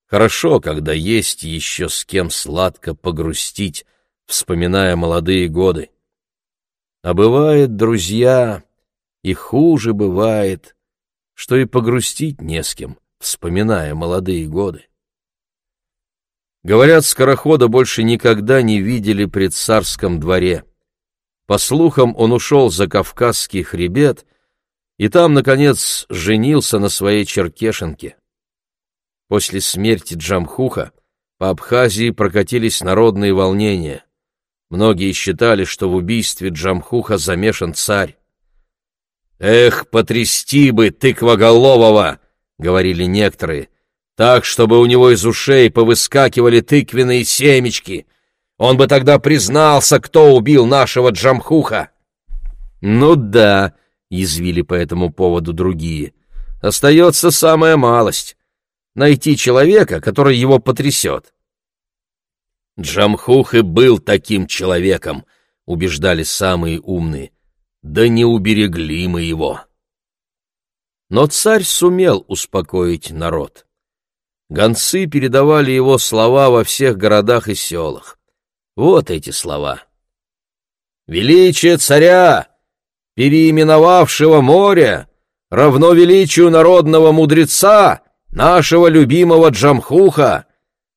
S1: Хорошо, когда есть еще с кем сладко погрустить, вспоминая молодые годы. А бывает, друзья, и хуже бывает, что и погрустить не с кем, вспоминая молодые годы. Говорят, скорохода больше никогда не видели при царском дворе. По слухам, он ушел за Кавказский хребет и там, наконец, женился на своей черкешенке. После смерти Джамхуха по Абхазии прокатились народные волнения. Многие считали, что в убийстве Джамхуха замешан царь. «Эх, потрясти бы тыквоголового!» — говорили некоторые. «Так, чтобы у него из ушей повыскакивали тыквенные семечки. Он бы тогда признался, кто убил нашего Джамхуха». «Ну да», — язвили по этому поводу другие. «Остается самая малость — найти человека, который его потрясет». Джамхух и был таким человеком, убеждали самые умные. Да не уберегли мы его. Но царь сумел успокоить народ. Гонцы передавали его слова во всех городах и селах. Вот эти слова. «Величие царя, переименовавшего море, равно величию народного мудреца, нашего любимого Джамхуха,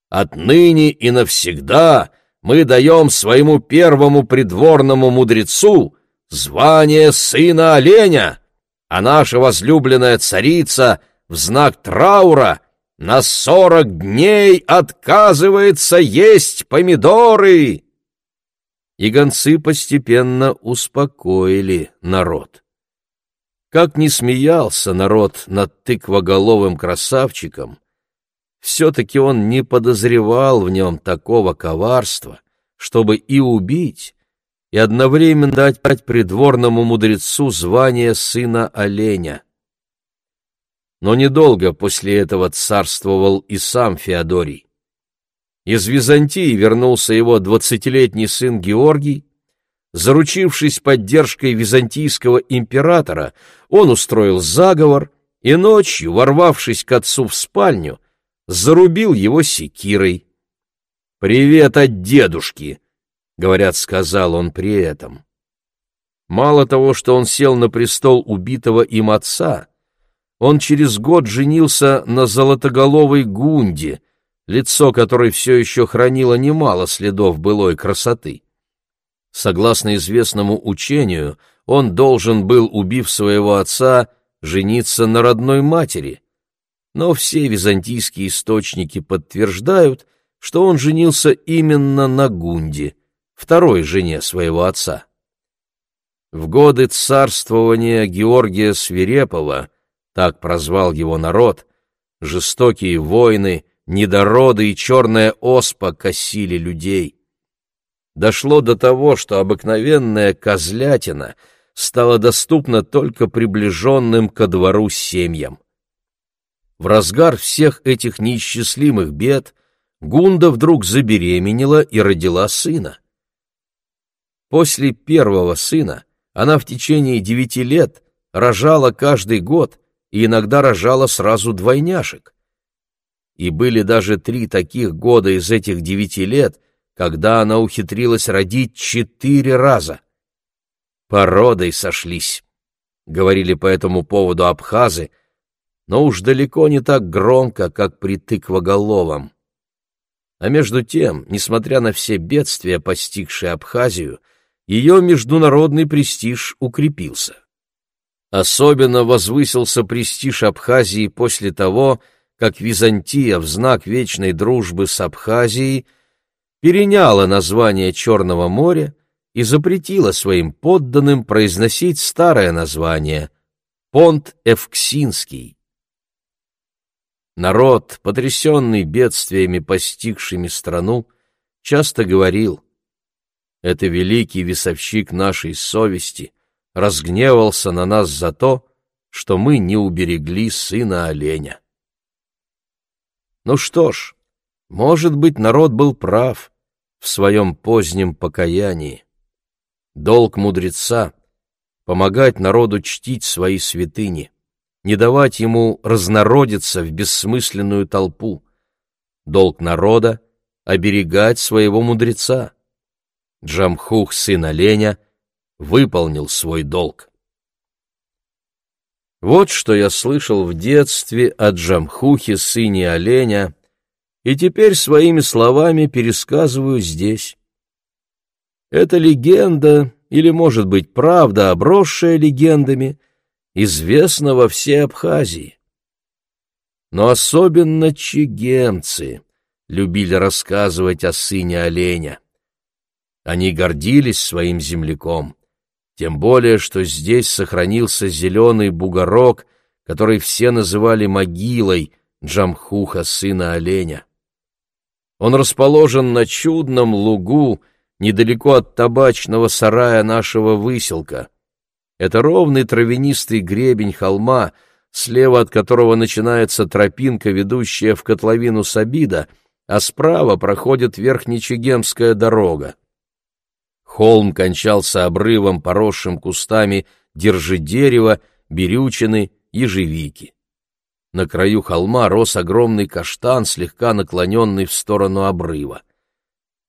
S1: Отныне и навсегда мы даем своему первому придворному мудрецу звание сына оленя, а наша возлюбленная царица в знак траура на сорок дней отказывается есть помидоры. И гонцы постепенно успокоили народ. Как ни смеялся народ над тыквоголовым красавчиком, все-таки он не подозревал в нем такого коварства, чтобы и убить, и одновременно дать придворному мудрецу звание сына оленя. Но недолго после этого царствовал и сам Феодорий. Из Византии вернулся его двадцатилетний сын Георгий. Заручившись поддержкой византийского императора, он устроил заговор и ночью, ворвавшись к отцу в спальню, зарубил его секирой. «Привет от дедушки», — говорят, сказал он при этом. Мало того, что он сел на престол убитого им отца, он через год женился на золотоголовой Гунде, лицо которой все еще хранило немало следов былой красоты. Согласно известному учению, он должен был, убив своего отца, жениться на родной матери — но все византийские источники подтверждают, что он женился именно на Гунде, второй жене своего отца. В годы царствования Георгия Свирепова, так прозвал его народ, жестокие войны, недороды и черная оспа косили людей. Дошло до того, что обыкновенная козлятина стала доступна только приближенным ко двору семьям. В разгар всех этих неисчислимых бед Гунда вдруг забеременела и родила сына. После первого сына она в течение девяти лет рожала каждый год и иногда рожала сразу двойняшек. И были даже три таких года из этих девяти лет, когда она ухитрилась родить четыре раза. Породой сошлись, — говорили по этому поводу абхазы, — но уж далеко не так громко, как при тыквоголовом. А между тем, несмотря на все бедствия, постигшие Абхазию, ее международный престиж укрепился. Особенно возвысился престиж Абхазии после того, как Византия в знак вечной дружбы с Абхазией переняла название Черного моря и запретила своим подданным произносить старое название — Понт Эвксинский. Народ, потрясенный бедствиями, постигшими страну, часто говорил, «Это великий весовщик нашей совести разгневался на нас за то, что мы не уберегли сына оленя». Ну что ж, может быть, народ был прав в своем позднем покаянии. Долг мудреца — помогать народу чтить свои святыни, не давать ему разнородиться в бессмысленную толпу. Долг народа — оберегать своего мудреца. Джамхух, сын оленя, выполнил свой долг. Вот что я слышал в детстве от Джамхухи, сыне оленя, и теперь своими словами пересказываю здесь. Это легенда, или, может быть, правда, обросшая легендами, известна во всей Абхазии. Но особенно чигемцы любили рассказывать о сыне оленя. Они гордились своим земляком, тем более, что здесь сохранился зеленый бугорок, который все называли могилой Джамхуха, сына оленя. Он расположен на чудном лугу, недалеко от табачного сарая нашего выселка. Это ровный травянистый гребень холма, слева от которого начинается тропинка, ведущая в котловину Сабида, а справа проходит Верхнечегемская дорога. Холм кончался обрывом, поросшим кустами держи дерева, берючины, ежевики. На краю холма рос огромный каштан, слегка наклоненный в сторону обрыва.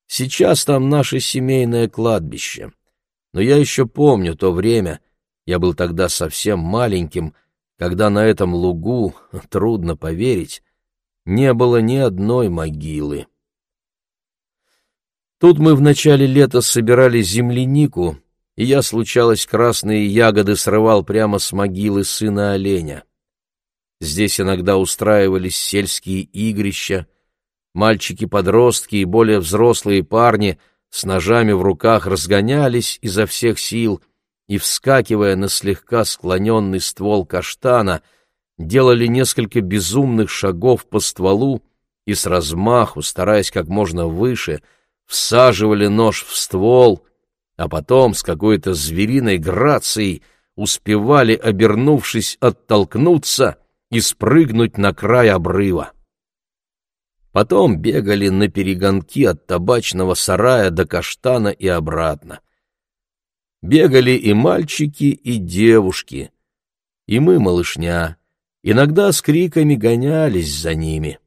S1: Сейчас там наше семейное кладбище. Но я еще помню то время, я был тогда совсем маленьким, когда на этом лугу, трудно поверить, не было ни одной могилы. Тут мы в начале лета собирали землянику, и я, случалось, красные ягоды срывал прямо с могилы сына оленя. Здесь иногда устраивались сельские игрища, мальчики-подростки и более взрослые парни с ножами в руках разгонялись изо всех сил и, вскакивая на слегка склоненный ствол каштана, делали несколько безумных шагов по стволу и с размаху, стараясь как можно выше — всаживали нож в ствол, а потом с какой-то звериной грацией успевали, обернувшись, оттолкнуться и спрыгнуть на край обрыва. Потом бегали на перегонки от табачного сарая до каштана и обратно. Бегали и мальчики, и девушки, и мы, малышня, иногда с криками гонялись за ними.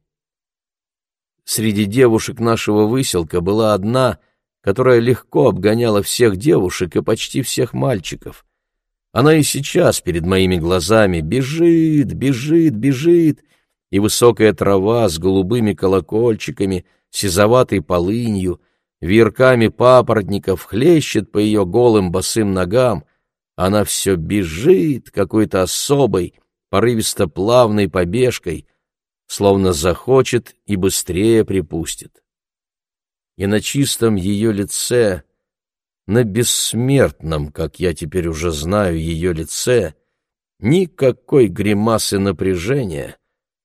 S1: Среди девушек нашего выселка была одна, которая легко обгоняла всех девушек и почти всех мальчиков. Она и сейчас перед моими глазами бежит, бежит, бежит, и высокая трава с голубыми колокольчиками, сизоватой полынью, веерками папоротников хлещет по ее голым босым ногам. Она все бежит какой-то особой, порывисто-плавной побежкой, словно захочет и быстрее припустит. И на чистом ее лице, на бессмертном, как я теперь уже знаю, ее лице, никакой гримасы напряжения,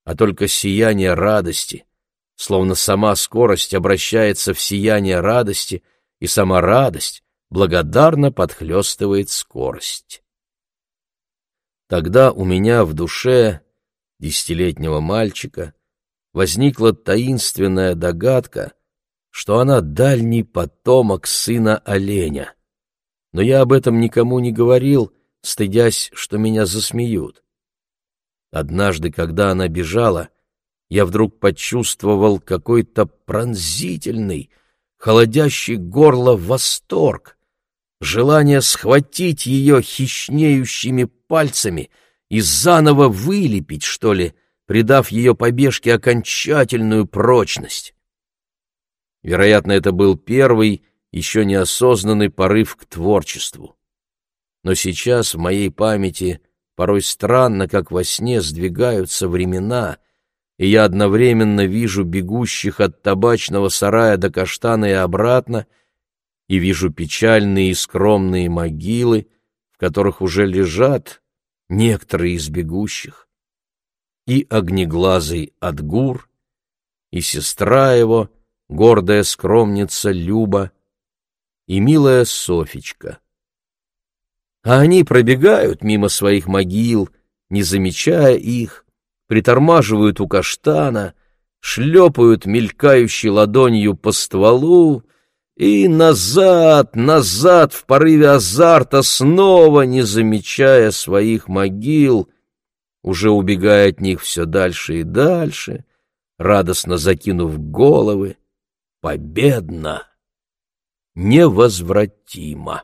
S1: а только сияние радости, словно сама скорость обращается в сияние радости, и сама радость благодарно подхлестывает скорость. Тогда у меня в душе десятилетнего мальчика, возникла таинственная догадка, что она дальний потомок сына оленя. Но я об этом никому не говорил, стыдясь, что меня засмеют. Однажды, когда она бежала, я вдруг почувствовал какой-то пронзительный, холодящий горло восторг, желание схватить ее хищнеющими пальцами — и заново вылепить, что ли, придав ее побежке окончательную прочность. Вероятно, это был первый, еще неосознанный порыв к творчеству. Но сейчас в моей памяти порой странно, как во сне сдвигаются времена, и я одновременно вижу бегущих от табачного сарая до каштана и обратно, и вижу печальные и скромные могилы, в которых уже лежат некоторые из бегущих, и огнеглазый Адгур, и сестра его, гордая скромница Люба, и милая Софичка. А они пробегают мимо своих могил, не замечая их, притормаживают у каштана, шлепают мелькающей ладонью по стволу и назад, назад в порыве азарта, снова не замечая своих могил, уже убегая от них все дальше и дальше, радостно закинув головы, победно, невозвратимо.